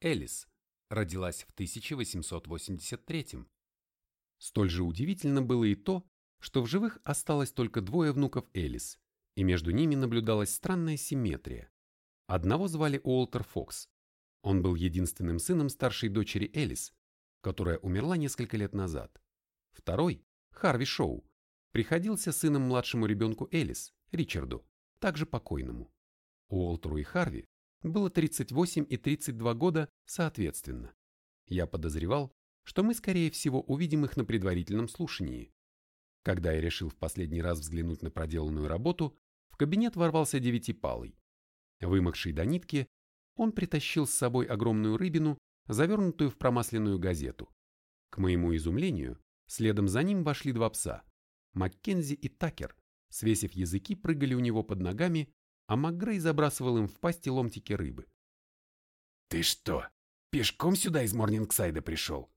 Элис родилась в 1883 Столь же удивительно было и то, что в живых осталось только двое внуков Элис, и между ними наблюдалась странная симметрия. Одного звали Уолтер Фокс. Он был единственным сыном старшей дочери Элис, которая умерла несколько лет назад. Второй, Харви Шоу, приходился сыном младшему ребенку Элис, Ричарду, также покойному. Уолтеру и Харви было 38 и 32 года соответственно. Я подозревал, что мы, скорее всего, увидим их на предварительном слушании. Когда я решил в последний раз взглянуть на проделанную работу, в кабинет ворвался девятипалый. Вымокший до нитки, он притащил с собой огромную рыбину, завернутую в промасленную газету. К моему изумлению, следом за ним вошли два пса. Маккензи и Такер, свесив языки, прыгали у него под ногами, а МакГрей забрасывал им в пасти ломтики рыбы. «Ты что, пешком сюда из Морнингсайда пришел?»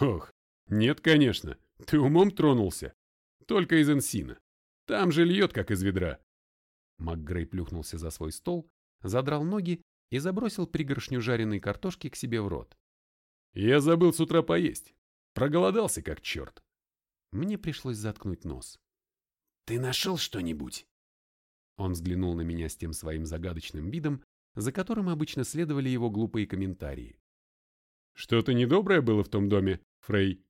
«Ох, нет, конечно, ты умом тронулся. Только из Энсина. Там же льет, как из ведра». МакГрей плюхнулся за свой стол, задрал ноги и забросил пригоршню жареной картошки к себе в рот. «Я забыл с утра поесть. Проголодался, как черт». Мне пришлось заткнуть нос. «Ты нашел что-нибудь?» Он взглянул на меня с тем своим загадочным видом, за которым обычно следовали его глупые комментарии. «Что-то недоброе было в том доме, Фрей?»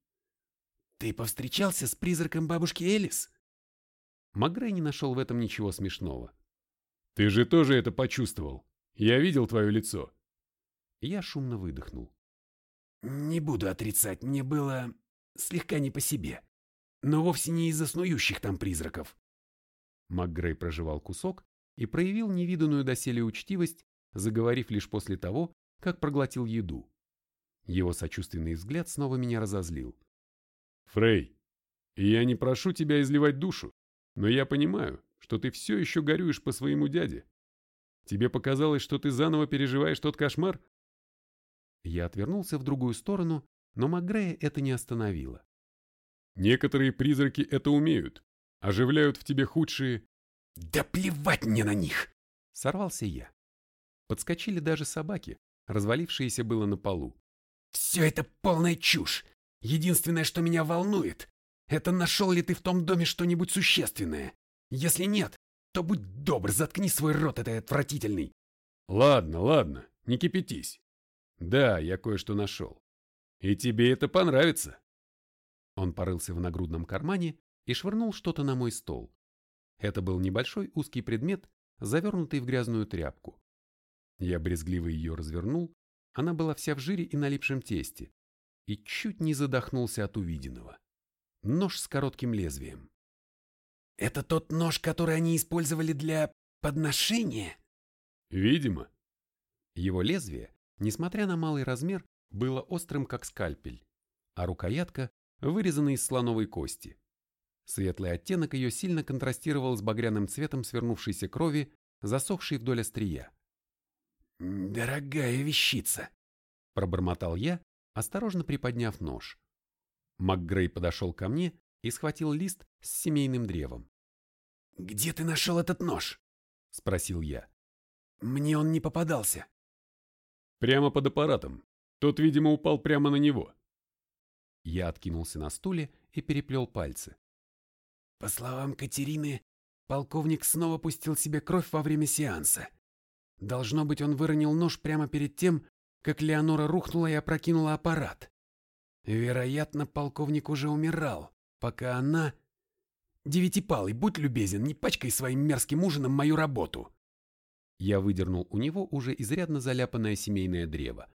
«Ты повстречался с призраком бабушки Элис?» Магрей не нашел в этом ничего смешного. «Ты же тоже это почувствовал. Я видел твое лицо». Я шумно выдохнул. «Не буду отрицать, мне было слегка не по себе. Но вовсе не из-за снующих там призраков. МакГрей прожевал кусок и проявил невиданную доселе учтивость, заговорив лишь после того, как проглотил еду. Его сочувственный взгляд снова меня разозлил. «Фрей, я не прошу тебя изливать душу, но я понимаю, что ты все еще горюешь по своему дяде. Тебе показалось, что ты заново переживаешь тот кошмар?» Я отвернулся в другую сторону, но Макгрея это не остановило. «Некоторые призраки это умеют оживляют в тебе худшие... Да плевать мне на них! Сорвался я. Подскочили даже собаки, развалившиеся было на полу. Все это полная чушь. Единственное, что меня волнует, это нашел ли ты в том доме что-нибудь существенное. Если нет, то будь добр, заткни свой рот этой отвратительный. Ладно, ладно, не кипятись. Да, я кое-что нашел. И тебе это понравится. Он порылся в нагрудном кармане и швырнул что-то на мой стол. Это был небольшой узкий предмет, завернутый в грязную тряпку. Я брезгливо ее развернул, она была вся в жире и налипшем тесте, и чуть не задохнулся от увиденного. Нож с коротким лезвием. «Это тот нож, который они использовали для подношения?» «Видимо». Его лезвие, несмотря на малый размер, было острым, как скальпель, а рукоятка вырезана из слоновой кости. Светлый оттенок ее сильно контрастировал с багряным цветом свернувшейся крови, засохшей вдоль острия. «Дорогая вещица!» – пробормотал я, осторожно приподняв нож. МакГрей подошел ко мне и схватил лист с семейным древом. «Где ты нашел этот нож?» – спросил я. «Мне он не попадался». «Прямо под аппаратом. Тот, видимо, упал прямо на него». Я откинулся на стуле и переплел пальцы. По словам Катерины, полковник снова пустил себе кровь во время сеанса. Должно быть, он выронил нож прямо перед тем, как Леонора рухнула и опрокинула аппарат. Вероятно, полковник уже умирал, пока она... Девятипалый, будь любезен, не пачкай своим мерзким ужином мою работу. Я выдернул у него уже изрядно заляпанное семейное древо.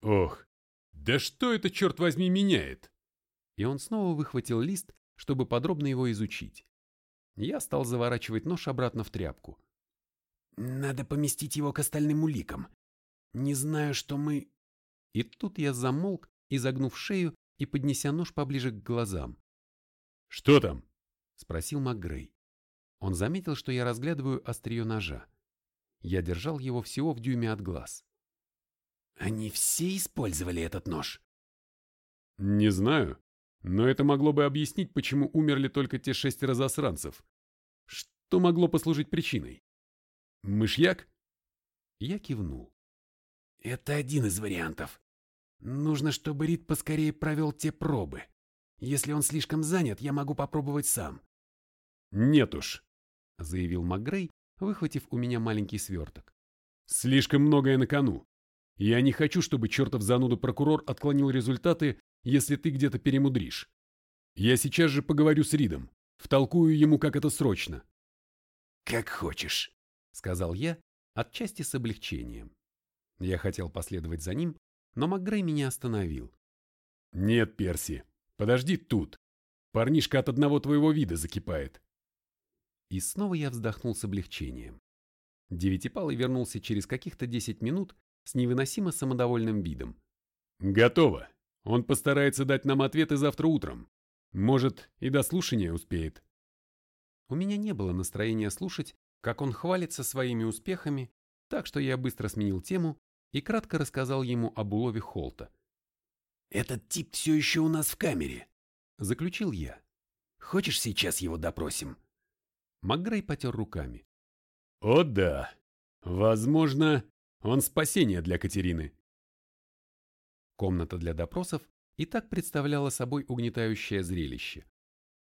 Ох, да что это, черт возьми, меняет? И он снова выхватил лист, чтобы подробно его изучить. Я стал заворачивать нож обратно в тряпку. Надо поместить его к остальным уликам. Не знаю, что мы... И тут я замолк, изогнув шею и поднеся нож поближе к глазам. «Что там?» — спросил МакГрей. Он заметил, что я разглядываю острие ножа. Я держал его всего в дюйме от глаз. «Они все использовали этот нож?» «Не знаю, но это могло бы объяснить, почему умерли только те шестеро засранцев. Что могло послужить причиной? Мышьяк?» Я кивнул. «Это один из вариантов. Нужно, чтобы Рид поскорее провел те пробы. Если он слишком занят, я могу попробовать сам». «Нет уж», — заявил МакГрей, выхватив у меня маленький сверток. «Слишком многое на кону. Я не хочу, чтобы чертов зануда прокурор отклонил результаты, если ты где-то перемудришь. Я сейчас же поговорю с Ридом, втолкую ему, как это срочно». «Как хочешь», — сказал я, отчасти с облегчением. Я хотел последовать за ним, но МакГрей меня остановил. «Нет, Перси, подожди тут. Парнишка от одного твоего вида закипает». И снова я вздохнул с облегчением. Девятипалый вернулся через каких-то десять минут с невыносимо самодовольным видом. «Готово. Он постарается дать нам ответы завтра утром. Может, и до слушания успеет». У меня не было настроения слушать, как он хвалится своими успехами, так что я быстро сменил тему и кратко рассказал ему об улове Холта. «Этот тип все еще у нас в камере», — заключил я. «Хочешь, сейчас его допросим?» МакГрей потер руками. «О да! Возможно, он спасение для Катерины». Комната для допросов и так представляла собой угнетающее зрелище.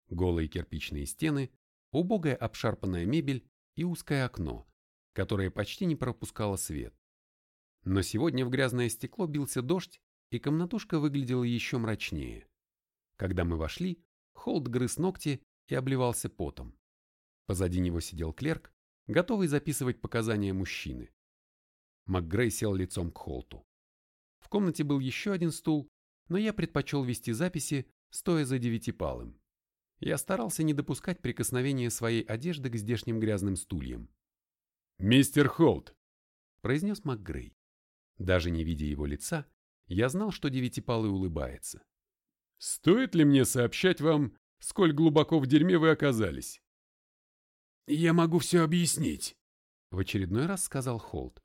Голые кирпичные стены, убогая обшарпанная мебель и узкое окно, которое почти не пропускало свет. Но сегодня в грязное стекло бился дождь, и комнатушка выглядела еще мрачнее. Когда мы вошли, Холд грыз ногти и обливался потом. Позади него сидел клерк, готовый записывать показания мужчины. МакГрей сел лицом к Холту. В комнате был еще один стул, но я предпочел вести записи, стоя за девятипалым. Я старался не допускать прикосновения своей одежды к здешним грязным стульям. «Мистер Холт», — произнес МакГрей. Даже не видя его лица, я знал, что девятипалый улыбается. «Стоит ли мне сообщать вам, сколь глубоко в дерьме вы оказались?» «Я могу все объяснить», — в очередной раз сказал Холт.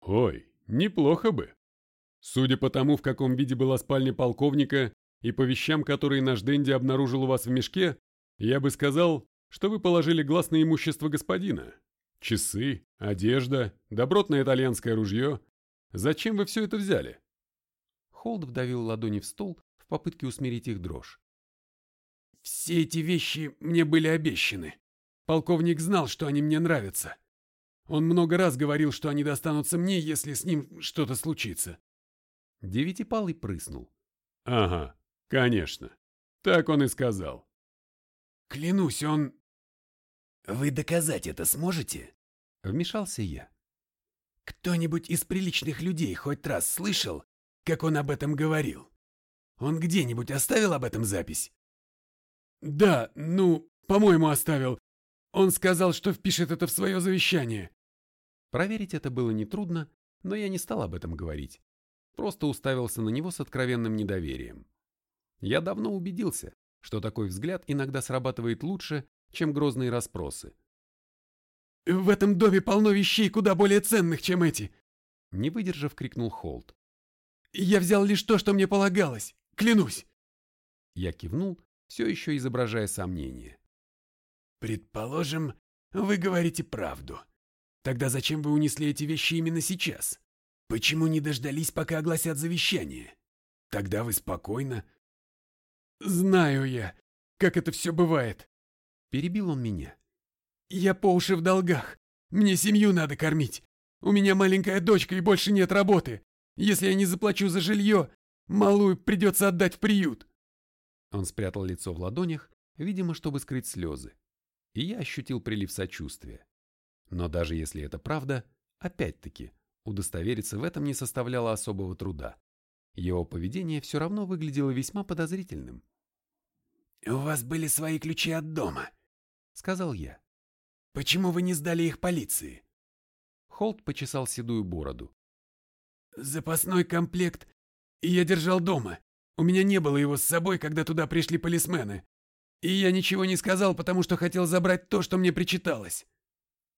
«Ой, неплохо бы. Судя по тому, в каком виде была спальня полковника и по вещам, которые наш Дэнди обнаружил у вас в мешке, я бы сказал, что вы положили глаз на имущество господина. Часы, одежда, добротное итальянское ружье. Зачем вы все это взяли?» Холд вдавил ладони в стол в попытке усмирить их дрожь. «Все эти вещи мне были обещаны. Полковник знал, что они мне нравятся. Он много раз говорил, что они достанутся мне, если с ним что-то случится». Девятипалый прыснул. «Ага, конечно. Так он и сказал». «Клянусь, он...» «Вы доказать это сможете?» Вмешался я. Кто-нибудь из приличных людей хоть раз слышал, как он об этом говорил? Он где-нибудь оставил об этом запись? Да, ну, по-моему, оставил. Он сказал, что впишет это в свое завещание. Проверить это было нетрудно, но я не стал об этом говорить. Просто уставился на него с откровенным недоверием. Я давно убедился, что такой взгляд иногда срабатывает лучше, чем грозные расспросы. «В этом доме полно вещей куда более ценных, чем эти!» Не выдержав, крикнул Холт. «Я взял лишь то, что мне полагалось, клянусь!» Я кивнул, все еще изображая сомнение. «Предположим, вы говорите правду. Тогда зачем вы унесли эти вещи именно сейчас? Почему не дождались, пока огласят завещание? Тогда вы спокойно...» «Знаю я, как это все бывает!» Перебил он меня. «Я по уши в долгах. Мне семью надо кормить. У меня маленькая дочка и больше нет работы. Если я не заплачу за жилье, малую придется отдать в приют». Он спрятал лицо в ладонях, видимо, чтобы скрыть слезы. И я ощутил прилив сочувствия. Но даже если это правда, опять-таки, удостовериться в этом не составляло особого труда. Его поведение все равно выглядело весьма подозрительным. «У вас были свои ключи от дома», — сказал я. «Почему вы не сдали их полиции?» Холт почесал седую бороду. «Запасной комплект я держал дома. У меня не было его с собой, когда туда пришли полисмены. И я ничего не сказал, потому что хотел забрать то, что мне причиталось».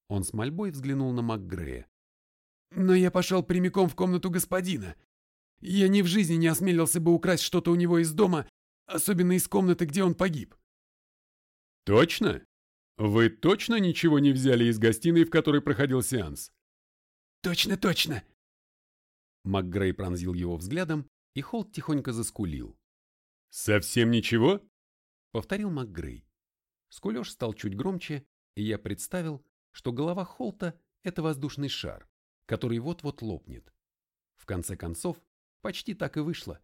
Он с мольбой взглянул на МакГрея. «Но я пошел прямиком в комнату господина. Я ни в жизни не осмелился бы украсть что-то у него из дома, особенно из комнаты, где он погиб». «Точно?» «Вы точно ничего не взяли из гостиной, в которой проходил сеанс?» «Точно, точно!» МакГрей пронзил его взглядом, и Холт тихонько заскулил. «Совсем ничего?» — повторил МакГрей. Скулеж стал чуть громче, и я представил, что голова Холта — это воздушный шар, который вот-вот лопнет. В конце концов, почти так и вышло.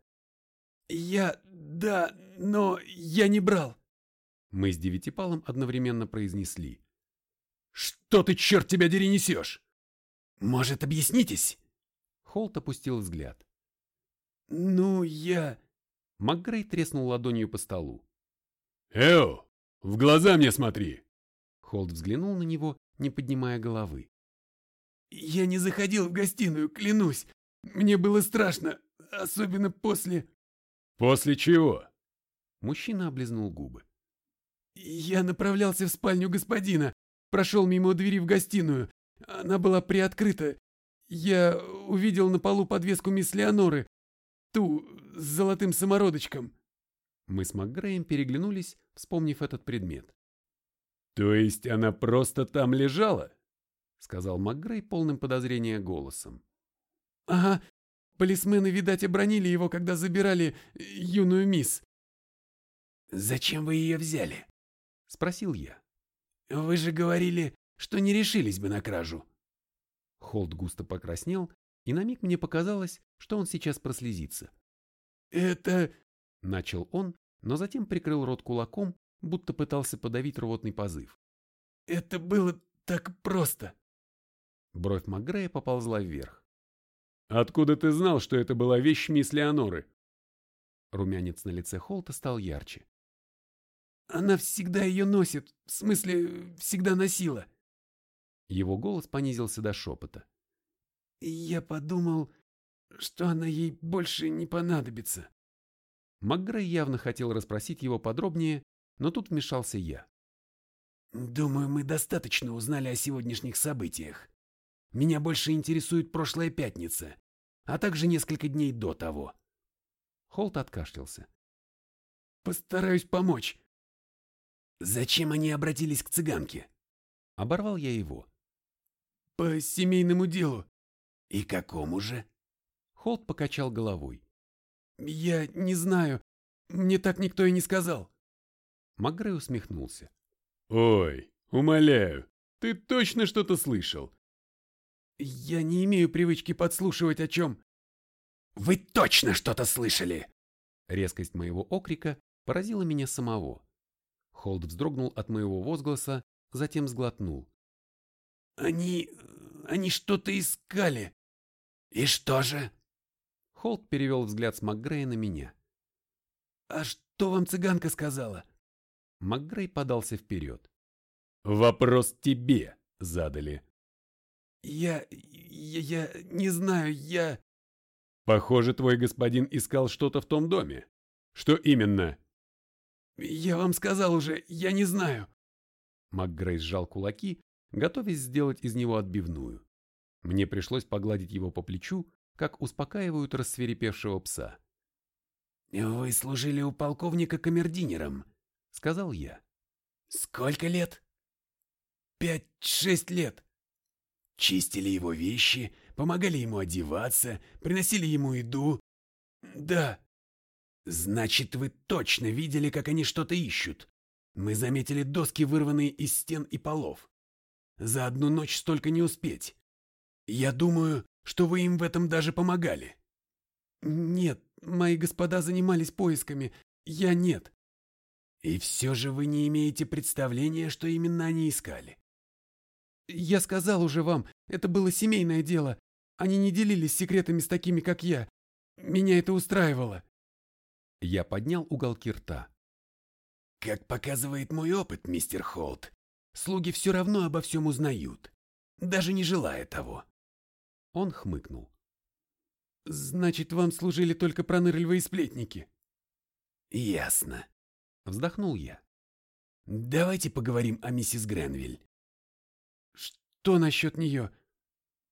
«Я... да, но я не брал!» Мы с Девятипалом одновременно произнесли. «Что ты, черт тебя дери, несешь?» «Может, объяснитесь?» Холт опустил взгляд. «Ну, я...» МакГрей треснул ладонью по столу. «Эо, в глаза мне смотри!» Холт взглянул на него, не поднимая головы. «Я не заходил в гостиную, клянусь. Мне было страшно, особенно после...» «После чего?» Мужчина облизнул губы. Я направлялся в спальню господина, прошел мимо двери в гостиную. Она была приоткрыта. Я увидел на полу подвеску мисс Леоноры, ту с золотым самородочком. Мы с МакГреем переглянулись, вспомнив этот предмет. «То есть она просто там лежала?» — сказал МакГрей полным подозрения голосом. «Ага, полисмены, видать, обронили его, когда забирали юную мисс». «Зачем вы ее взяли?» — спросил я. «Вы же говорили, что не решились бы на кражу». Холд густо покраснел, и на миг мне показалось, что он сейчас прослезится. «Это...» — начал он, но затем прикрыл рот кулаком, будто пытался подавить рвотный позыв. «Это было так просто!» Бровь Магрея поползла вверх. «Откуда ты знал, что это была вещь мисс Леоноры?» Румянец на лице Холта стал ярче. Она всегда ее носит, в смысле, всегда носила. Его голос понизился до шепота. Я подумал, что она ей больше не понадобится. МакГрей явно хотел расспросить его подробнее, но тут вмешался я. «Думаю, мы достаточно узнали о сегодняшних событиях. Меня больше интересует прошлая пятница, а также несколько дней до того». Холт откашлялся. «Постараюсь помочь. Зачем они обратились к цыганке? Оборвал я его. По семейному делу. И какому же? Холт покачал головой. Я не знаю. Мне так никто и не сказал. Макгрей усмехнулся. Ой, умоляю, ты точно что-то слышал? Я не имею привычки подслушивать о чем. Вы точно что-то слышали? Резкость моего окрика поразила меня самого. Холд вздрогнул от моего возгласа, затем сглотнул. «Они... Они что-то искали. И что же? Холт перевел взгляд с МакГрея на меня. А что вам цыганка сказала? МакГрей подался вперед. Вопрос тебе задали. Я... я... я не знаю, я... Похоже, твой господин искал что-то в том доме. Что именно? Я вам сказал уже, я не знаю. МакГрей сжал кулаки, готовясь сделать из него отбивную. Мне пришлось погладить его по плечу, как успокаивают рассверепевшего пса. «Вы служили у полковника камердинером, сказал я. «Сколько лет?» «Пять-шесть лет. Чистили его вещи, помогали ему одеваться, приносили ему еду. Да. Значит, вы точно видели, как они что-то ищут. Мы заметили доски, вырванные из стен и полов. За одну ночь столько не успеть. Я думаю, что вы им в этом даже помогали. Нет, мои господа занимались поисками. Я нет. И все же вы не имеете представления, что именно они искали. Я сказал уже вам, это было семейное дело. Они не делились секретами с такими, как я. Меня это устраивало. Я поднял уголки рта. Как показывает мой опыт, мистер Холт, слуги все равно обо всем узнают, даже не желая того. Он хмыкнул. Значит, вам служили только пронырливые сплетники. Ясно. Вздохнул я. Давайте поговорим о миссис Гренвиль. Что насчет нее?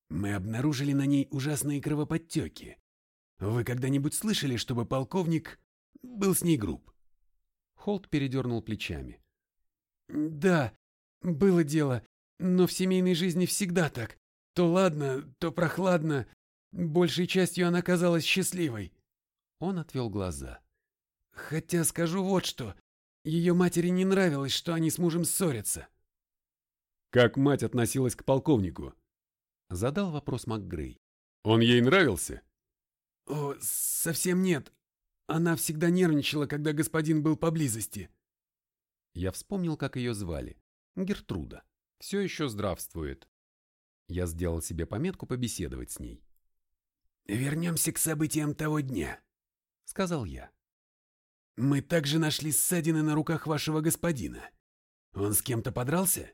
Мы обнаружили на ней ужасные кровоподтеки. Вы когда-нибудь слышали, чтобы полковник был с ней груб? Холт передернул плечами. Да, было дело, но в семейной жизни всегда так. То ладно, то прохладно. Большей частью она казалась счастливой. Он отвел глаза. Хотя скажу вот что. Ее матери не нравилось, что они с мужем ссорятся. Как мать относилась к полковнику? Задал вопрос МакГрей. Он ей нравился? О, совсем нет. Она всегда нервничала, когда господин был поблизости. Я вспомнил, как ее звали. Гертруда. Все еще здравствует. Я сделал себе пометку побеседовать с ней. «Вернемся к событиям того дня», — сказал я. «Мы также нашли ссадины на руках вашего господина. Он с кем-то подрался?»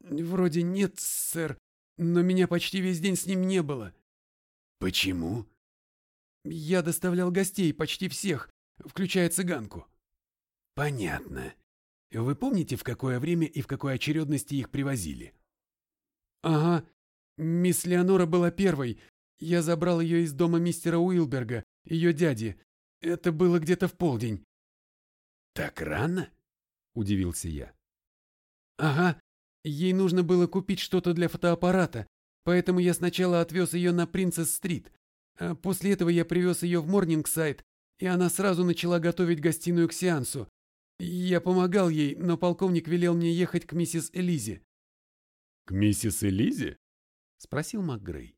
«Вроде нет, сэр, но меня почти весь день с ним не было». «Почему?» «Я доставлял гостей, почти всех, включая цыганку». «Понятно. Вы помните, в какое время и в какой очередности их привозили?» «Ага. Мисс Леонора была первой. Я забрал ее из дома мистера Уилберга, ее дяди. Это было где-то в полдень». «Так рано?» – удивился я. «Ага. Ей нужно было купить что-то для фотоаппарата, поэтому я сначала отвез ее на Принцесс-стрит, а после этого я привез ее в Морнингсайд, и она сразу начала готовить гостиную к сеансу. Я помогал ей, но полковник велел мне ехать к миссис Элизе. «К миссис Элизе?» — спросил МакГрей.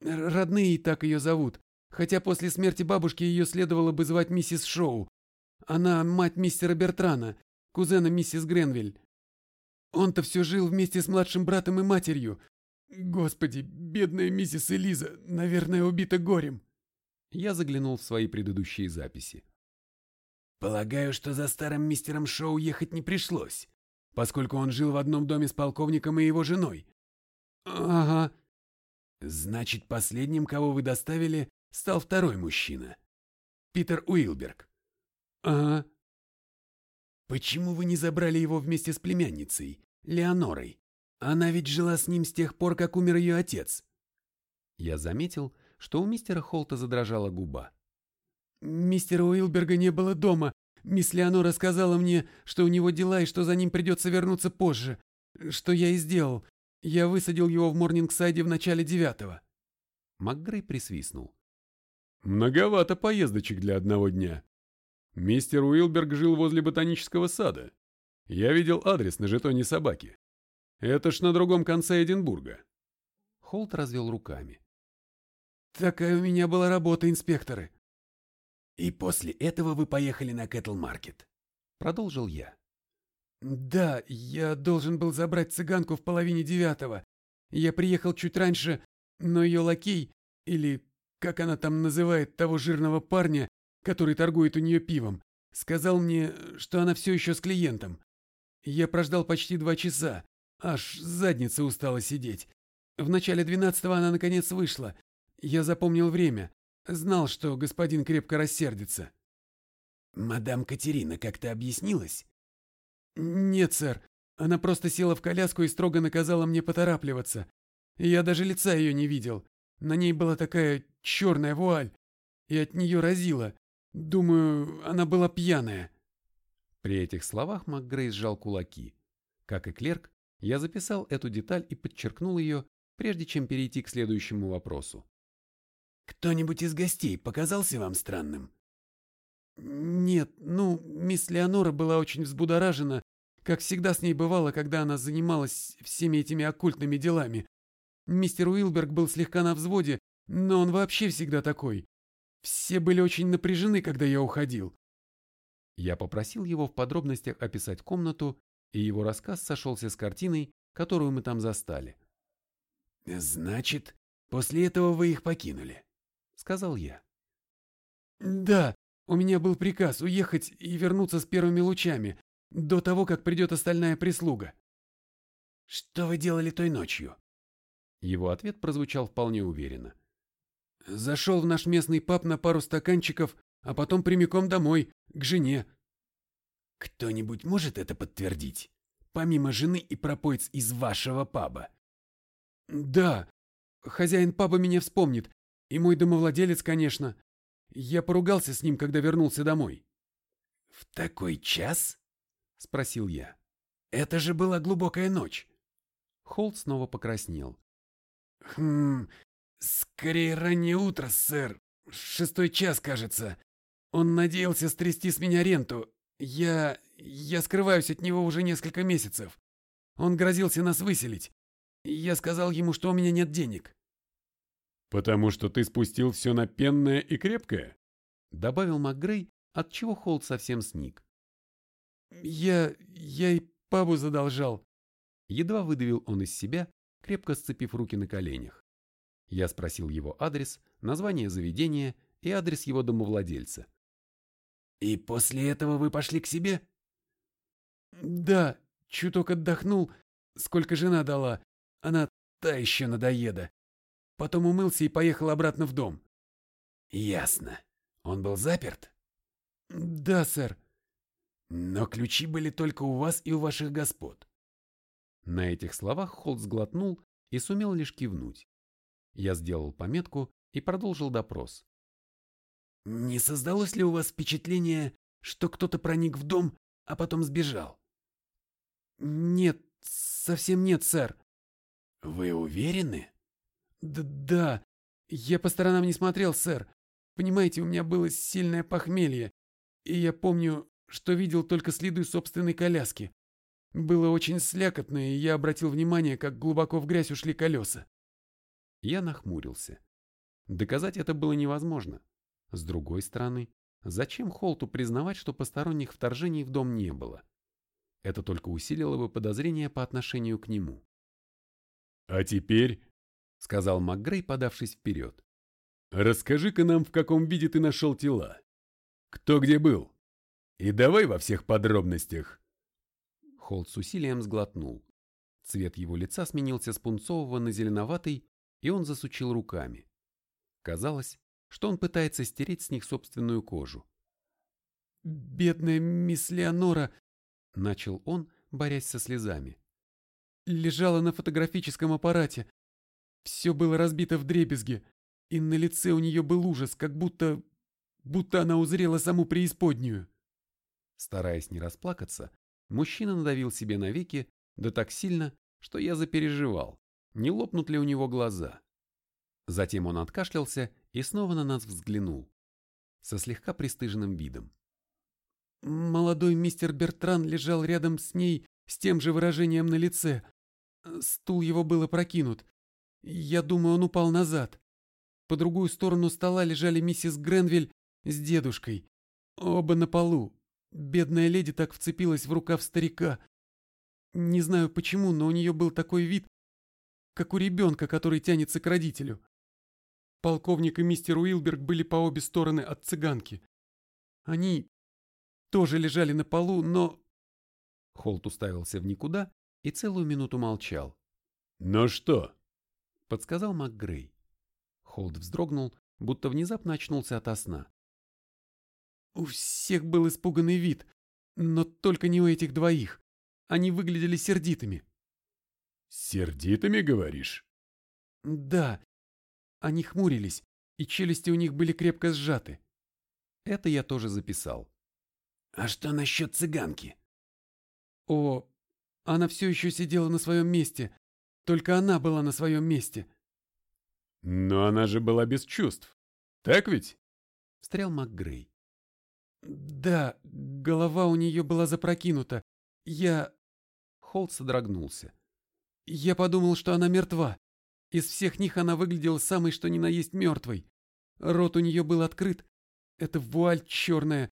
«Родные так ее зовут, хотя после смерти бабушки ее следовало бы звать миссис Шоу. Она мать мистера Бертрана, кузена миссис Гренвиль. Он-то все жил вместе с младшим братом и матерью. Господи, бедная миссис Элиза, наверное, убита горем. Я заглянул в свои предыдущие записи. Полагаю, что за старым мистером Шоу ехать не пришлось, поскольку он жил в одном доме с полковником и его женой. Ага. Значит, последним, кого вы доставили, стал второй мужчина. Питер Уилберг. Ага. Почему вы не забрали его вместе с племянницей, Леонорой? Она ведь жила с ним с тех пор, как умер ее отец. Я заметил, что у мистера Холта задрожала губа. Мистера Уилберга не было дома. Мисс Леонора сказала мне, что у него дела и что за ним придется вернуться позже. Что я и сделал. Я высадил его в Морнингсайде в начале девятого. МакГрей присвистнул. Многовато поездочек для одного дня. Мистер Уилберг жил возле ботанического сада. Я видел адрес на жетоне собаки. Это ж на другом конце Эдинбурга. Холт развел руками. Такая у меня была работа, инспекторы. И после этого вы поехали на Кэтл-маркет. Продолжил я. Да, я должен был забрать цыганку в половине девятого. Я приехал чуть раньше, но ее лакей, или как она там называет того жирного парня, который торгует у нее пивом, сказал мне, что она все еще с клиентом. Я прождал почти два часа, аж задница устала сидеть. В начале двенадцатого она наконец вышла. Я запомнил время, знал, что господин крепко рассердится. Мадам Катерина как-то объяснилась? Нет, сэр. Она просто села в коляску и строго наказала мне поторапливаться. Я даже лица ее не видел. На ней была такая черная вуаль, и от нее разило. Думаю, она была пьяная. При этих словах МакГрей сжал кулаки. Как и клерк, я записал эту деталь и подчеркнул ее, прежде чем перейти к следующему вопросу. «Кто-нибудь из гостей показался вам странным?» «Нет, ну, мисс Леонора была очень взбудоражена, как всегда с ней бывало, когда она занималась всеми этими оккультными делами. Мистер Уилберг был слегка на взводе, но он вообще всегда такой. Все были очень напряжены, когда я уходил. Я попросил его в подробностях описать комнату, и его рассказ сошелся с картиной, которую мы там застали. «Значит, после этого вы их покинули?» — сказал я. «Да, у меня был приказ уехать и вернуться с первыми лучами, до того, как придет остальная прислуга». «Что вы делали той ночью?» Его ответ прозвучал вполне уверенно. Зашел в наш местный паб на пару стаканчиков, а потом прямиком домой, к жене. Кто-нибудь может это подтвердить? Помимо жены и пропоиц из вашего паба? Да, хозяин паба меня вспомнит. И мой домовладелец, конечно. Я поругался с ним, когда вернулся домой. В такой час? Спросил я. Это же была глубокая ночь. Холт снова покраснел. Хм, скорее раннее утро, сэр. Шестой час, кажется. Он надеялся стрясти с меня ренту. Я... я скрываюсь от него уже несколько месяцев. Он грозился нас выселить. Я сказал ему, что у меня нет денег. «Потому что ты спустил все на пенное и крепкое?» Добавил МакГрей, от чего Холд совсем сник. «Я... я и пабу задолжал». Едва выдавил он из себя, крепко сцепив руки на коленях. Я спросил его адрес, название заведения и адрес его домовладельца. «И после этого вы пошли к себе?» «Да, чуток отдохнул, сколько жена дала. Она та еще надоеда. Потом умылся и поехал обратно в дом». «Ясно. Он был заперт?» «Да, сэр». «Но ключи были только у вас и у ваших господ». На этих словах Холт сглотнул и сумел лишь кивнуть. Я сделал пометку и продолжил допрос. «Не создалось ли у вас впечатление, что кто-то проник в дом, а потом сбежал?» «Нет, совсем нет, сэр». «Вы уверены?» Д «Да, я по сторонам не смотрел, сэр. Понимаете, у меня было сильное похмелье, и я помню, что видел только следы собственной коляски. Было очень слякотно, и я обратил внимание, как глубоко в грязь ушли колеса. Я нахмурился. Доказать это было невозможно. С другой стороны, зачем Холту признавать, что посторонних вторжений в дом не было? Это только усилило бы подозрения по отношению к нему. «А теперь», — сказал МакГрей, подавшись вперед, — «расскажи-ка нам, в каком виде ты нашел тела. Кто где был? И давай во всех подробностях». Холт с усилием сглотнул. Цвет его лица сменился с пунцового на зеленоватый, и он засучил руками. Казалось, что он пытается стереть с них собственную кожу. «Бедная мисс Леонора!» — начал он, борясь со слезами. «Лежала на фотографическом аппарате. Все было разбито в дребезги, и на лице у нее был ужас, как будто... будто она узрела саму преисподнюю». Стараясь не расплакаться, мужчина надавил себе на веки, да так сильно, что я запереживал, не лопнут ли у него глаза. Затем он откашлялся и снова на нас взглянул, со слегка пристыженным видом. Молодой мистер Бертран лежал рядом с ней с тем же выражением на лице. Стул его был опрокинут. Я думаю, он упал назад. По другую сторону стола лежали миссис Гренвиль с дедушкой. Оба на полу. Бедная леди так вцепилась в рукав старика. Не знаю почему, но у нее был такой вид, как у ребенка, который тянется к родителю. Полковник и мистер Уилберг были по обе стороны от цыганки. Они тоже лежали на полу, но... Холт уставился в никуда и целую минуту молчал. «Но что?» — подсказал МакГрей. Холт вздрогнул, будто внезапно очнулся ото сна. У всех был испуганный вид, но только не у этих двоих. Они выглядели сердитыми. «Сердитыми, говоришь?» «Да. Они хмурились, и челюсти у них были крепко сжаты. Это я тоже записал». «А что насчет цыганки?» «О, она все еще сидела на своем месте. Только она была на своем месте». «Но она же была без чувств. Так ведь?» — встрял МакГрей. «Да, голова у нее была запрокинута. Я...» Холт содрогнулся. «Я подумал, что она мертва. Из всех них она выглядела самой что ни на есть мертвой. Рот у нее был открыт. Это вуаль черная.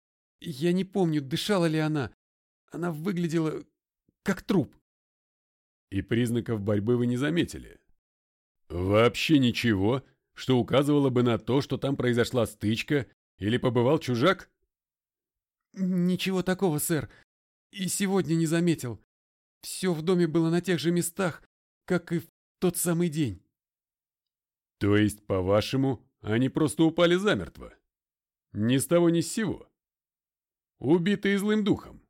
Я не помню, дышала ли она. Она выглядела как труп». «И признаков борьбы вы не заметили?» «Вообще ничего, что указывало бы на то, что там произошла стычка или побывал чужак?» «Ничего такого, сэр. И сегодня не заметил. Все в доме было на тех же местах, как и в тот самый день». «То есть, по-вашему, они просто упали замертво? Ни с того ни с сего? Убитые злым духом?»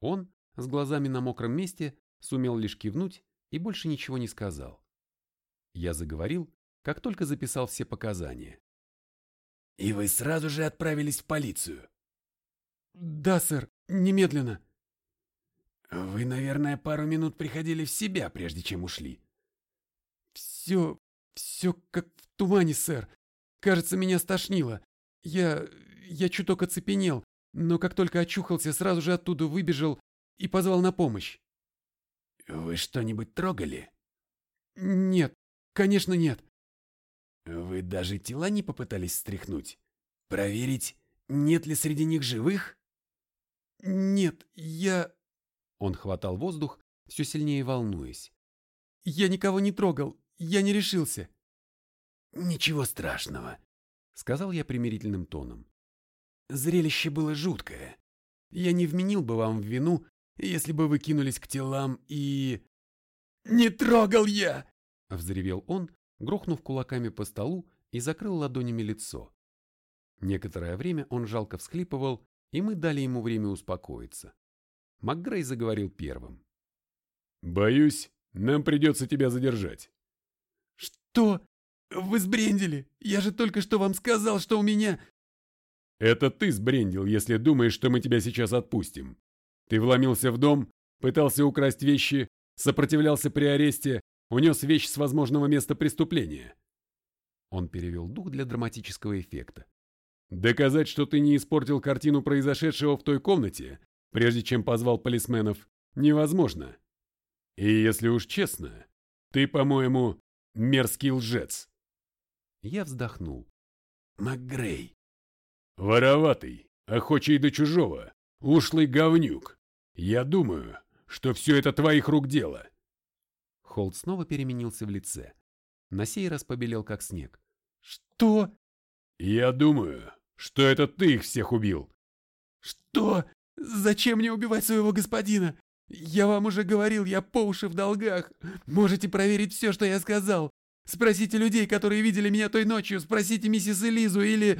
Он, с глазами на мокром месте, сумел лишь кивнуть и больше ничего не сказал. Я заговорил, как только записал все показания. «И вы сразу же отправились в полицию?» «Да, сэр, немедленно». «Вы, наверное, пару минут приходили в себя, прежде чем ушли». «Все, все как в тумане, сэр. Кажется, меня стошнило. Я... я чуток оцепенел, но как только очухался, сразу же оттуда выбежал и позвал на помощь». «Вы что-нибудь трогали?» «Нет, конечно нет». «Вы даже тела не попытались стряхнуть? Проверить, нет ли среди них живых?» «Нет, я...» Он хватал воздух, все сильнее волнуясь. «Я никого не трогал, я не решился». «Ничего страшного», — сказал я примирительным тоном. «Зрелище было жуткое. Я не вменил бы вам в вину, если бы вы кинулись к телам и...» «Не трогал я!» — взревел он, грохнув кулаками по столу и закрыл ладонями лицо. Некоторое время он жалко всхлипывал, и мы дали ему время успокоиться. МакГрей заговорил первым. «Боюсь, нам придется тебя задержать». «Что? Вы сбрендили? Я же только что вам сказал, что у меня...» «Это ты сбрендил, если думаешь, что мы тебя сейчас отпустим. Ты вломился в дом, пытался украсть вещи, сопротивлялся при аресте, унес вещь с возможного места преступления». Он перевел дух для драматического эффекта. Доказать, что ты не испортил картину произошедшего в той комнате, прежде чем позвал полисменов, невозможно. И если уж честно, ты, по-моему, мерзкий лжец. Я вздохнул. МакГрей. Вороватый, охочий до чужого, ушлый говнюк. Я думаю, что все это твоих рук дело. Холд снова переменился в лице. На сей раз побелел, как снег. Что? Я думаю, что это ты их всех убил. Что? Зачем мне убивать своего господина? Я вам уже говорил, я по уши в долгах. Можете проверить все, что я сказал. Спросите людей, которые видели меня той ночью. Спросите миссис Элизу или...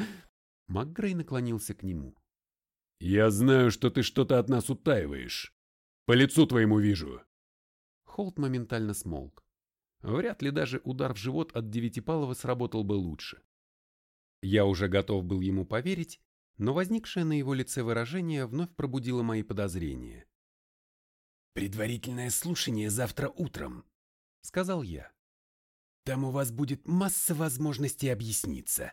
МакГрей наклонился к нему. «Я знаю, что ты что-то от нас утаиваешь. По лицу твоему вижу». Холт моментально смолк. Вряд ли даже удар в живот от Девятипалова сработал бы лучше. Я уже готов был ему поверить, но возникшее на его лице выражение вновь пробудило мои подозрения. «Предварительное слушание завтра утром», — сказал я. «Там у вас будет масса возможностей объясниться».